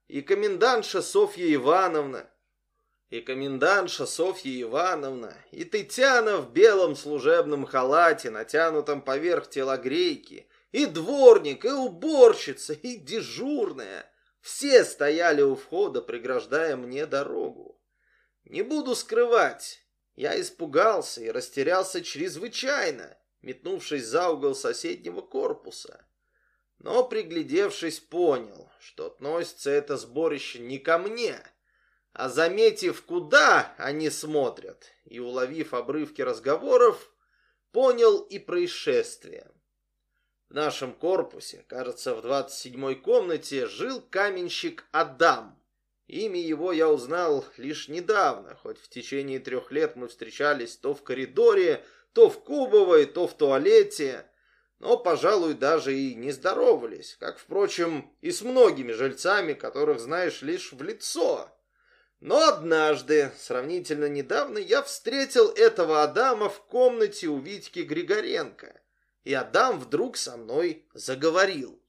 И комендантша Софья Ивановна, и комендантша Софья Ивановна, и Тытяна в белом служебном халате, натянутом поверх телогрейки, и дворник, и уборщица, и дежурная. Все стояли у входа, преграждая мне дорогу. Не буду скрывать, я испугался и растерялся чрезвычайно, метнувшись за угол соседнего корпуса. Но, приглядевшись, понял, что относится это сборище не ко мне, а заметив, куда они смотрят, и уловив обрывки разговоров, понял и происшествие. В нашем корпусе, кажется, в 27-й комнате, жил каменщик Адам. Имя его я узнал лишь недавно, хоть в течение трех лет мы встречались то в коридоре, то в кубовой, то в туалете, но, пожалуй, даже и не здоровались, как, впрочем, и с многими жильцами, которых знаешь лишь в лицо. Но однажды, сравнительно недавно, я встретил этого Адама в комнате у Витьки Григоренко. И Адам вдруг со мной заговорил.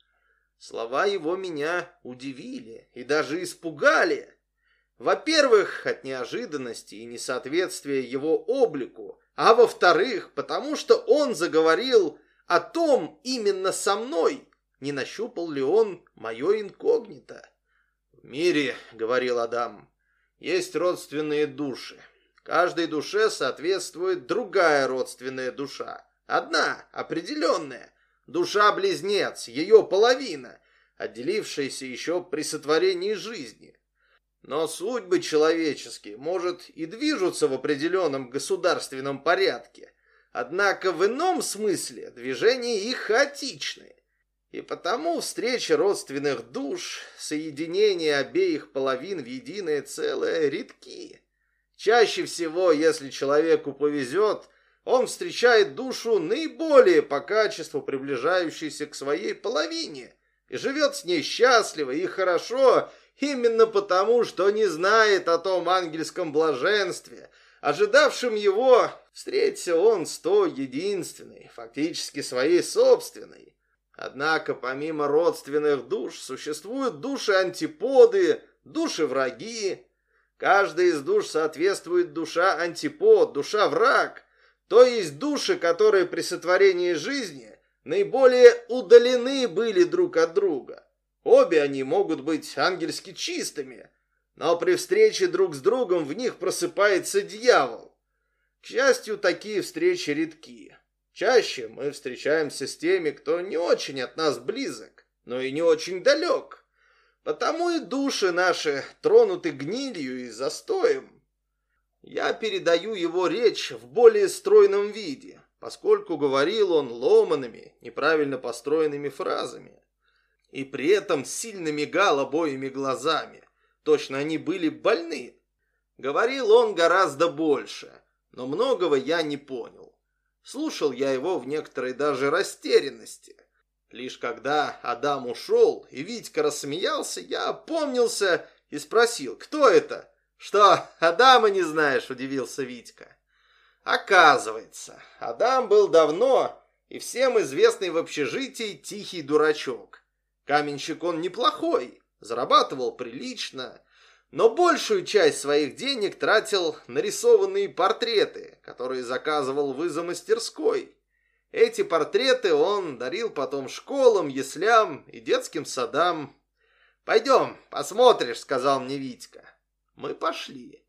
Слова его меня удивили и даже испугали. Во-первых, от неожиданности и несоответствия его облику, а во-вторых, потому что он заговорил о том именно со мной, не нащупал ли он мое инкогнито. «В мире, — говорил Адам, есть родственные души. Каждой душе соответствует другая родственная душа. Одна, определенная. Душа-близнец, ее половина, отделившаяся еще при сотворении жизни. Но судьбы человеческие, может, и движутся в определенном государственном порядке. Однако в ином смысле движения их хаотичны. И потому встреча родственных душ, соединение обеих половин в единое целое редки. Чаще всего, если человеку повезет, он встречает душу наиболее по качеству приближающейся к своей половине и живет с ней счастливо и хорошо именно потому, что не знает о том ангельском блаженстве, ожидавшим его, встретился он с той единственной, фактически своей собственной. Однако помимо родственных душ существуют души-антиподы, души-враги. Каждая из душ соответствует душа-антипод, душа-враг, то есть души, которые при сотворении жизни наиболее удалены были друг от друга. Обе они могут быть ангельски чистыми, но при встрече друг с другом в них просыпается дьявол. К счастью, такие встречи редки. Чаще мы встречаемся с теми, кто не очень от нас близок, но и не очень далек. Потому и души наши тронуты гнилью и застоем. Я передаю его речь в более стройном виде, поскольку говорил он ломанными, неправильно построенными фразами. И при этом сильно мигал обоими глазами. Точно они были больны. Говорил он гораздо больше, но многого я не понял. Слушал я его в некоторой даже растерянности. Лишь когда Адам ушел и Витька рассмеялся, я опомнился и спросил, кто это? Что, Адама не знаешь, удивился Витька. Оказывается, Адам был давно и всем известный в общежитии тихий дурачок. Каменщик он неплохой, зарабатывал прилично, но большую часть своих денег тратил на рисованные портреты, которые заказывал в изомастерской. Эти портреты он дарил потом школам, яслям и детским садам. «Пойдем, посмотришь», — сказал мне Витька. Мы пошли.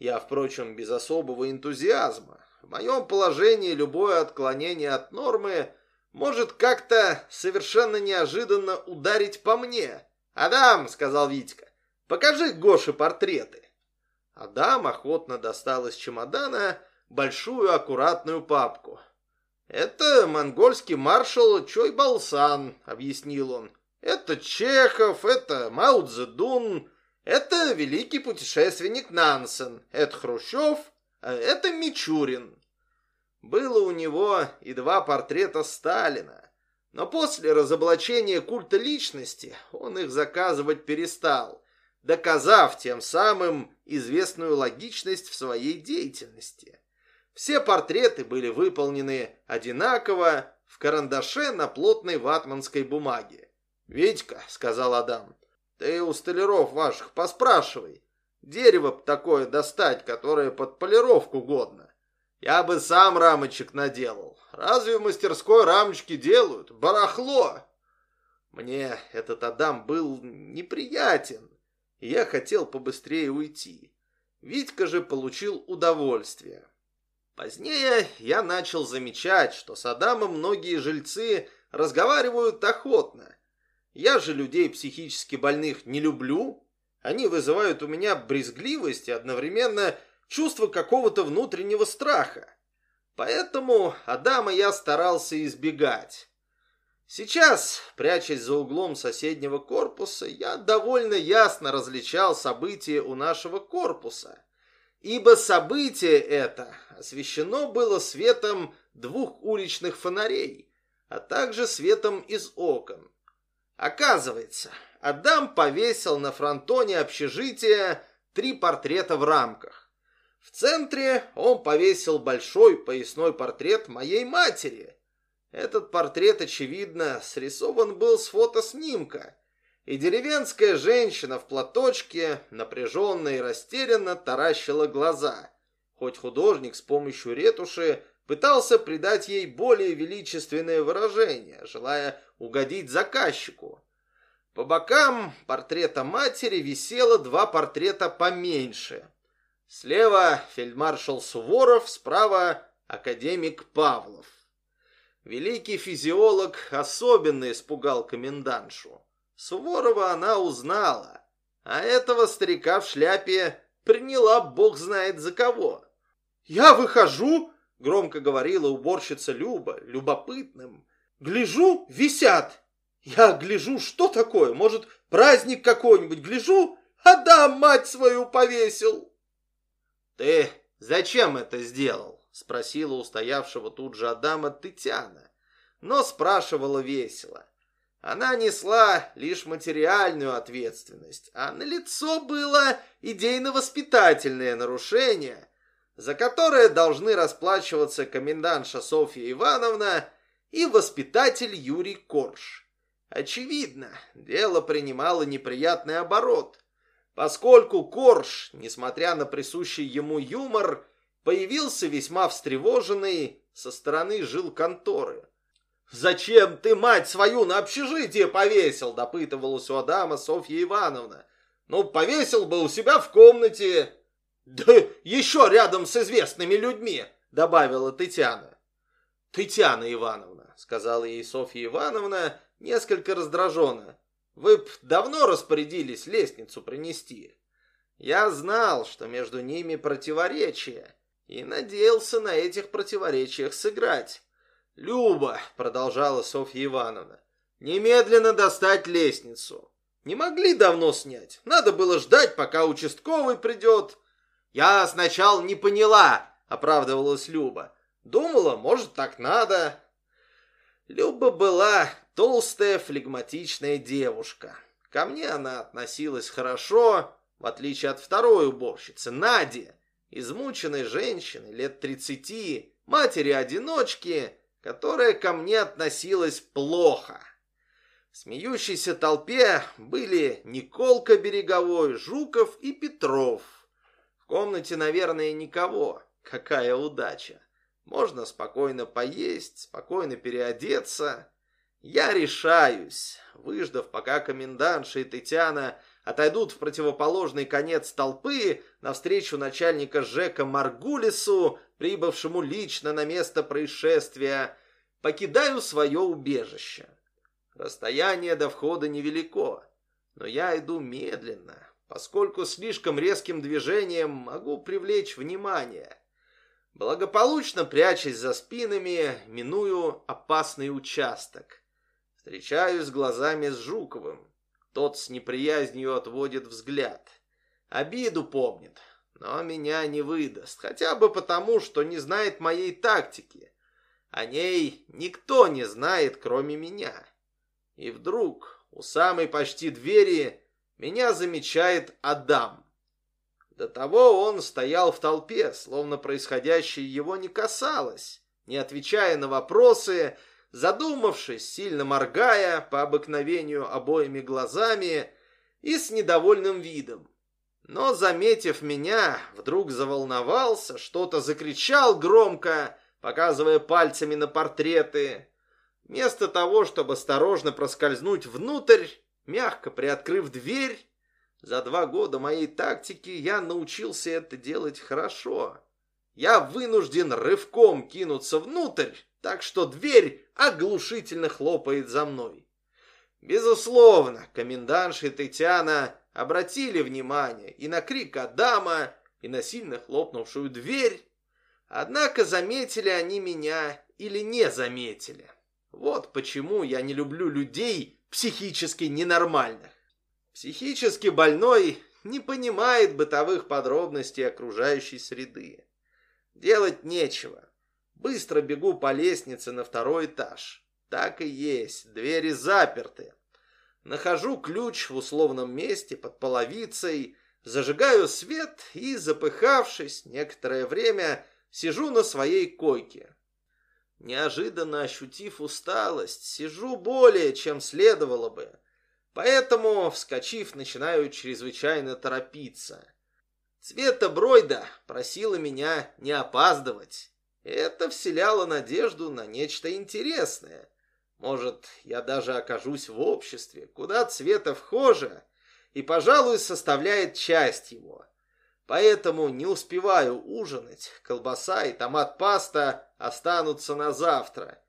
Я, впрочем, без особого энтузиазма. В моем положении любое отклонение от нормы может как-то совершенно неожиданно ударить по мне. «Адам», — сказал Витька, Покажи Гоше портреты. Адам охотно достал из чемодана большую аккуратную папку. «Это монгольский маршал Чой Балсан», — объяснил он. «Это Чехов, это Мао Цзэдун, это великий путешественник Нансен, это Хрущев, а это Мичурин». Было у него и два портрета Сталина, но после разоблачения культа личности он их заказывать перестал — доказав тем самым известную логичность в своей деятельности. Все портреты были выполнены одинаково в карандаше на плотной ватманской бумаге. «Витька», — сказал Адам, — «ты у столяров ваших поспрашивай. Дерево такое достать, которое под полировку годно. Я бы сам рамочек наделал. Разве в мастерской рамочки делают? Барахло!» Мне этот Адам был неприятен я хотел побыстрее уйти. Витька же получил удовольствие. Позднее я начал замечать, что с Адамом многие жильцы разговаривают охотно. Я же людей психически больных не люблю. Они вызывают у меня брезгливость и одновременно чувство какого-то внутреннего страха. Поэтому Адама я старался избегать. Сейчас, прячась за углом соседнего корпуса, я довольно ясно различал события у нашего корпуса, ибо событие это освещено было светом двух уличных фонарей, а также светом из окон. Оказывается, Адам повесил на фронтоне общежития три портрета в рамках. В центре он повесил большой поясной портрет моей матери – этот портрет, очевидно, срисован был с фотоснимка, и деревенская женщина в платочке, напряженно и растерянно, таращила глаза, хоть художник с помощью ретуши пытался придать ей более величественное выражение, желая угодить заказчику. По бокам портрета матери висело два портрета поменьше. Слева фельдмаршал Суворов, справа академик Павлов. Великий физиолог особенно испугал комендантшу. Суворова она узнала, а этого старика в шляпе приняла бог знает за кого. «Я выхожу», — громко говорила уборщица Люба, любопытным. «Гляжу, висят. Я гляжу, что такое? Может, праздник какой-нибудь? Гляжу, Адам мать свою повесил». «Ты зачем это сделал?» Спросила устоявшего тут же Адама Тытяна, но спрашивала весело. Она несла лишь материальную ответственность, а на лицо было идейно-воспитательное нарушение, за которое должны расплачиваться комендантша Софья Ивановна и воспитатель Юрий Корж. Очевидно, дело принимало неприятный оборот, поскольку Корж, несмотря на присущий ему юмор, появился весьма встревоженный со стороны жил конторы. «Зачем ты, мать свою, на общежитие повесил?» – допытывалась у Адама Софья Ивановна. «Ну, повесил бы у себя в комнате». «Да еще рядом с известными людьми», – добавила Татьяна. «Татьяна Ивановна», – сказала ей Софья Ивановна, несколько раздраженно. «Вы б давно распорядились лестницу принести». Я знал, что между ними противоречия, и надеялся на этих противоречиях сыграть. «Люба», — продолжала Софья Ивановна, — «немедленно достать лестницу. Не могли давно снять. Надо было ждать, пока участковый придет». «Я сначала не поняла», — оправдывалась Люба. «Думала, может, так надо». Люба была толстая флегматичная девушка. Ко мне она относилась хорошо, в отличие от второй уборщицы, Нади, измученной женщины лет тридцати, матери-одиночки, которая ко мне относилась плохо. В смеющейся толпе были Николка Береговой, Жуков и Петров. В комнате, наверное, никого. Какая удача. Можно спокойно поесть, спокойно переодеться. Я решаюсь, выждав, пока комендантша и Татьяна отойдут в противоположный конец толпы навстречу начальника ЖЭКа Маргулису, прибывшему лично на место происшествия, покидаю свое убежище. Расстояние до входа невелико, но я иду медленно, поскольку слишком резким движением могу привлечь внимание. Благополучно прячась за спинами, миную опасный участок. Встречаюсь глазами с Жуковым. Тот с неприязнью отводит взгляд. Обиду помнит, но меня не выдаст, хотя бы потому, что не знает моей тактики. О ней никто не знает, кроме меня. И вдруг у самой почти двери меня замечает Адам. До того он стоял в толпе, словно происходящее его не касалось, не отвечая на вопросы, задумавшись, сильно моргая по обыкновению обоими глазами и с недовольным видом но, заметив меня, вдруг заволновался, что-то закричал громко, показывая пальцами на портреты. Вместо того, чтобы осторожно проскользнуть внутрь, мягко приоткрыв дверь, за два года моей тактики я научился это делать хорошо. Я вынужден рывком кинуться внутрь, так что дверь оглушительно хлопает за мной. Безусловно, комендантша Татьяна обратили внимание и на крик Адама, и на сильно хлопнувшую дверь. Однако заметили они меня или не заметили. Вот почему я не люблю людей психически ненормальных. Психически больной не понимает бытовых подробностей окружающей среды. Делать нечего. Быстро бегу по лестнице на второй этаж. Так и есть, двери заперты. Нахожу ключ в условном месте под половицей, зажигаю свет и, запыхавшись, некоторое время сижу на своей койке. Неожиданно ощутив усталость, сижу более, чем следовало бы. Поэтому, вскочив, начинаю чрезвычайно торопиться. Цвета Бройда просила меня не опаздывать. Это вселяло надежду на нечто интересное. Может, я даже окажусь в обществе, куда цвета вхоже, и, пожалуй, составляет часть его. Поэтому не успеваю ужинать, колбаса и томат-паста останутся на завтра.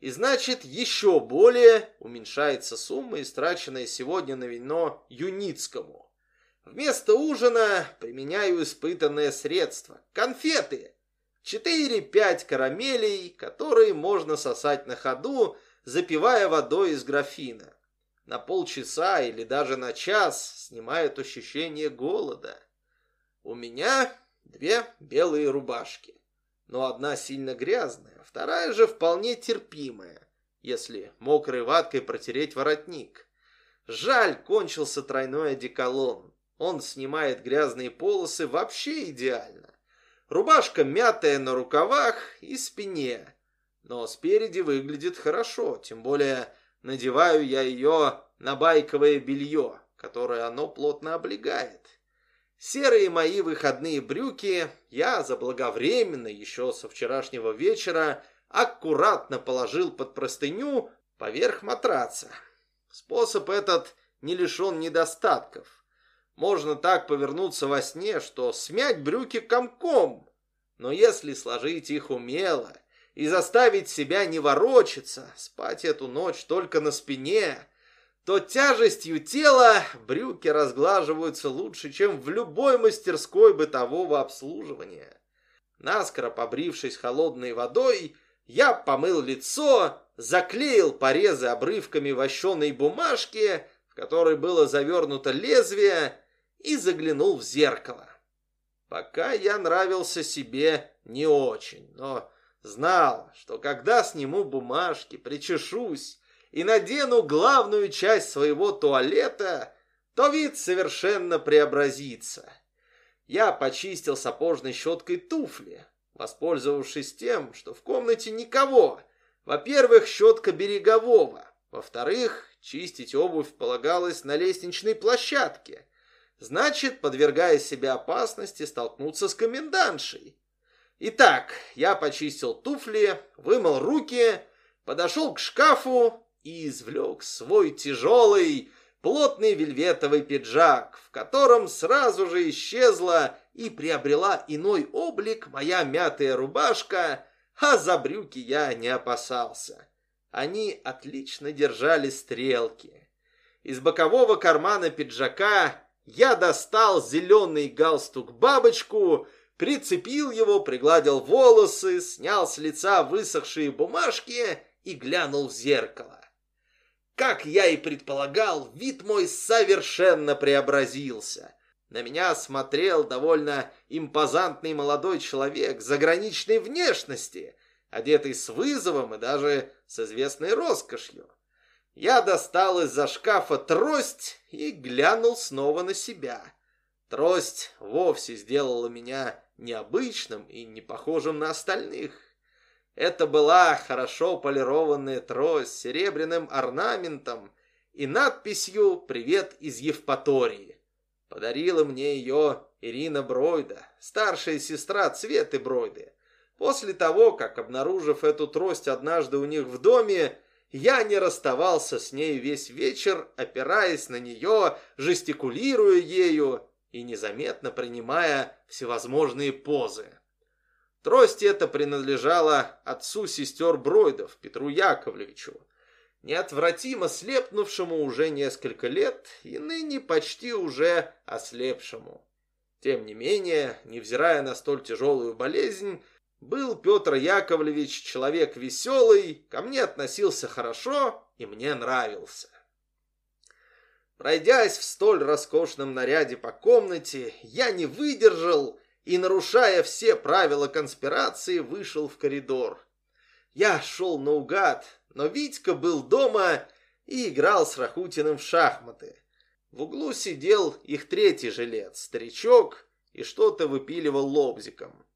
И значит, еще более уменьшается сумма, истраченная сегодня на вино Юницкому. Вместо ужина применяю испытанное средство – конфеты. 4-5 карамелей, которые можно сосать на ходу, запивая водой из графина. На полчаса или даже на час снимает ощущение голода. У меня две белые рубашки, но одна сильно грязная, вторая же вполне терпимая, если мокрой ваткой протереть воротник. Жаль, кончился тройной одеколон. Он снимает грязные полосы вообще идеально. Рубашка мятая на рукавах и спине. Но спереди выглядит хорошо, тем более надеваю я ее на байковое белье, которое оно плотно облегает. Серые мои выходные брюки я заблаговременно еще со вчерашнего вечера аккуратно положил под простыню поверх матраца. Способ этот не лишен недостатков. Можно так повернуться во сне, что смять брюки комком. Но если сложить их умело и заставить себя не ворочаться, спать эту ночь только на спине, то тяжестью тела брюки разглаживаются лучше, чем в любой мастерской бытового обслуживания. Наскоро побрившись холодной водой, я помыл лицо, заклеил порезы обрывками вощеной бумажки, в которой было завернуто лезвие, и заглянул в зеркало. Пока я нравился себе не очень, но знал, что когда сниму бумажки, причешусь и надену главную часть своего туалета, то вид совершенно преобразится. Я почистил сапожной щеткой туфли, воспользовавшись тем, что в комнате никого. Во-первых, щетка берегового. Во-вторых, чистить обувь полагалось на лестничной площадке. Значит, подвергая себя опасности, столкнуться с комендантшей. Итак, я почистил туфли, вымыл руки, подошел к шкафу и извлек свой тяжелый, плотный вельветовый пиджак, в котором сразу же исчезла и приобрела иной облик моя мятая рубашка, а за брюки я не опасался. Они отлично держали стрелки. Из бокового кармана пиджака я достал зеленый галстук-бабочку, прицепил его, пригладил волосы, снял с лица высохшие бумажки и глянул в зеркало. Как я и предполагал, вид мой совершенно преобразился. На меня смотрел довольно импозантный молодой человек заграничной внешности, одетый с вызовом и даже с известной роскошью. Я достал из-за шкафа трость и глянул снова на себя. Трость вовсе сделала меня необычным и не похожим на остальных. Это была хорошо полированная трость с серебряным орнаментом и надписью «Привет из Евпатории». Подарила мне ее Ирина Бройда, старшая сестра Цветы Бройды. После того, как, обнаружив эту трость однажды у них в доме, я не расставался с ней весь вечер, опираясь на нее, жестикулируя ею и незаметно принимая всевозможные позы. Трость эта принадлежала отцу сестер Бройдов, Петру Яковлевичу, неотвратимо слепнувшему уже несколько лет и ныне почти уже ослепшему. Тем не менее, невзирая на столь тяжелую болезнь, был Петр Яковлевич человек веселый, ко мне относился хорошо и мне нравился. Пройдясь в столь роскошном наряде по комнате, я не выдержал и, нарушая все правила конспирации, вышел в коридор. Я шел наугад, но Витька был дома и играл с Рахутиным в шахматы. В углу сидел их третий жилец, старичок, и что-то выпиливал лобзиком.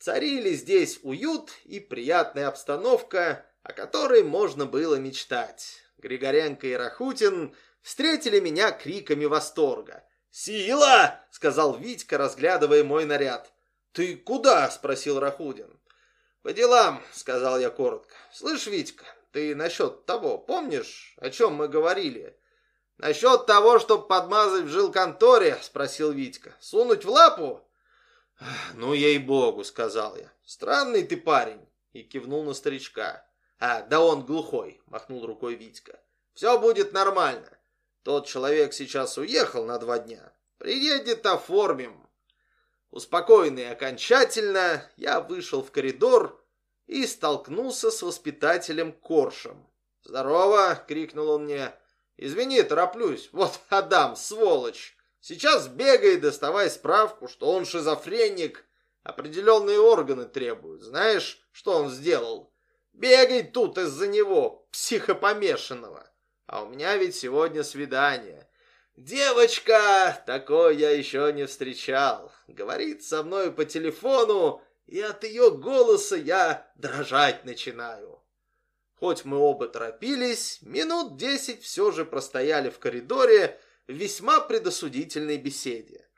Царили здесь уют и приятная обстановка, о которой можно было мечтать. Григоренко и Рахутин встретили меня криками восторга. «Сила!» — сказал Витька, разглядывая мой наряд. «Ты куда?» — спросил Рахудин. «По делам», — сказал я коротко. «Слышь, Витька, ты насчет того, помнишь, о чем мы говорили?» «Насчет того, чтоб подмазать в жилконторе?» — спросил Витька. «Сунуть в лапу?» «Ну, ей-богу», — сказал я. «Странный ты парень», — и кивнул на старичка. «А, да он глухой», — махнул рукой Витька. «Все будет нормально. Тот человек сейчас уехал на два дня. Приедет, оформим. Успокоенный окончательно, я вышел в коридор и столкнулся с воспитателем Коршем. «Здорово!» — крикнул он мне. «Извини, тороплюсь. Вот Адам, сволочь! Сейчас бегай, доставай справку, что он шизофреник. Определенные органы требуют. Знаешь, что он сделал? Бегай тут из-за него, психопомешанного. А у меня ведь сегодня свидание. Девочка, такой я еще не встречал. Говорит со мной по телефону, и от ее голоса я дрожать начинаю. Хоть мы оба торопились, минут десять все же простояли в коридоре в весьма предосудительной беседе.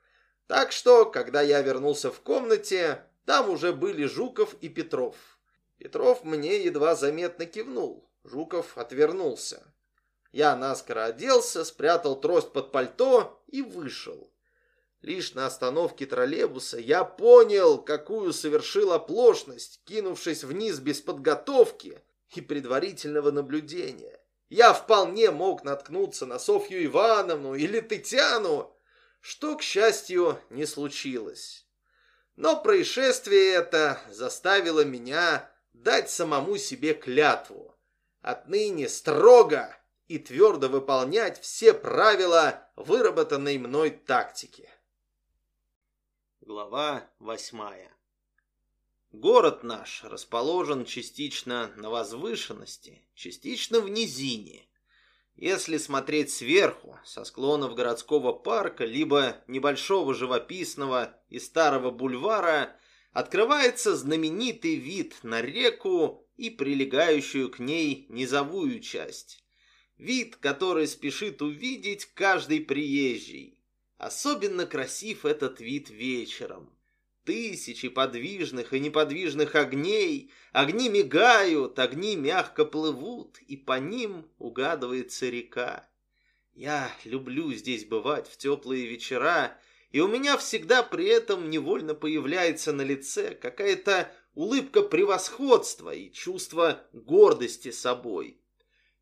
Так что, когда я вернулся в комнате, там уже были Жуков и Петров. Петров мне едва заметно кивнул. Жуков отвернулся. Я наскоро оделся, спрятал трость под пальто и вышел. Лишь на остановке троллейбуса я понял, какую совершил оплошность, кинувшись вниз без подготовки и предварительного наблюдения. Я вполне мог наткнуться на Софью Ивановну или Татьяну, что, к счастью, не случилось. Но происшествие это заставило меня дать самому себе клятву. Отныне строго и твердо выполнять все правила выработанной мной тактики. Глава восьмая Город наш расположен частично на возвышенности, частично в низине. Если смотреть сверху, со склонов городского парка, либо небольшого живописного и старого бульвара, открывается знаменитый вид на реку и прилегающую к ней низовую часть. Вид, который спешит увидеть каждый приезжий. Особенно красив этот вид вечером. Тысячи подвижных и неподвижных огней. Огни мигают, огни мягко плывут, и по ним угадывается река. Я люблю здесь бывать в теплые вечера, и у меня всегда при этом невольно появляется на лице какая-то улыбка превосходства и чувство гордости собой.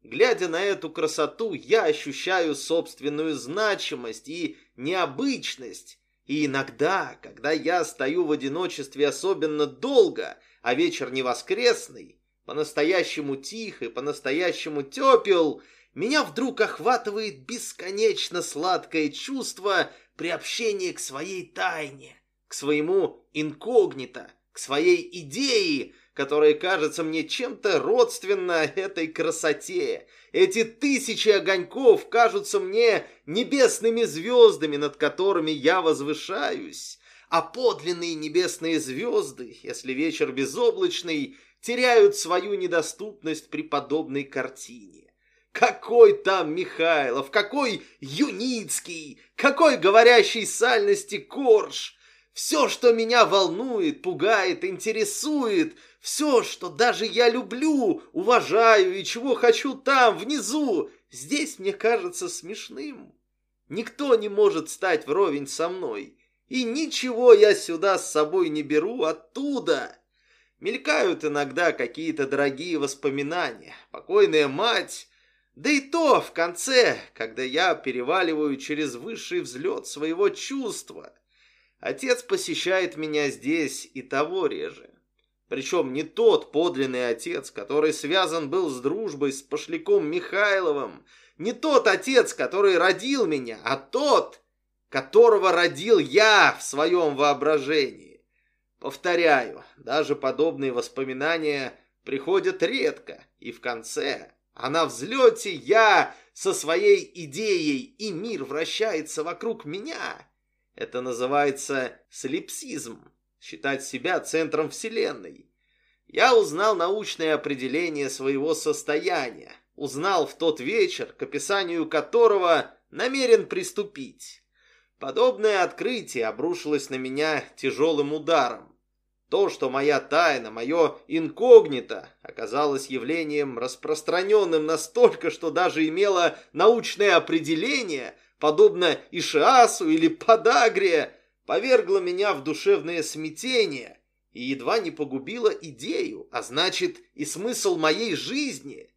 Глядя на эту красоту, я ощущаю собственную значимость и необычность. И иногда, когда я стою в одиночестве особенно долго, а вечер не воскресный, по-настоящему тихий, по-настоящему тепел, меня вдруг охватывает бесконечно сладкое чувство приобщения к своей тайне, к своему инкогнито, к своей идее, которая кажется мне чем-то родственна этой красоте. Эти тысячи огоньков кажутся мне небесными звездами, над которыми я возвышаюсь. А подлинные небесные звезды, если вечер безоблачный, теряют свою недоступность при подобной картине. Какой там Михайлов, какой Юницкий, какой говорящий сальности Корж! Все, что меня волнует, пугает, интересует, все, что даже я люблю, уважаю и чего хочу там, внизу, здесь мне кажется смешным. Никто не может стать вровень со мной, и ничего я сюда с собой не беру оттуда. Мелькают иногда какие-то дорогие воспоминания, покойная мать, да и то в конце, когда я переваливаю через высший взлет своего чувства. Отец посещает меня здесь и того реже. Причем не тот подлинный отец, который связан был с дружбой с пошляком Михайловым, не тот отец, который родил меня, а тот, которого родил я в своем воображении. Повторяю, даже подобные воспоминания приходят редко, и в конце, а на взлете я со своей идеей, и мир вращается вокруг меня. Это называется слепсизм считать себя центром Вселенной. Я узнал научное определение своего состояния, узнал в тот вечер, к описанию которого намерен приступить. Подобное открытие обрушилось на меня тяжелым ударом. То, что моя тайна, мое инкогнито оказалось явлением распространенным настолько, что даже имело научное определение, подобно Ишиасу или Подагре, повергла меня в душевное смятение и едва не погубила идею, а значит и смысл моей жизни.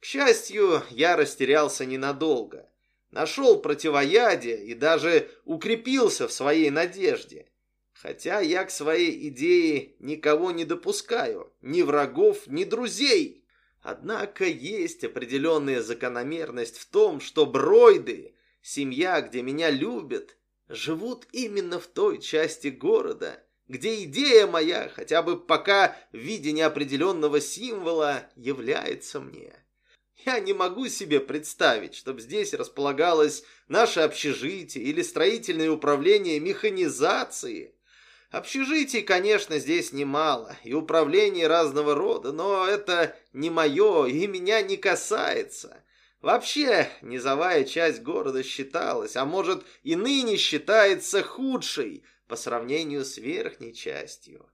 К счастью, я растерялся ненадолго. Нашел противоядие и даже укрепился в своей надежде. Хотя я к своей идее никого не допускаю, ни врагов, ни друзей. Однако есть определенная закономерность в том, что бройды, семья, где меня любят, живут именно в той части города, где идея моя, хотя бы пока в виде неопределенного символа, является мне. Я не могу себе представить, чтобы здесь располагалось наше общежитие или строительное управление механизации. Общежитий, конечно, здесь немало, и управлений разного рода, но это не мое и меня не касается. Вообще, низовая часть города считалась, а может и ныне считается худшей по сравнению с верхней частью.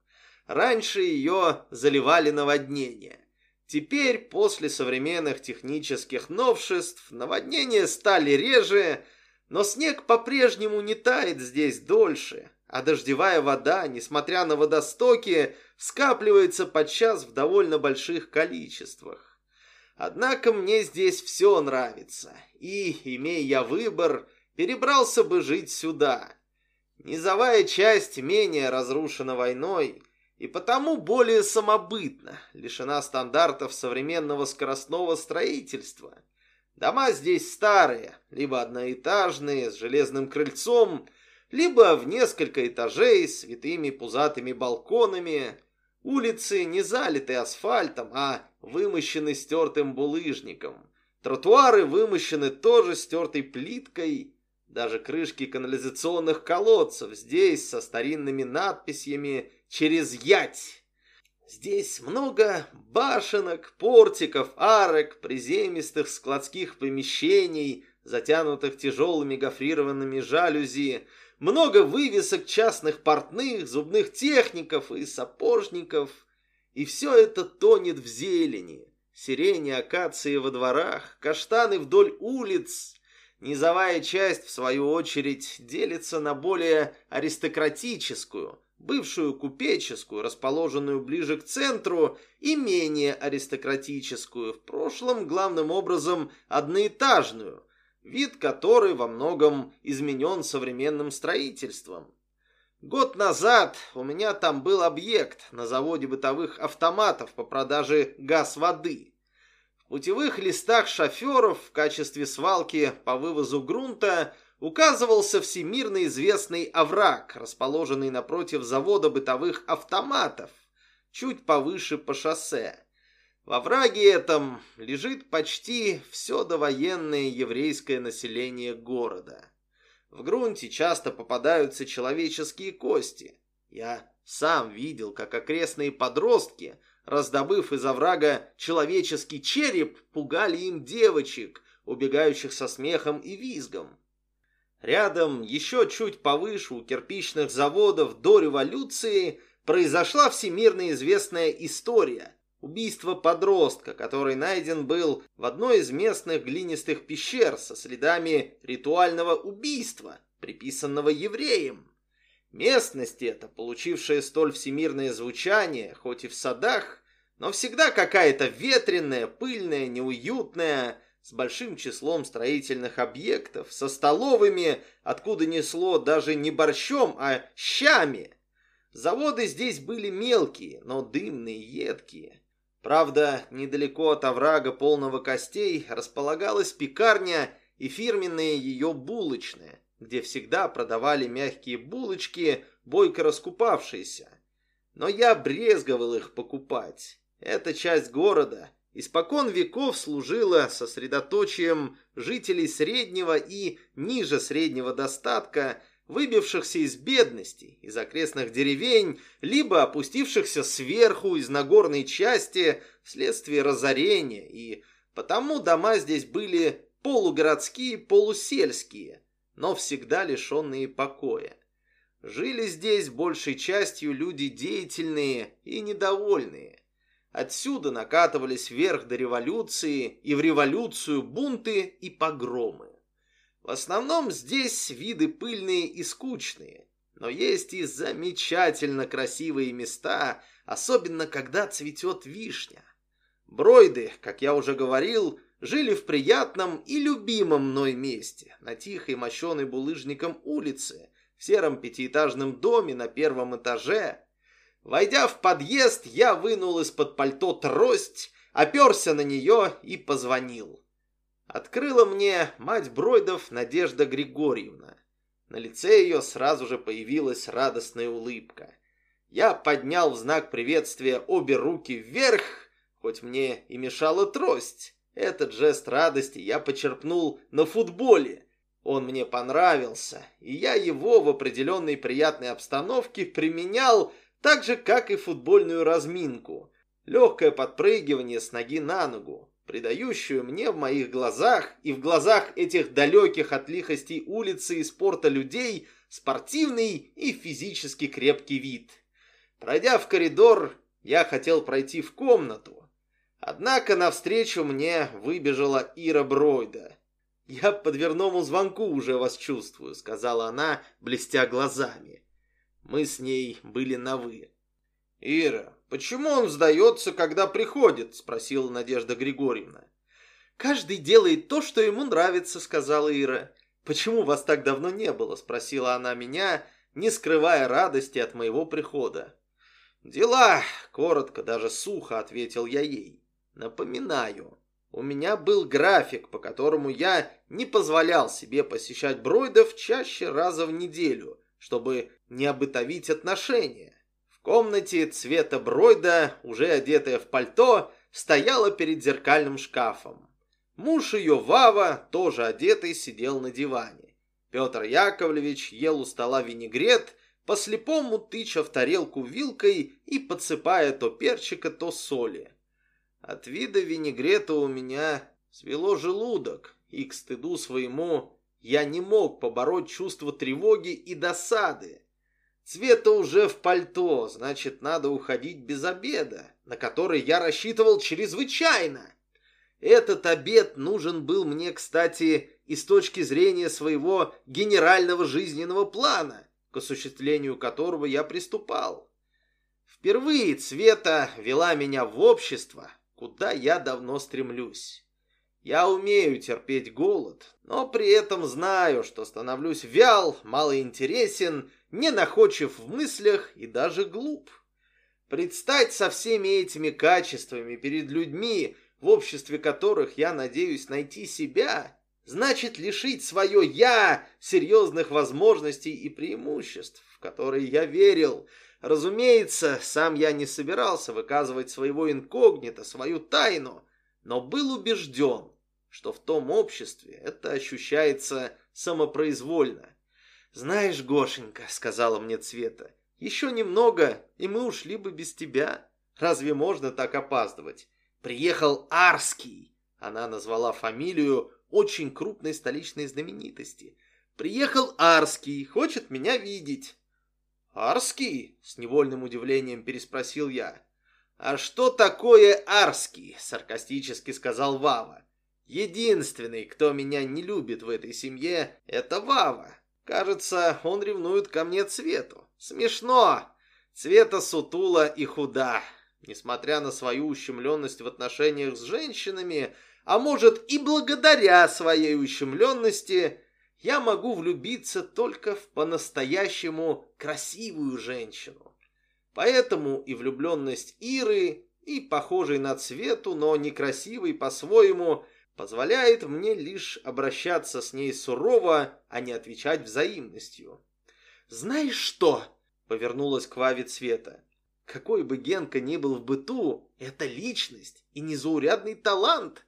Раньше ее заливали наводнения. Теперь, после современных технических новшеств, наводнения стали реже, но снег по-прежнему не тает здесь дольше, а дождевая вода, несмотря на водостоки, скапливается подчас в довольно больших количествах. Однако мне здесь все нравится, и, имея я выбор, перебрался бы жить сюда. Низовая часть менее разрушена войной, и потому более самобытна, лишена стандартов современного скоростного строительства. Дома здесь старые, либо одноэтажные, с железным крыльцом, либо в несколько этажей с витыми пузатыми балконами. Улицы не залиты асфальтом, а вымощены стертым булыжником. Тротуары вымощены тоже стертой плиткой. Даже крышки канализационных колодцев здесь со старинными надписями через ять. Здесь много башенок, портиков, арок, приземистых складских помещений, затянутых тяжелыми гофрированными жалюзи, много вывесок частных портных, зубных техников и сапожников. И все это тонет в зелени. Сирени, акации во дворах, каштаны вдоль улиц. Низовая часть, в свою очередь, делится на более аристократическую – бывшую купеческую, расположенную ближе к центру, и менее аристократическую, в прошлом главным образом одноэтажную, вид которой во многом изменен современным строительством. Год назад у меня там был объект на заводе бытовых автоматов по продаже газ-воды. В путевых листах шоферов в качестве свалки по вывозу грунта – указывался всемирно известный овраг, расположенный напротив завода бытовых автоматов, чуть повыше по шоссе. Во враге этом лежит почти все довоенное еврейское население города. В грунте часто попадаются человеческие кости. Я сам видел, как окрестные подростки, раздобыв из оврага человеческий череп, пугали им девочек, убегающих со смехом и визгом. Рядом, еще чуть повыше у кирпичных заводов до революции, произошла всемирно известная история – убийство подростка, который найден был в одной из местных глинистых пещер со следами ритуального убийства, приписанного евреям. Местность эта, получившая столь всемирное звучание, хоть и в садах, но всегда какая-то ветреная, пыльная, неуютная – с большим числом строительных объектов, со столовыми, откуда несло даже не борщом, а щами. Заводы здесь были мелкие, но дымные, едкие. Правда, недалеко от оврага полного костей располагалась пекарня и фирменная ее булочная, где всегда продавали мягкие булочки, бойко раскупавшиеся. Но я брезговал их покупать. Эта часть города испокон веков служила сосредоточием жителей среднего и ниже среднего достатка, выбившихся из бедности, из окрестных деревень, либо опустившихся сверху из Нагорной части вследствие разорения, и потому дома здесь были полугородские, полусельские, но всегда лишенные покоя. Жили здесь большей частью люди деятельные и недовольные. Отсюда накатывались вверх до революции, и в революцию бунты и погромы. В основном здесь виды пыльные и скучные, но есть и замечательно красивые места, особенно когда цветет вишня. Бройды, как я уже говорил, жили в приятном и любимом мной месте, на тихой мощеной булыжником улице, в сером пятиэтажном доме на первом этаже, Войдя в подъезд, я вынул из-под пальто трость, оперся на нее и позвонил. Открыла мне мать Бройдов Надежда Григорьевна. На лице ее сразу же появилась радостная улыбка. Я поднял в знак приветствия обе руки вверх, хоть мне и мешала трость, Этот жест радости я почерпнул на футболе. Он мне понравился, и я его в определенной приятной обстановке применял так же, как и футбольную разминку. Легкое подпрыгивание с ноги на ногу, придающую мне в моих глазах и в глазах этих далеких от лихостей улицы и спорта людей спортивный и физически крепкий вид. Пройдя в коридор, я хотел пройти в комнату, однако навстречу мне выбежала Ира Бройда. «Я по дверному звонку уже вас чувствую», — сказала она, блестя глазами. Мы с ней были на «вы». «Ира, почему он сдается, когда приходит?» — спросила Надежда Григорьевна. «Каждый делает то, что ему нравится», — сказала Ира. «Почему вас так давно не было?» — спросила она меня, не скрывая радости от моего прихода. «Дела!» — коротко, даже сухо ответил я ей. «Напоминаю, у меня был график, по которому я не позволял себе посещать Бройдов чаще раза в неделю, чтобы не обытовить отношения. Комнате цвета Бройда, уже одетая в пальто, стояла перед зеркальным шкафом. Муж ее, Вава, тоже одетый, сидел на диване. Петр Яковлевич ел у стола винегрет, по-слепому тыча в тарелку вилкой и подсыпая то перчика, то соли. От вида винегрета у меня свело желудок, и к стыду своему я не мог побороть чувство тревоги и досады. Цвета уже в пальто, значит, надо уходить без обеда, на который я рассчитывал чрезвычайно. Этот обед нужен был мне, кстати, и с точки зрения своего генерального жизненного плана, к осуществлению которого я приступал. Впервые Цвета вела меня в общество, куда я давно стремлюсь. Я умею терпеть голод, но при этом знаю, что становлюсь вял, малоинтересен, не находчив в мыслях и даже глуп. Предстать со всеми этими качествами перед людьми, в обществе которых я надеюсь найти себя, значит лишить свое «я» серьезных возможностей и преимуществ, в которые я верил. Разумеется, сам я не собирался выказывать своего инкогнито, свою тайну, но был убежден, что в том обществе это ощущается самопроизвольно. «Знаешь, Гошенька», — сказала мне Цвета, — «еще немного, и мы ушли бы без тебя. Разве можно так опаздывать? Приехал Арский». Она назвала фамилию очень крупной столичной знаменитости. «Приехал Арский, хочет меня видеть». «Арский?» — с невольным удивлением переспросил я. «А что такое Арский?» — саркастически сказал Вава. «Единственный, кто меня не любит в этой семье, это Вава. Кажется, он ревнует ко мне Цвету. Смешно! Цвета сутула и худа. Несмотря на свою ущемленность в отношениях с женщинами, а может и благодаря своей ущемленности, я могу влюбиться только в по-настоящему красивую женщину. Поэтому и влюбленность Иры, и похожий на цвету, но некрасивый по-своему, позволяет мне лишь обращаться с ней сурово, а не отвечать взаимностью. «Знаешь что?» — повернулась к Ваве Цвета. «Какой бы Генка ни был в быту, это личность и незаурядный талант!»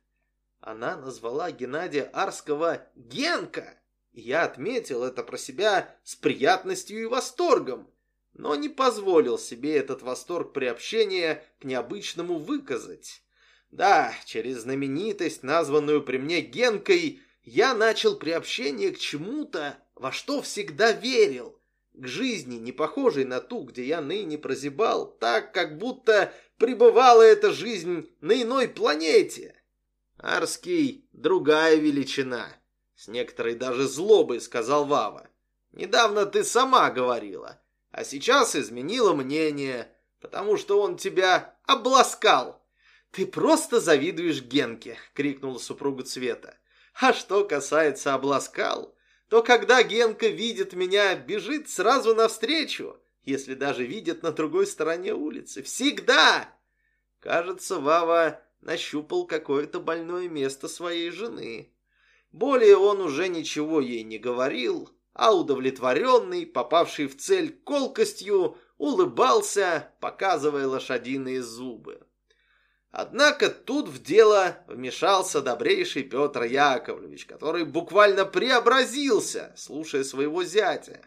Она назвала Геннадия Арского «Генка», и я отметил это про себя с приятностью и восторгом но не позволил себе этот восторг приобщения к необычному выказать. Да, через знаменитость, названную при мне Генкой, я начал приобщение к чему-то, во что всегда верил, к жизни, не похожей на ту, где я ныне прозябал, так, как будто пребывала эта жизнь на иной планете. Арский — другая величина, с некоторой даже злобой, сказал Вава. Недавно ты сама говорила, а сейчас изменила мнение, потому что он тебя обласкал. Ты просто завидуешь Генке, крикнула супруга Цвета. А что касается обласкал, то когда Генка видит меня, бежит сразу навстречу, если даже видит на другой стороне улицы. Всегда! Кажется, Вава нащупал какое-то больное место своей жены. Более он уже ничего ей не говорил, а удовлетворенный, попавший в цель колкостью, улыбался, показывая лошадиные зубы. Однако тут в дело вмешался добрейший Петр Яковлевич, который буквально преобразился, слушая своего зятя.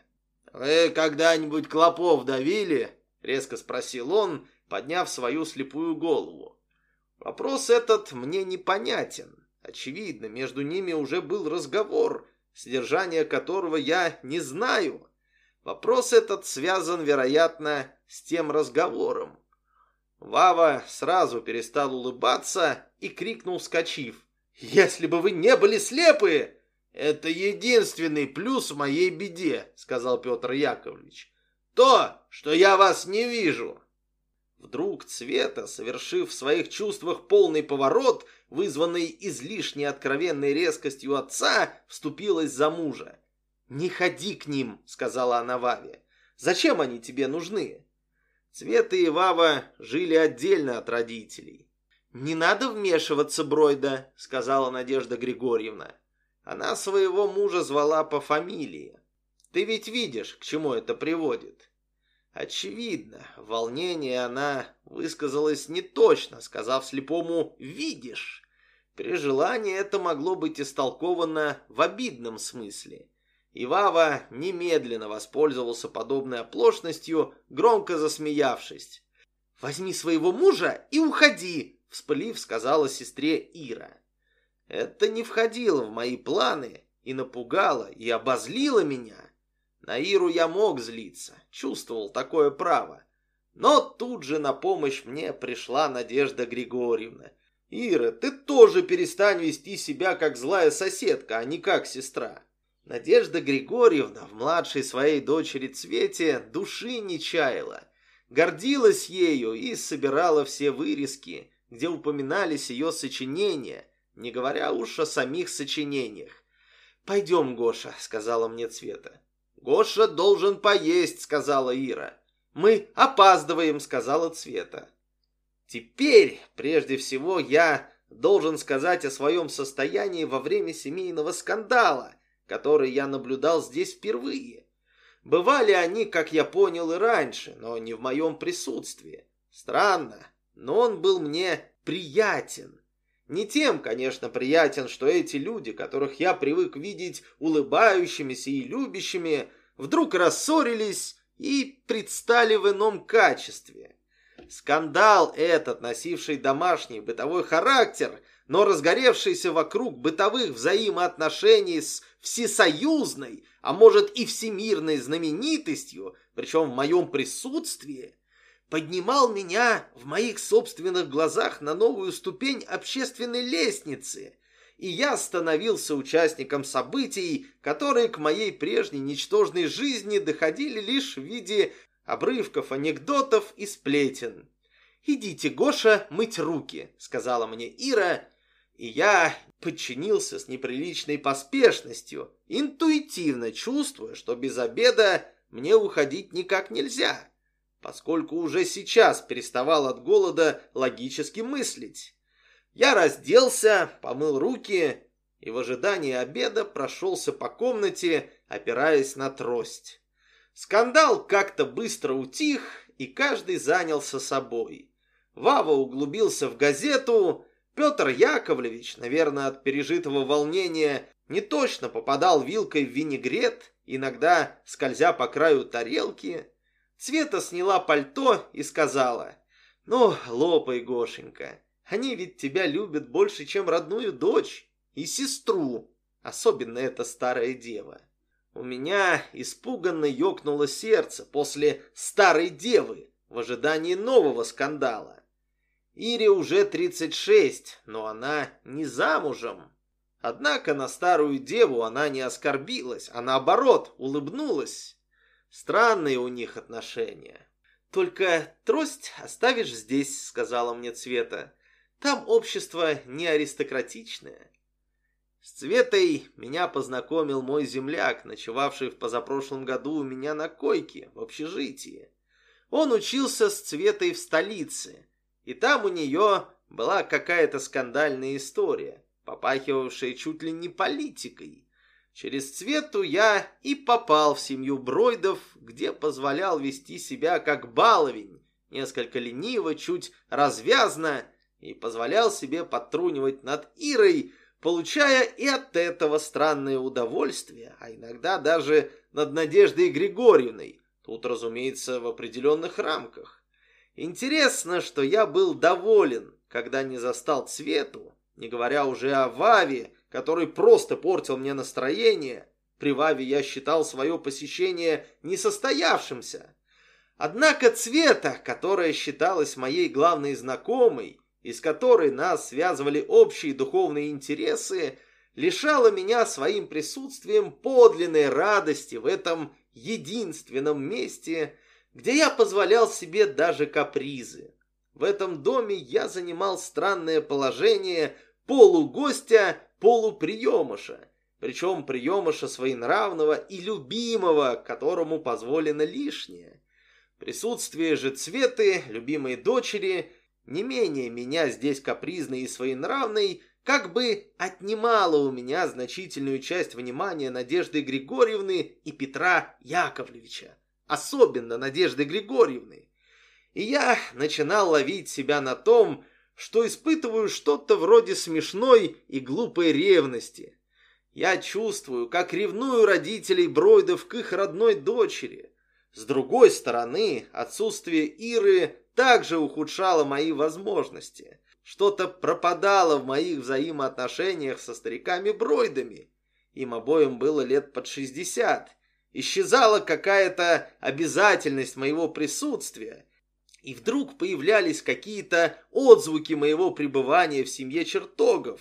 «Вы когда-нибудь клопов давили?» — резко спросил он, подняв свою слепую голову. Вопрос этот мне непонятен. Очевидно, между ними уже был разговор, содержание которого я не знаю. Вопрос этот связан, вероятно, с тем разговором. Вава сразу перестал улыбаться и крикнул, вскочив. «Если бы вы не были слепы!» «Это единственный плюс в моей беде», — сказал Петр Яковлевич. «То, что я вас не вижу». Вдруг Цвета, совершив в своих чувствах полный поворот, вызванный излишне откровенной резкостью отца, вступилась за мужа. «Не ходи к ним», — сказала она Ваве. «Зачем они тебе нужны?» Цвета и Вава жили отдельно от родителей. «Не надо вмешиваться, Бройда», — сказала Надежда Григорьевна. Она своего мужа звала по фамилии. «Ты ведь видишь, к чему это приводит?» Очевидно, в волнении она высказалась неточно, сказав слепому «видишь». При желании это могло быть истолковано в обидном смысле. И Вава немедленно воспользовался подобной оплошностью, громко засмеявшись. «Возьми своего мужа и уходи!» — вспылив, сказала сестре Ира. Это не входило в мои планы и напугало, и обозлило меня. На Иру я мог злиться, чувствовал такое право. Но тут же на помощь мне пришла Надежда Григорьевна. «Ира, ты тоже перестань вести себя как злая соседка, а не как сестра». Надежда Григорьевна в младшей своей дочери Цвете души не чаяла. Гордилась ею и собирала все вырезки, где упоминались ее сочинения, не говоря уж о самих сочинениях. «Пойдем, Гоша», — сказала мне Цвета. «Гоша должен поесть», — сказала Ира. «Мы опаздываем», — сказала Цвета. Теперь, прежде всего, я должен сказать о своем состоянии во время семейного скандала, который я наблюдал здесь впервые. Бывали они, как я понял, и раньше, но не в моем присутствии. Странно, но он был мне приятен. Не тем, конечно, приятен, что эти люди, которых я привык видеть улыбающимися и любящими, вдруг рассорились и предстали в ином качестве. Скандал этот, носивший домашний бытовой характер, но разгоревшийся вокруг бытовых взаимоотношений с всесоюзной, а может и всемирной знаменитостью, причем в моем присутствии, поднимал меня в моих собственных глазах на новую ступень общественной лестницы, и я становился участником событий, которые к моей прежней ничтожной жизни доходили лишь в виде обрывков анекдотов и сплетен. «Идите, Гоша, мыть руки», — сказала мне Ира, и я подчинился с неприличной поспешностью, интуитивно чувствуя, что без обеда мне уходить никак нельзя поскольку уже сейчас переставал от голода логически мыслить. Я разделся, помыл руки и в ожидании обеда прошелся по комнате, опираясь на трость. Скандал как-то быстро утих, и каждый занялся собой. Вава углубился в газету, Петр Яковлевич, наверное, от пережитого волнения, не точно попадал вилкой в винегрет, иногда скользя по краю тарелки. Света сняла пальто и сказала, «Ну, лопай, Гошенька, они ведь тебя любят больше, чем родную дочь и сестру, особенно эта старая дева». У меня испуганно ёкнуло сердце после старой девы в ожидании нового скандала. Ире уже 36, но она не замужем. Однако на старую деву она не оскорбилась, а наоборот улыбнулась. Странные у них отношения. Только трость оставишь здесь, сказала мне Цвета. Там общество не аристократичное. С Цветой меня познакомил мой земляк, ночевавший в позапрошлом году у меня на койке в общежитии. Он учился с Цветой в столице, и там у нее была какая-то скандальная история, попахивавшая чуть ли не политикой. Через Цвету я и попал в семью Бройдов, где позволял вести себя как баловень, несколько лениво, чуть развязно, и позволял себе подтрунивать над Ирой, получая и от этого странное удовольствие, а иногда даже над Надеждой Григорьевной, тут, разумеется, в определенных рамках. Интересно, что я был доволен, когда не застал Цвету, не говоря уже о Ваве, который просто портил мне настроение. При Ваве я считал свое посещение несостоявшимся. Однако Цвета, которая считалась моей главной знакомой, из которой нас связывали общие духовные интересы, лишала меня своим присутствием подлинной радости в этом единственном месте, где я позволял себе даже капризы. В этом доме я занимал странное положение полугостя, полуприемыша, причем приемыша своенравного и любимого, которому позволено лишнее. Присутствие же Цветы, любимой дочери, не менее меня здесь капризной и своенравной, как бы отнимало у меня значительную часть внимания Надежды Григорьевны и Петра Яковлевича особенно Надежды Григорьевны. И я начинал ловить себя на том, что испытываю что-то вроде смешной и глупой ревности. Я чувствую, как ревную родителей Бройдов к их родной дочери. С другой стороны, отсутствие Иры также ухудшало мои возможности. Что-то пропадало в моих взаимоотношениях со стариками Бройдами. Им обоим было лет под шестьдесят, исчезала какая-то обязательность моего присутствия, и вдруг появлялись какие-то отзвуки моего пребывания в семье чертогов.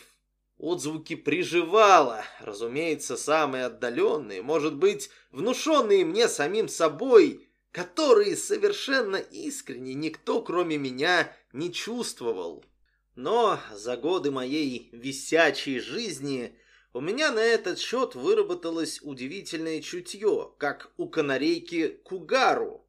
Отзвуки приживала, разумеется, самые отдаленные, может быть, внушенные мне самим собой, которые совершенно искренне никто, кроме меня, не чувствовал. Но за годы моей висячей жизни у меня на этот счет выработалось удивительное чутье, как у канарейки Кугару.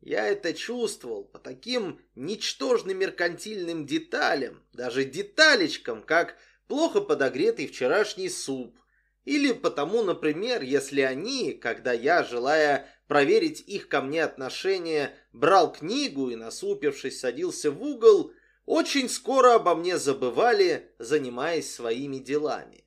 Я это чувствовал по таким ничтожным меркантильным деталям, даже деталечкам, как плохо подогретый вчерашний суп. Или потому, например, если они, когда я, желая проверить их ко мне отношения, брал книгу и, насупившись, садился в угол, очень скоро обо мне забывали, занимаясь своими делами.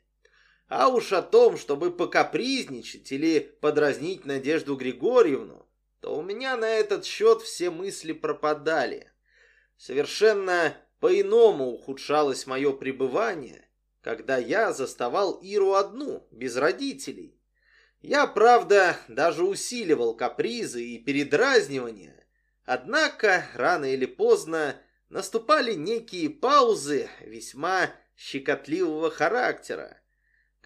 А уж о том, чтобы покапризничать или подразнить Надежду Григорьевну, то у меня на этот счет все мысли пропадали. Совершенно по-иному ухудшалось мое пребывание, когда я заставал Иру одну, без родителей. Я, правда, даже усиливал капризы и передразнивания, однако рано или поздно наступали некие паузы весьма щекотливого характера,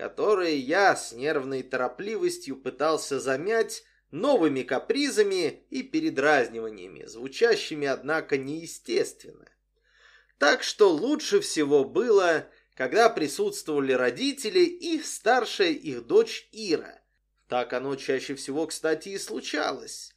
которые я с нервной торопливостью пытался замять новыми капризами и передразниваниями, звучащими, однако, неестественно. Так что лучше всего было, когда присутствовали родители и старшая их дочь Ира. Так оно чаще всего, кстати, и случалось.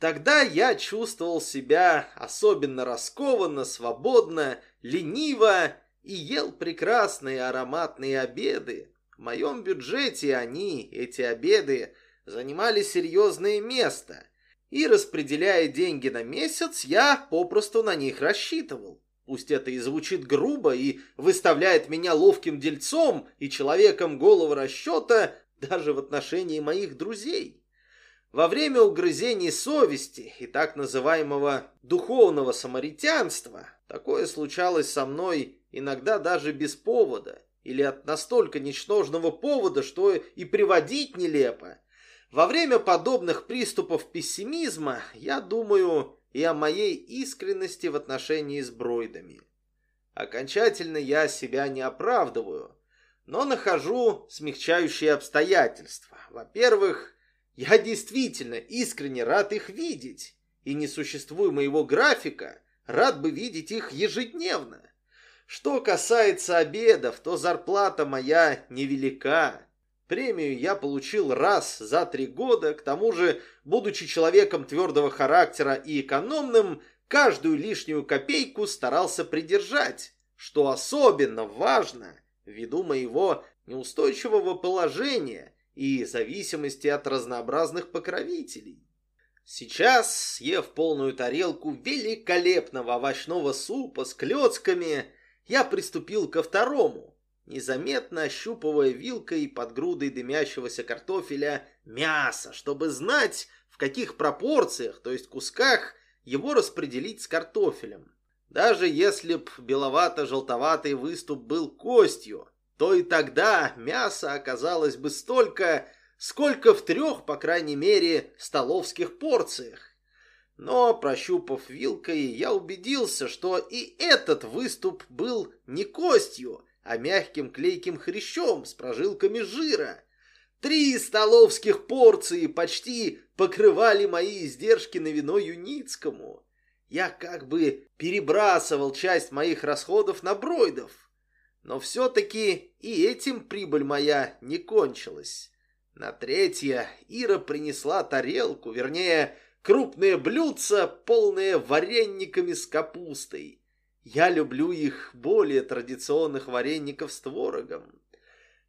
Тогда я чувствовал себя особенно раскованно, свободно, лениво и ел прекрасные ароматные обеды, в моем бюджете они, эти обеды, занимали серьезное место. И распределяя деньги на месяц, я попросту на них рассчитывал. Пусть это и звучит грубо и выставляет меня ловким дельцом и человеком голого расчета даже в отношении моих друзей. Во время угрызений совести и так называемого духовного самаритянства такое случалось со мной иногда даже без повода или от настолько ничтожного повода, что и приводить нелепо. Во время подобных приступов пессимизма я думаю и о моей искренности в отношении с Бройдами. Окончательно я себя не оправдываю, но нахожу смягчающие обстоятельства. Во-первых, я действительно искренне рад их видеть, и не существуя моего графика, рад бы видеть их ежедневно. Что касается обедов, то зарплата моя невелика. Премию я получил раз за три года, к тому же, будучи человеком твердого характера и экономным, каждую лишнюю копейку старался придержать, что особенно важно ввиду моего неустойчивого положения и зависимости от разнообразных покровителей. Сейчас, съев полную тарелку великолепного овощного супа с клетками, я приступил ко второму, незаметно ощупывая вилкой под грудой дымящегося картофеля мясо, чтобы знать, в каких пропорциях, то есть кусках, его распределить с картофелем. Даже если б беловато-желтоватый выступ был костью, то и тогда мясо оказалось бы столько, сколько в трех, по крайней мере, столовских порциях. Но, прощупав вилкой, я убедился, что и этот выступ был не костью, а мягким клейким хрящом с прожилками жира. Три столовских порции почти покрывали мои издержки на вино Юницкому. Я как бы перебрасывал часть моих расходов на Бройдов. Но все-таки и этим прибыль моя не кончилась. На третье Ира принесла тарелку, вернее, крупные блюдца, полные варениками с капустой. Я люблю их более традиционных вареников с творогом.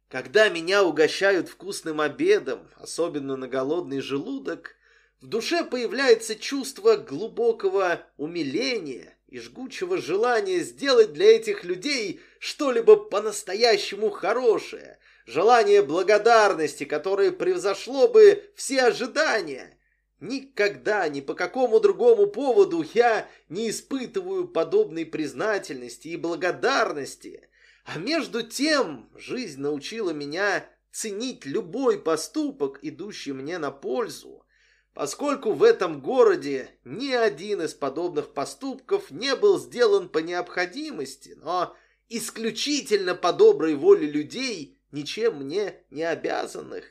Когда меня угощают вкусным обедом, особенно на голодный желудок, в душе появляется чувство глубокого умиления и жгучего желания сделать для этих людей что-либо по-настоящему хорошее, желание благодарности, которое превзошло бы все ожидания. Никогда, ни по какому другому поводу я не испытываю подобной признательности и благодарности. А между тем жизнь научила меня ценить любой поступок, идущий мне на пользу, поскольку в этом городе ни один из подобных поступков не был сделан по необходимости, но исключительно по доброй воле людей, ничем мне не обязанных.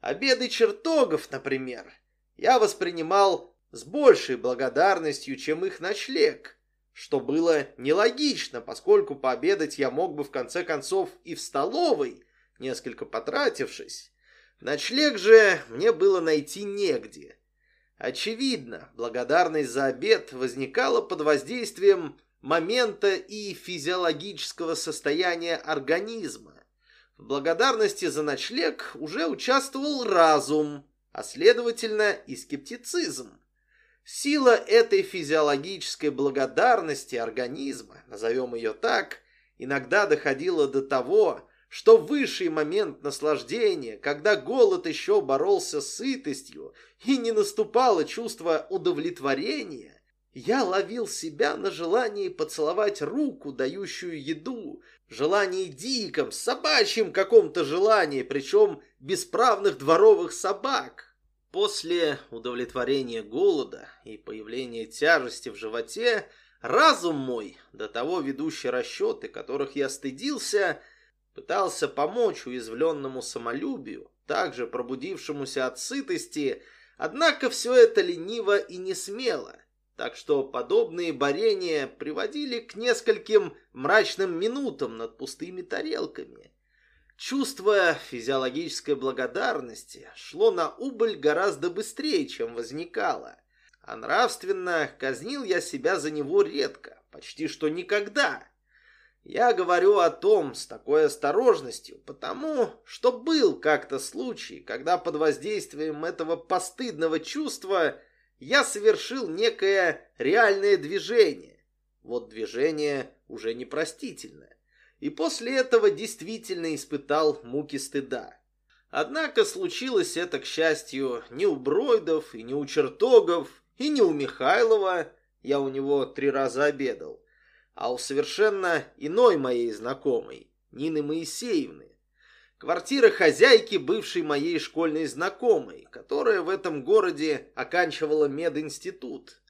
Обеды чертогов, например, я воспринимал с большей благодарностью, чем их ночлег, что было нелогично, поскольку пообедать я мог бы в конце концов и в столовой, несколько потратившись, Ночлег же мне было найти негде. Очевидно, благодарность за обед возникала под воздействием момента и физиологического состояния организма. В благодарности за ночлег уже участвовал разум, а следовательно и скептицизм. Сила этой физиологической благодарности организма, назовем ее так, иногда доходила до того, что высший момент наслаждения, когда голод еще боролся с сытостью и не наступало чувство удовлетворения, я ловил себя на желании поцеловать руку, дающую еду, желании диком, собачьем каком-то желании, причем бесправных дворовых собак. После удовлетворения голода и появления тяжести в животе, разум мой, до того ведущий расчеты, которых я стыдился, — Пытался помочь уязвленному самолюбию, также пробудившемуся от сытости, однако все это лениво и не смело. Так что подобные борения приводили к нескольким мрачным минутам над пустыми тарелками. Чувство физиологической благодарности шло на убыль гораздо быстрее, чем возникало. А нравственно казнил я себя за него редко, почти что никогда. Я говорю о том с такой осторожностью, потому что был как-то случай, когда под воздействием этого постыдного чувства я совершил некое реальное движение. Вот движение уже непростительное. И после этого действительно испытал муки стыда. Однако случилось это, к счастью, не у Бройдов и не у Чертогов, и не у Михайлова, я у него три раза обедал, а у совершенно иной моей знакомой, Нины Моисеевны. Квартира хозяйки бывшей моей школьной знакомой, которая в этом городе оканчивала мединститут.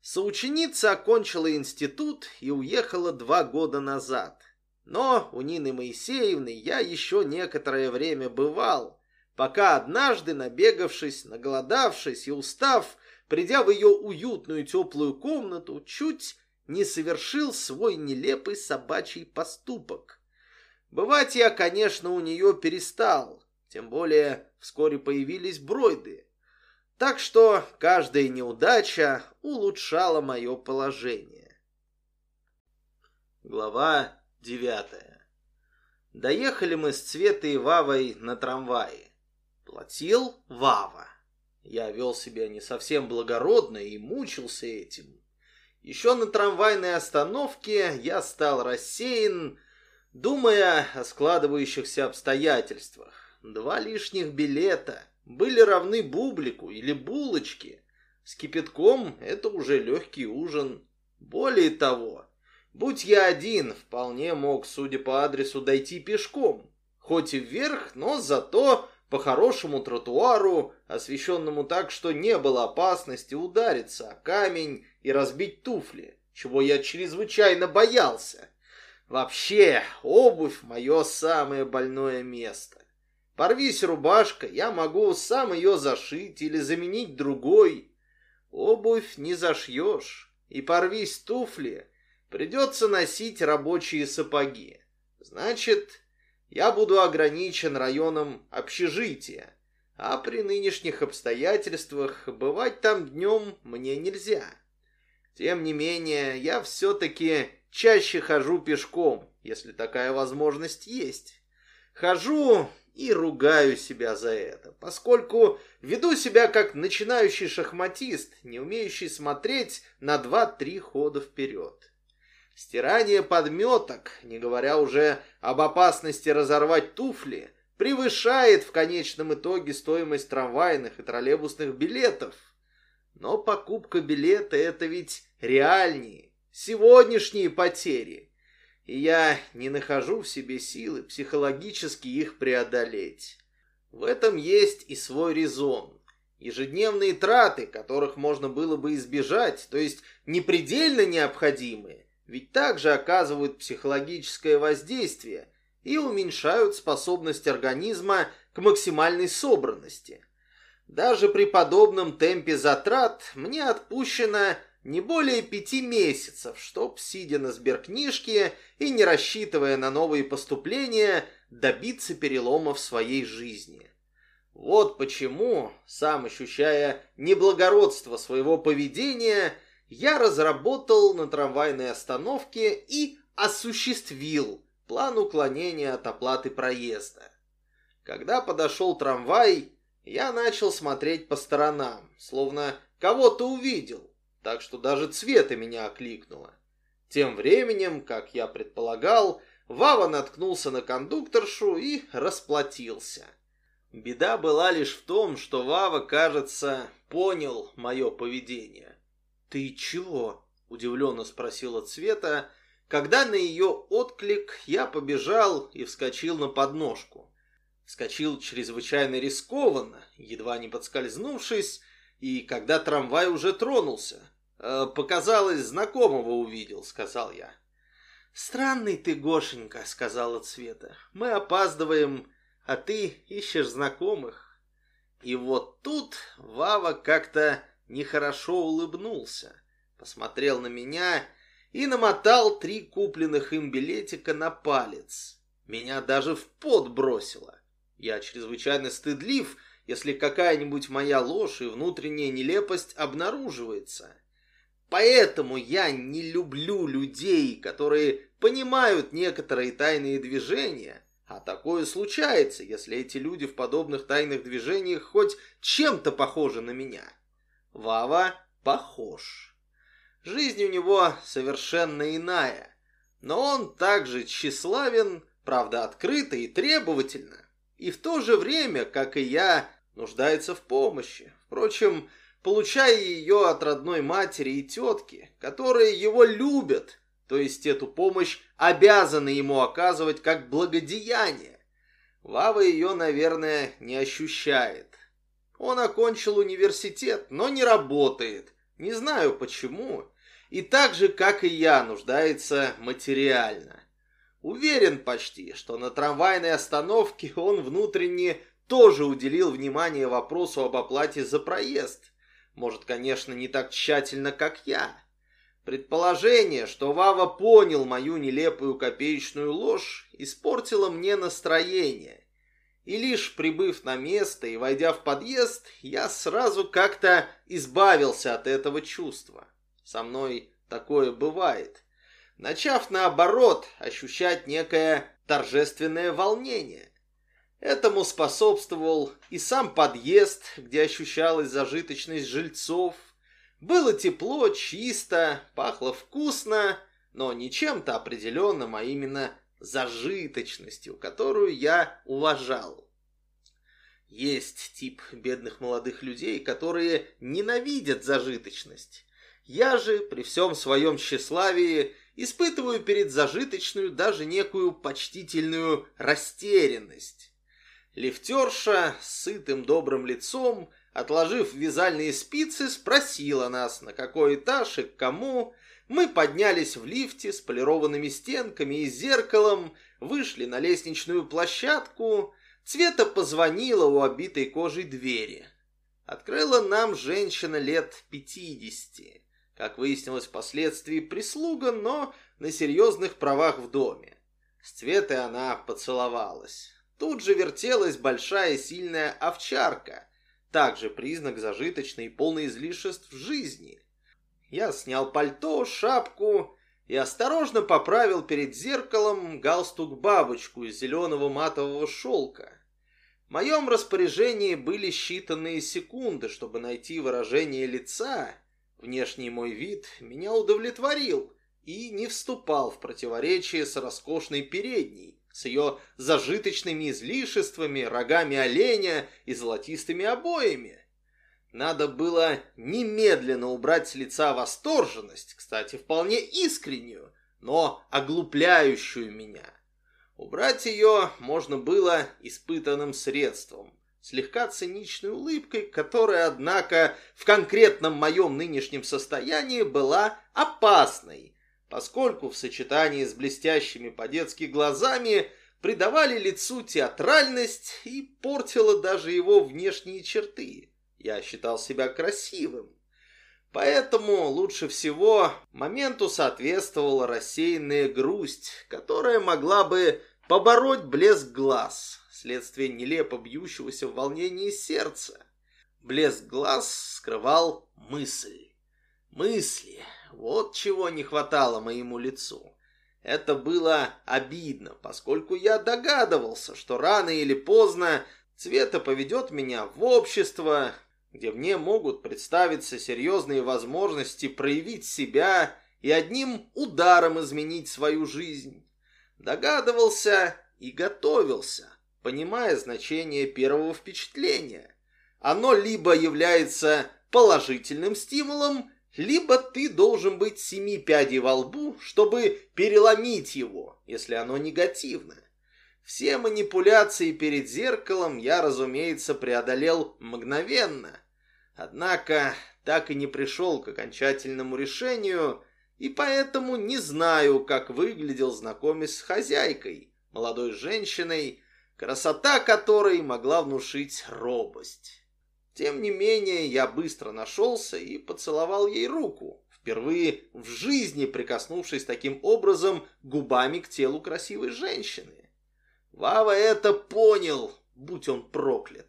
Соученица окончила институт и уехала два года назад. Но у Нины Моисеевны я еще некоторое время бывал, пока однажды, набегавшись, наголодавшись и устав, придя в ее уютную теплую комнату, чуть не совершил свой нелепый собачий поступок. Бывать я, конечно, у нее перестал, тем более вскоре появились бройды. Так что каждая неудача улучшала мое положение. Глава девятая. Доехали мы с Цветой и Вавой на трамвае. Платил Вава. Я вел себя не совсем благородно и мучился этим. Еще на трамвайной остановке я стал рассеян, думая о складывающихся обстоятельствах. Два лишних билета были равны бублику или булочке. С кипятком это уже легкий ужин. Более того, будь я один, вполне мог, судя по адресу, дойти пешком. Хоть и вверх, но зато по хорошему тротуару, освещенному так, что не было опасности удариться о камень и разбить туфли, чего я чрезвычайно боялся. Вообще, обувь — мое самое больное место. Порвись рубашка, я могу сам ее зашить или заменить другой. Обувь не зашьешь, и порвись туфли, придется носить рабочие сапоги. Значит, я буду ограничен районом общежития, а при нынешних обстоятельствах бывать там днем мне нельзя. Тем не менее, я все-таки чаще хожу пешком, если такая возможность есть. Хожу и ругаю себя за это, поскольку веду себя как начинающий шахматист, не умеющий смотреть на два-три хода вперед. Стирание подметок, не говоря уже об опасности разорвать туфли, превышает в конечном итоге стоимость трамвайных и троллейбусных билетов. Но покупка билета – это ведь реальнее, сегодняшние потери. И я не нахожу в себе силы психологически их преодолеть. В этом есть и свой резон. Ежедневные траты, которых можно было бы избежать, то есть непредельно необходимые, ведь также оказывают психологическое воздействие и уменьшают способность организма к максимальной собранности. Даже при подобном темпе затрат мне отпущено не более пяти месяцев, чтоб, сидя на сберкнижке и не рассчитывая на новые поступления, добиться перелома в своей жизни. Вот почему, сам ощущая неблагородство своего поведения, я разработал на трамвайной остановке и осуществил план уклонения от оплаты проезда. Когда подошел трамвай, я начал смотреть по сторонам, словно кого-то увидел, так что даже цвета меня окликнуло. Тем временем, как я предполагал, Вава наткнулся на кондукторшу и расплатился. Беда была лишь в том, что Вава, кажется, понял мое поведение. «Ты чего?» — удивленно спросила Цвета, когда на ее отклик я побежал и вскочил на подножку. Вскочил чрезвычайно рискованно, едва не подскользнувшись, и когда трамвай уже тронулся. «Э, «Показалось, знакомого увидел», — сказал я. «Странный ты, Гошенька», — сказала Цвета. «Мы опаздываем, а ты ищешь знакомых». И вот тут Вава как-то нехорошо улыбнулся, посмотрел на меня и намотал три купленных им билетика на палец. Меня даже в пот бросило. Я чрезвычайно стыдлив, если какая-нибудь моя ложь и внутренняя нелепость обнаруживается. Поэтому я не люблю людей, которые понимают некоторые тайные движения, а такое случается, если эти люди в подобных тайных движениях хоть чем-то похожи на меня. Вава похож. Жизнь у него совершенно иная, но он также тщеславен, правда открыто и требовательно, и в то же время, как и я, нуждается в помощи. Впрочем, получая ее от родной матери и тетки, которые его любят, то есть эту помощь обязаны ему оказывать как благодеяние. Вава ее, наверное, не ощущает. Он окончил университет, но не работает. Не знаю почему. И так же, как и я, нуждается материально. Уверен почти, что на трамвайной остановке он внутренне тоже уделил внимание вопросу об оплате за проезд. Может, конечно, не так тщательно, как я. Предположение, что Вава понял мою нелепую копеечную ложь, испортило мне настроение. И лишь прибыв на место и войдя в подъезд, я сразу как-то избавился от этого чувства. Со мной такое бывает. Начав наоборот ощущать некое торжественное волнение. Этому способствовал и сам подъезд, где ощущалась зажиточность жильцов, Было тепло, чисто, пахло вкусно, но не чем-то определенным, а именно зажиточностью, которую я уважал. Есть тип бедных молодых людей, которые ненавидят зажиточность. Я же при всем своем тщеславии испытываю перед зажиточную даже некую почтительную растерянность. Лифтерша с сытым добрым лицом, отложив вязальные спицы, спросила нас, на какой этаж и к кому. Мы поднялись в лифте с полированными стенками и зеркалом, вышли на лестничную площадку. Цвета позвонила у обитой кожей двери. Открыла нам женщина лет пятидесяти. Как выяснилось впоследствии, прислуга, но на серьезных правах в доме. С Цветой она поцеловалась. Тут же вертелась большая сильная овчарка, также признак зажиточной и полной излишеств в жизни. Я снял пальто, шапку и осторожно поправил перед зеркалом галстук-бабочку из зеленого матового шелка. В моем распоряжении были считанные секунды, чтобы найти выражение лица Внешний мой вид меня удовлетворил и не вступал в противоречие с роскошной передней, с ее зажиточными излишествами, рогами оленя и золотистыми обоями. Надо было немедленно убрать с лица восторженность, кстати, вполне искреннюю, но оглупляющую меня. Убрать ее можно было испытанным средством, слегка циничной улыбкой, которая, однако, в конкретном моем нынешнем состоянии была опасной, поскольку в сочетании с блестящими по-детски глазами придавали лицу театральность и портила даже его внешние черты. Я считал себя красивым. Поэтому лучше всего моменту соответствовала рассеянная грусть, которая могла бы побороть блеск глаз, следствие нелепо бьющегося в волнении сердца. Блеск глаз скрывал мысль. Мысли. Вот чего не хватало моему лицу. Это было обидно, поскольку я догадывался, что рано или поздно Цвета поведет меня в общество, где мне могут представиться серьезные возможности проявить себя и одним ударом изменить свою жизнь. Догадывался и готовился понимая значение первого впечатления. Оно либо является положительным стимулом, либо ты должен быть семи пядей во лбу, чтобы переломить его, если оно негативно. Все манипуляции перед зеркалом я, разумеется, преодолел мгновенно. Однако так и не пришел к окончательному решению, и поэтому не знаю, как выглядел знакомец с хозяйкой, молодой женщиной, красота которой могла внушить робость. Тем не менее, я быстро нашелся и поцеловал ей руку, впервые в жизни прикоснувшись таким образом губами к телу красивой женщины. Вава это понял, будь он проклят.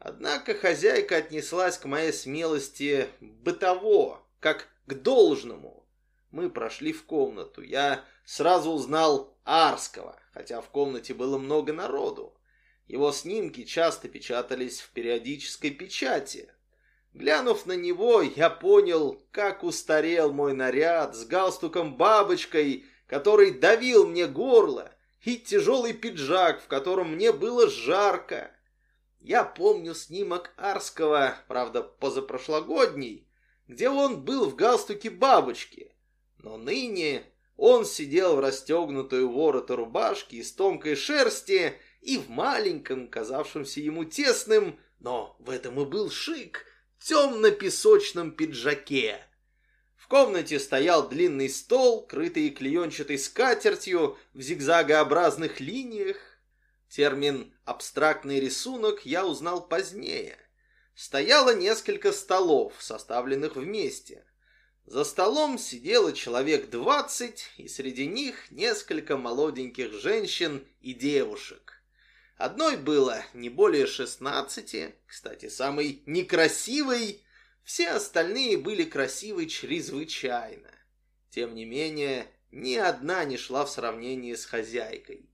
Однако хозяйка отнеслась к моей смелости бытово, как к должному. Мы прошли в комнату. Я сразу узнал Арского хотя в комнате было много народу. Его снимки часто печатались в периодической печати. Глянув на него, я понял, как устарел мой наряд с галстуком-бабочкой, который давил мне горло, и тяжелый пиджак, в котором мне было жарко. Я помню снимок Арского, правда, позапрошлогодний, где он был в галстуке бабочки. Но ныне он сидел в расстегнутую ворота рубашки из тонкой шерсти и в маленьком, казавшемся ему тесным, но в этом и был шик, темно-песочном пиджаке. В комнате стоял длинный стол, крытый клеенчатой скатертью в зигзагообразных линиях. Термин «абстрактный рисунок» я узнал позднее. Стояло несколько столов, составленных вместе. За столом сидело человек двадцать, и среди них несколько молоденьких женщин и девушек. Одной было не более шестнадцати, кстати, самой некрасивой, все остальные были красивы чрезвычайно. Тем не менее, ни одна не шла в сравнении с хозяйкой.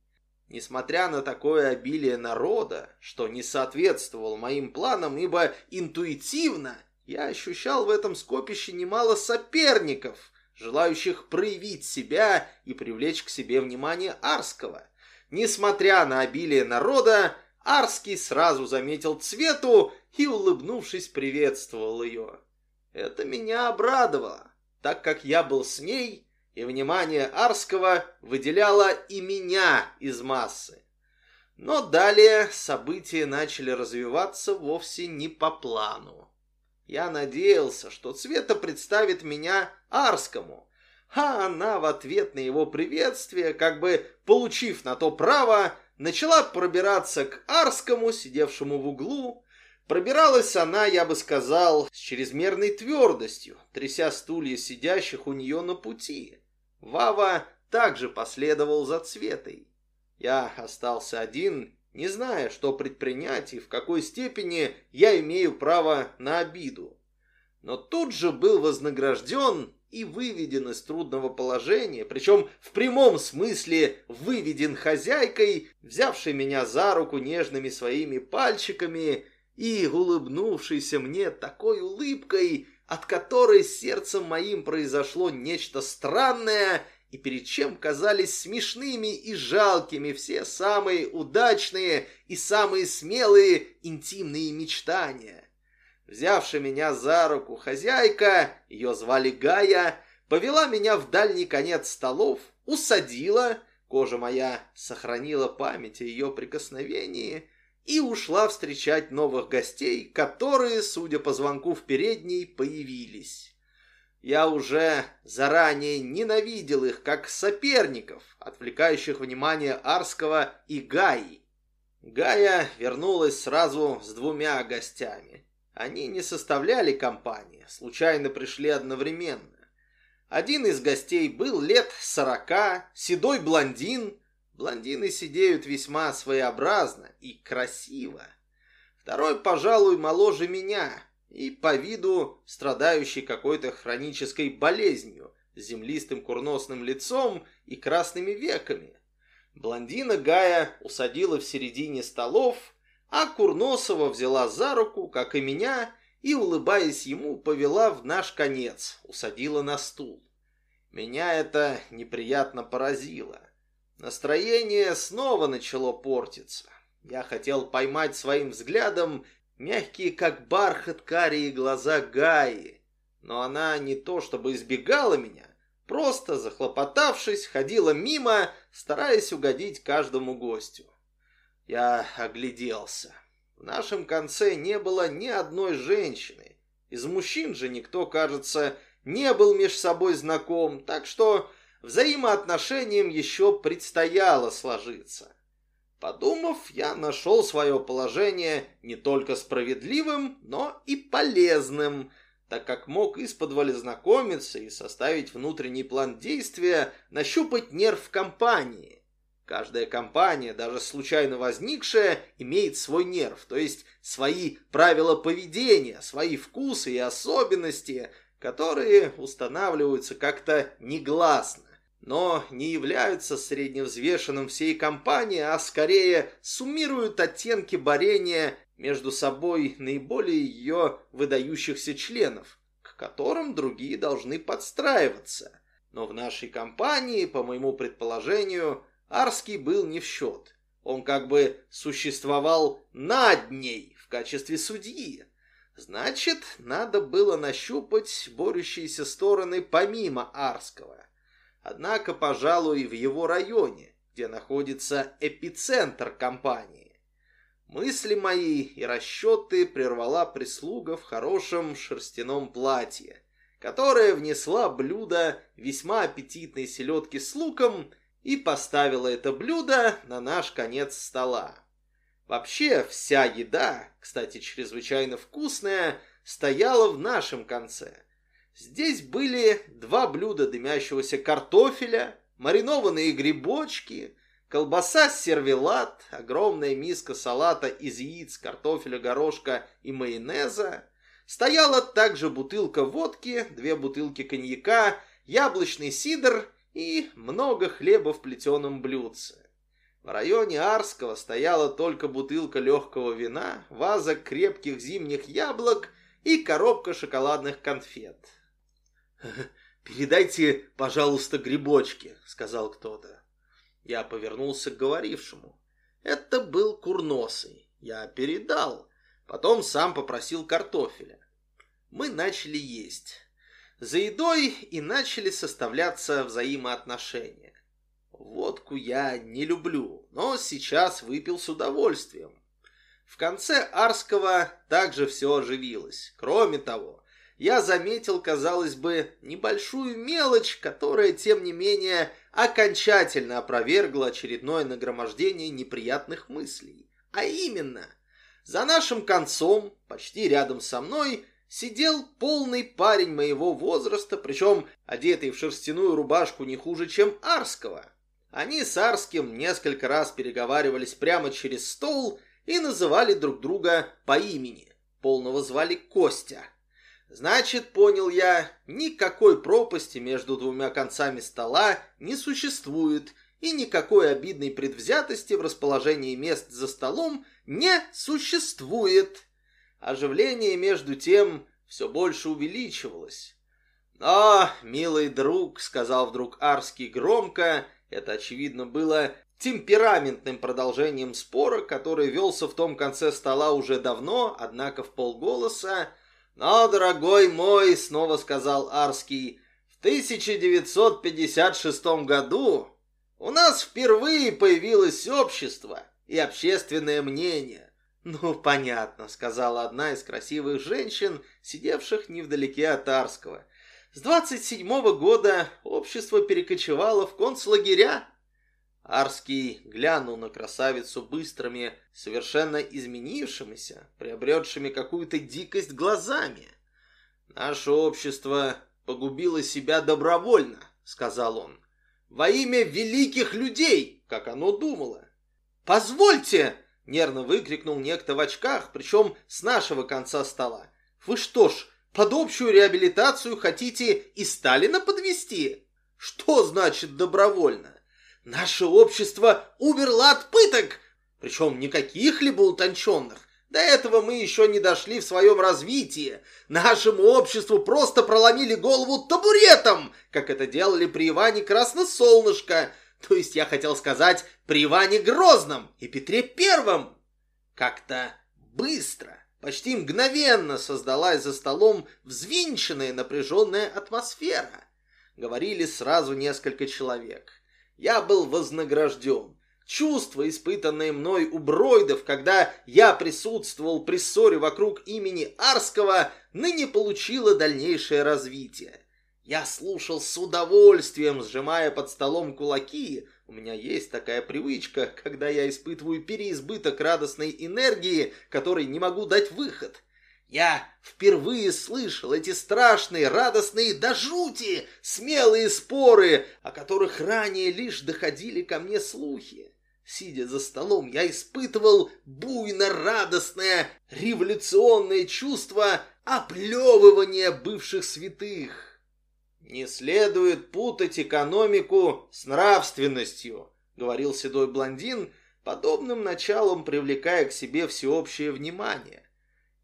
Несмотря на такое обилие народа, что не соответствовало моим планам, ибо интуитивно я ощущал в этом скопище немало соперников, желающих проявить себя и привлечь к себе внимание Арского. Несмотря на обилие народа, Арский сразу заметил Цвету и, улыбнувшись, приветствовал ее. Это меня обрадовало, так как я был с ней, и внимание Арского выделяло и меня из массы. Но далее события начали развиваться вовсе не по плану. Я надеялся, что Цвета представит меня Арскому, а она в ответ на его приветствие, как бы получив на то право, начала пробираться к Арскому, сидевшему в углу. Пробиралась она, я бы сказал, с чрезмерной твердостью, тряся стулья сидящих у нее на пути. Вава также последовал за Цветой. Я остался один не зная, что предпринять и в какой степени я имею право на обиду. Но тут же был вознагражден и выведен из трудного положения, причем в прямом смысле выведен хозяйкой, взявшей меня за руку нежными своими пальчиками и улыбнувшейся мне такой улыбкой, от которой сердцем моим произошло нечто странное и перед чем казались смешными и жалкими все самые удачные и самые смелые интимные мечтания. Взявши меня за руку хозяйка, ее звали Гая, повела меня в дальний конец столов, усадила, кожа моя сохранила память о ее прикосновении и ушла встречать новых гостей, которые, судя по звонку в передней, появились. Я уже заранее ненавидел их как соперников, отвлекающих внимание Арского и Гаи. Гая вернулась сразу с двумя гостями. Они не составляли компании, случайно пришли одновременно. Один из гостей был лет сорока, седой блондин. Блондины сидеют весьма своеобразно и красиво. Второй, пожалуй, моложе меня, и по виду страдающий какой-то хронической болезнью, с землистым курносным лицом и красными веками. Блондина Гая усадила в середине столов, а Курносова взяла за руку, как и меня, и, улыбаясь ему, повела в наш конец, усадила на стул. Меня это неприятно поразило. Настроение снова начало портиться. Я хотел поймать своим взглядом Мягкие, как бархат, карие глаза Гаи. Но она не то чтобы избегала меня, просто, захлопотавшись, ходила мимо, стараясь угодить каждому гостю. Я огляделся. В нашем конце не было ни одной женщины. Из мужчин же никто, кажется, не был меж собой знаком, так что взаимоотношениям еще предстояло сложиться. Подумав, я нашел свое положение не только справедливым, но и полезным, так как мог из-под знакомиться и составить внутренний план действия, нащупать нерв компании. Каждая компания, даже случайно возникшая, имеет свой нерв, то есть свои правила поведения, свои вкусы и особенности, которые устанавливаются как-то негласно но не являются средневзвешенным всей компании, а скорее суммируют оттенки борения между собой наиболее ее выдающихся членов, к которым другие должны подстраиваться. Но в нашей компании, по моему предположению, Арский был не в счет. Он как бы существовал над ней в качестве судьи. Значит, надо было нащупать борющиеся стороны помимо Арского. Однако, пожалуй, в его районе, где находится эпицентр компании. Мысли мои и расчеты прервала прислуга в хорошем шерстяном платье, которая внесла блюдо весьма аппетитной селедки с луком и поставила это блюдо на наш конец стола. Вообще, вся еда, кстати, чрезвычайно вкусная, стояла в нашем конце – Здесь были два блюда дымящегося картофеля, маринованные грибочки, колбаса сервелат, огромная миска салата из яиц, картофеля, горошка и майонеза. Стояла также бутылка водки, две бутылки коньяка, яблочный сидр и много хлеба в плетеном блюдце. В районе Арского стояла только бутылка легкого вина, ваза крепких зимних яблок и коробка шоколадных конфет. [LAUGHS] «Передайте, пожалуйста, грибочки», — сказал кто-то. Я повернулся к говорившему. Это был курносый. Я передал. Потом сам попросил картофеля. Мы начали есть. За едой и начали составляться взаимоотношения. Водку я не люблю, но сейчас выпил с удовольствием. В конце Арского также все оживилось. Кроме того, я заметил, казалось бы, небольшую мелочь, которая, тем не менее, окончательно опровергла очередное нагромождение неприятных мыслей. А именно, за нашим концом, почти рядом со мной, сидел полный парень моего возраста, причем одетый в шерстяную рубашку не хуже, чем Арского. Они с Арским несколько раз переговаривались прямо через стол и называли друг друга по имени. Полного звали Костя. Значит, понял я, никакой пропасти между двумя концами стола не существует, и никакой обидной предвзятости в расположении мест за столом не существует. Оживление между тем все больше увеличивалось. «Но, милый друг», — сказал вдруг Арский громко, это, очевидно, было темпераментным продолжением спора, который велся в том конце стола уже давно, однако в полголоса, «Но, дорогой мой», — снова сказал Арский, — «в 1956 году у нас впервые появилось общество и общественное мнение». «Ну, понятно», — сказала одна из красивых женщин, сидевших невдалеке от Арского. «С 27-го года общество перекочевало в концлагеря». Арский глянул на красавицу быстрыми, совершенно изменившимися, приобретшими какую-то дикость глазами. «Наше общество погубило себя добровольно», — сказал он, — «во имя великих людей, как оно думало». «Позвольте!» — нервно выкрикнул некто в очках, причем с нашего конца стола. «Вы что ж, под общую реабилитацию хотите и Сталина подвести? Что значит добровольно? Наше общество умерло от пыток, причем не каких-либо утонченных. До этого мы еще не дошли в своем развитии. Нашему обществу просто проломили голову табуретом, как это делали при Иване Красносолнышко, то есть я хотел сказать при Иване Грозном и Петре Первом. Как-то быстро, почти мгновенно создалась за столом взвинченная напряженная атмосфера. Говорили сразу несколько человек я был вознагражден. Чувство, испытанное мной у Бройдов, когда я присутствовал при ссоре вокруг имени Арского, ныне получило дальнейшее развитие. Я слушал с удовольствием, сжимая под столом кулаки. У меня есть такая привычка, когда я испытываю переизбыток радостной энергии, которой не могу дать выход. Я впервые слышал эти страшные, радостные до жути, смелые споры, о которых ранее лишь доходили ко мне слухи. Сидя за столом, я испытывал буйно-радостное революционное чувство оплевывания бывших святых. «Не следует путать экономику с нравственностью», — говорил седой блондин, подобным началом привлекая к себе всеобщее внимание.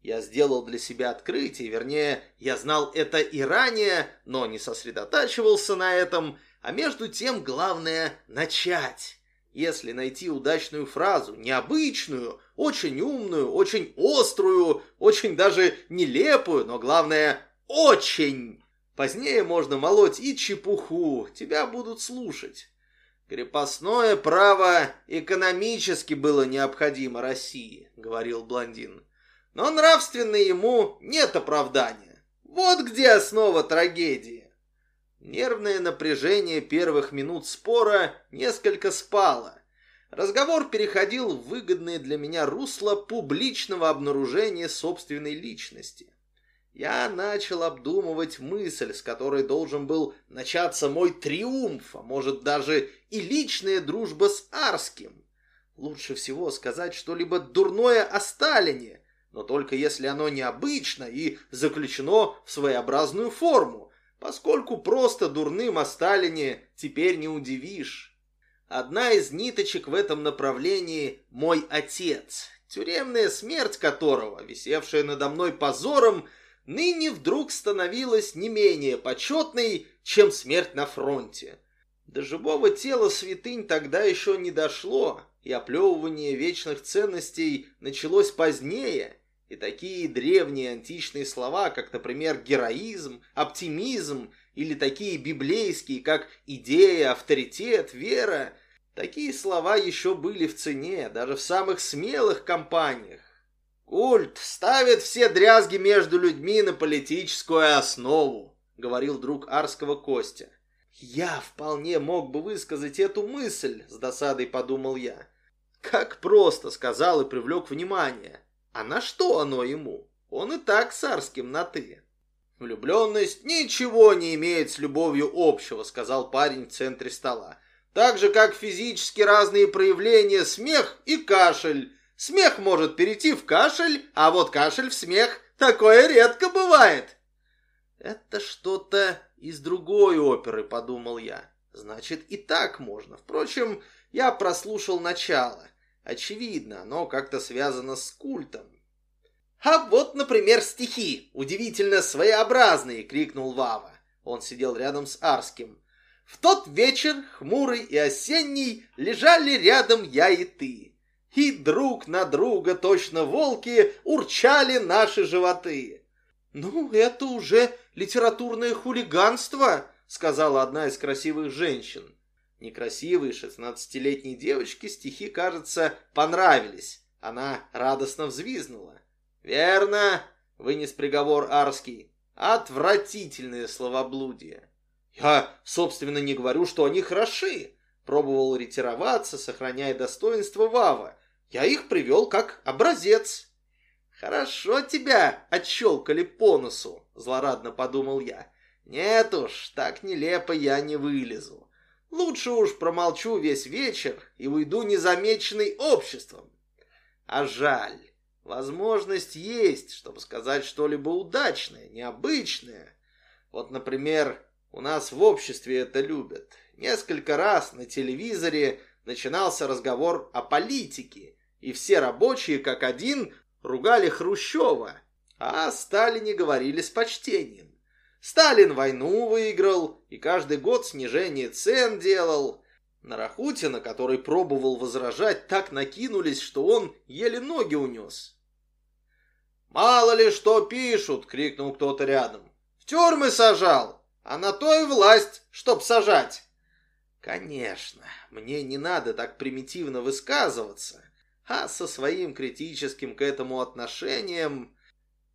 Я сделал для себя открытие, вернее, я знал это и ранее, но не сосредотачивался на этом, а между тем главное – начать. Если найти удачную фразу, необычную, очень умную, очень острую, очень даже нелепую, но главное – очень. Позднее можно молоть и чепуху, тебя будут слушать. Крепостное право экономически было необходимо России, говорил блондин но нравственно ему нет оправдания. Вот где основа трагедии. Нервное напряжение первых минут спора несколько спало. Разговор переходил в выгодное для меня русло публичного обнаружения собственной личности. Я начал обдумывать мысль, с которой должен был начаться мой триумф, а может даже и личная дружба с Арским. Лучше всего сказать что-либо дурное о Сталине, но только если оно необычно и заключено в своеобразную форму, поскольку просто дурным о Сталине теперь не удивишь. Одна из ниточек в этом направлении – мой отец, тюремная смерть которого, висевшая надо мной позором, ныне вдруг становилась не менее почетной, чем смерть на фронте. До живого тела святынь тогда еще не дошло, и оплевывание вечных ценностей началось позднее, и такие древние античные слова, как, например, героизм, оптимизм, или такие библейские, как идея, авторитет, вера, такие слова еще были в цене, даже в самых смелых компаниях. «Культ ставит все дрязги между людьми на политическую основу», — говорил друг Арского Костя. «Я вполне мог бы высказать эту мысль», — с досадой подумал я. Как просто сказал и привлек внимание. А на что оно ему? Он и так с Арским на «ты». «Влюбленность ничего не имеет с любовью общего», — сказал парень в центре стола. «Так же, как физически разные проявления смех и кашель. Смех может перейти в кашель, а вот кашель в смех. Такое редко бывает». «Это что-то из другой оперы», — подумал я. «Значит, и так можно. Впрочем, я прослушал начало. Очевидно, оно как-то связано с культом. «А вот, например, стихи, удивительно своеобразные!» — крикнул Вава. Он сидел рядом с Арским. «В тот вечер, хмурый и осенний, лежали рядом я и ты. И друг на друга, точно волки, урчали наши животы». «Ну, это уже литературное хулиганство», — сказала одна из красивых женщин. Некрасивой шестнадцатилетней девочке стихи, кажется, понравились. Она радостно взвизнула. «Верно!» — вынес приговор Арский. «Отвратительные словоблудие!» «Я, собственно, не говорю, что они хороши!» Пробовал ретироваться, сохраняя достоинство Вава. «Я их привел как образец!» «Хорошо тебя отщелкали по носу!» — злорадно подумал я. «Нет уж, так нелепо я не вылезу. Лучше уж промолчу весь вечер и уйду незамеченный обществом. А жаль». Возможность есть, чтобы сказать что-либо удачное, необычное. Вот, например, у нас в обществе это любят. Несколько раз на телевизоре начинался разговор о политике, и все рабочие, как один, ругали Хрущева, а о Сталине говорили с почтением. Сталин войну выиграл, и каждый год снижение цен делал. На Рахутина, который пробовал возражать, так накинулись, что он еле ноги унес. «Мало ли что пишут!» — крикнул кто-то рядом. «В тюрьмы сажал, а на то и власть, чтоб сажать!» Конечно, мне не надо так примитивно высказываться, а со своим критическим к этому отношением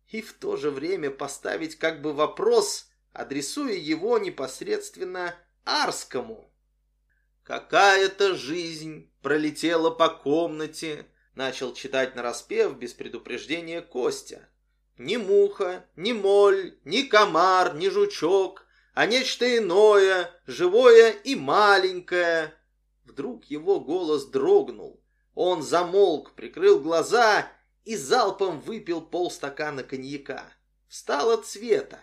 и в то же время поставить как бы вопрос, адресуя его непосредственно Арскому. Какая-то жизнь пролетела по комнате, Начал читать нараспев без предупреждения Костя. Ни муха, ни моль, ни комар, ни жучок, а нечто иное, живое и маленькое. Вдруг его голос дрогнул. Он замолк, прикрыл глаза и залпом выпил полстакана коньяка. Встала цвета.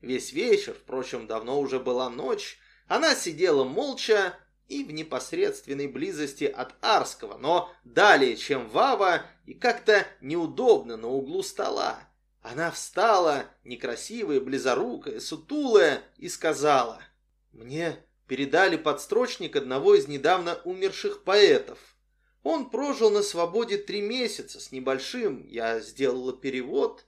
Весь вечер, впрочем, давно уже была ночь, она сидела молча, и в непосредственной близости от Арского, но далее, чем Вава, и как-то неудобно на углу стола. Она встала, некрасивая, близорукая, сутулая, и сказала, «Мне передали подстрочник одного из недавно умерших поэтов. Он прожил на свободе три месяца с небольшим, я сделала перевод».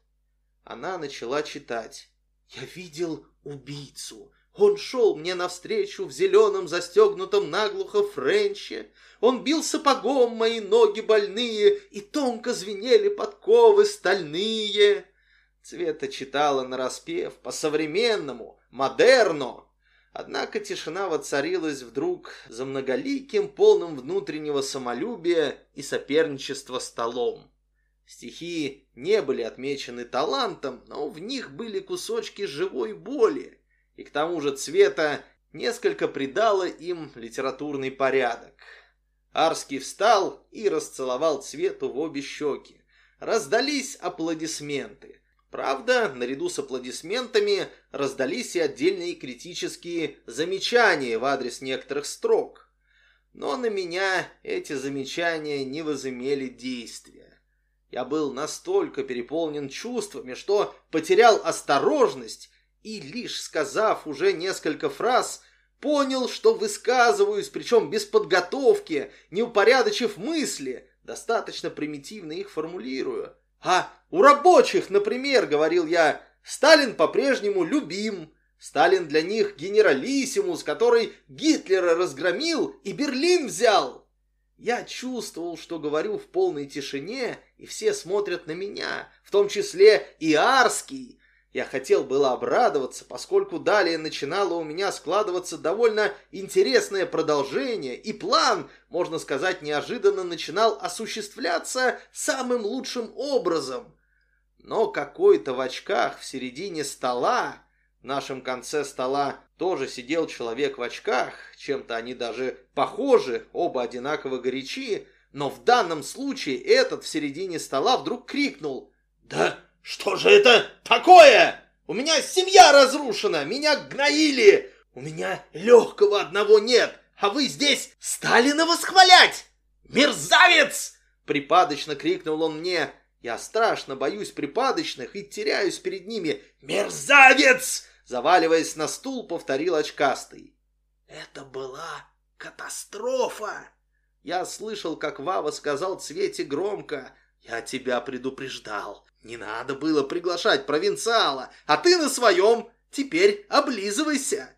Она начала читать. «Я видел убийцу, он шел мне навстречу в зеленом застегнутом наглухо френче. Он бил сапогом мои ноги больные, и тонко звенели подковы стальные. Цвета читала нараспев по-современному, модерно. Однако тишина воцарилась вдруг за многоликим, полным внутреннего самолюбия и соперничества столом. Стихи не были отмечены талантом, но в них были кусочки живой боли и к тому же цвета несколько придало им литературный порядок. Арский встал и расцеловал цвету в обе щеки. Раздались аплодисменты. Правда, наряду с аплодисментами раздались и отдельные критические замечания в адрес некоторых строк. Но на меня эти замечания не возымели действия. Я был настолько переполнен чувствами, что потерял осторожность и, лишь сказав уже несколько фраз, понял, что высказываюсь, причем без подготовки, не упорядочив мысли, достаточно примитивно их формулирую. А у рабочих, например, говорил я, Сталин по-прежнему любим, Сталин для них генералиссимус, который Гитлера разгромил и Берлин взял. Я чувствовал, что говорю в полной тишине, и все смотрят на меня, в том числе и Арский. Я хотел было обрадоваться, поскольку далее начинало у меня складываться довольно интересное продолжение, и план, можно сказать, неожиданно начинал осуществляться самым лучшим образом. Но какой-то в очках в середине стола в нашем конце стола тоже сидел человек в очках, чем-то они даже похожи, оба одинаково горячи, но в данном случае этот в середине стола вдруг крикнул «Да что же это такое? У меня семья разрушена, меня гноили, у меня легкого одного нет, а вы здесь Сталина восхвалять! Мерзавец!» Припадочно крикнул он мне. Я страшно боюсь припадочных и теряюсь перед ними. «Мерзавец!» Заваливаясь на стул, повторил очкастый. Это была катастрофа. Я слышал, как Вава сказал Цвете громко. Я тебя предупреждал. Не надо было приглашать провинциала, а ты на своем. Теперь облизывайся.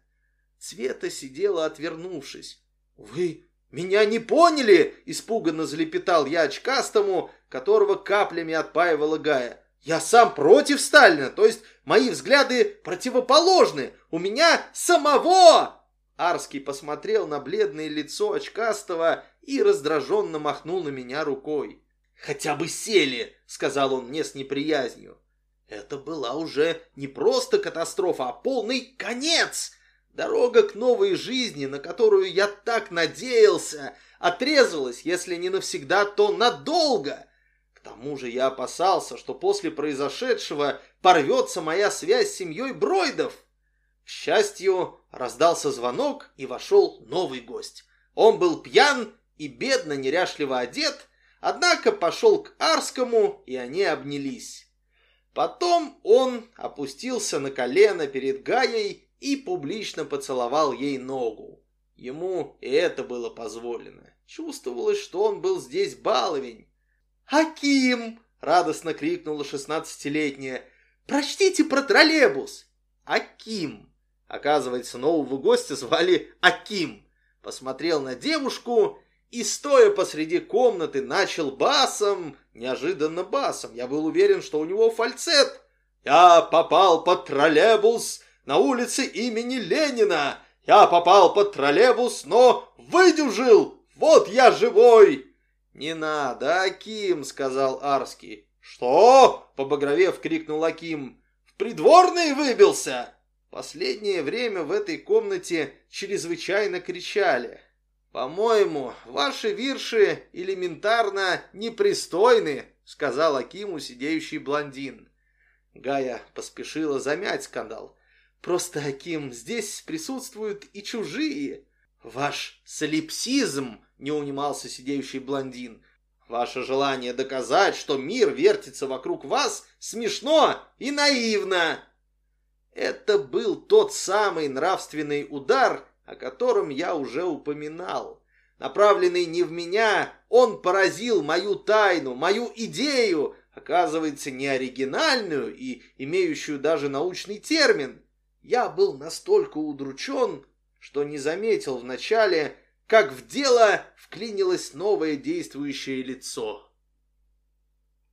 Цвета сидела, отвернувшись. Вы меня не поняли? Испуганно залепетал я очкастому, которого каплями отпаивала Гая. Я сам против Сталина, то есть мои взгляды противоположны. У меня самого!» Арский посмотрел на бледное лицо очкастого и раздраженно махнул на меня рукой. «Хотя бы сели!» — сказал он мне с неприязнью. Это была уже не просто катастрофа, а полный конец. Дорога к новой жизни, на которую я так надеялся, отрезалась, если не навсегда, то надолго. К тому же я опасался, что после произошедшего порвется моя связь с семьей Бройдов. К счастью, раздался звонок, и вошел новый гость. Он был пьян и бедно неряшливо одет, однако пошел к Арскому, и они обнялись. Потом он опустился на колено перед Гаей и публично поцеловал ей ногу. Ему и это было позволено. Чувствовалось, что он был здесь баловень, «Аким!» — радостно крикнула шестнадцатилетняя. «Прочтите про троллейбус!» «Аким!» Оказывается, нового гостя звали Аким. Посмотрел на девушку и, стоя посреди комнаты, начал басом, неожиданно басом. Я был уверен, что у него фальцет. «Я попал под троллейбус на улице имени Ленина. Я попал под троллейбус, но выдюжил. Вот я живой!» «Не надо, Аким!» — сказал Арский. «Что?» — побагровев крикнул Аким. «В придворный выбился!» Последнее время в этой комнате чрезвычайно кричали. «По-моему, ваши вирши элементарно непристойны», — сказал Акиму сидеющий блондин. Гая поспешила замять скандал. «Просто, Аким, здесь присутствуют и чужие. Ваш солипсизм не унимался сидеющий блондин. Ваше желание доказать, что мир вертится вокруг вас, смешно и наивно. Это был тот самый нравственный удар, о котором я уже упоминал. Направленный не в меня, он поразил мою тайну, мою идею, оказывается, не оригинальную и имеющую даже научный термин. Я был настолько удручен, что не заметил вначале, как в дело вклинилось новое действующее лицо.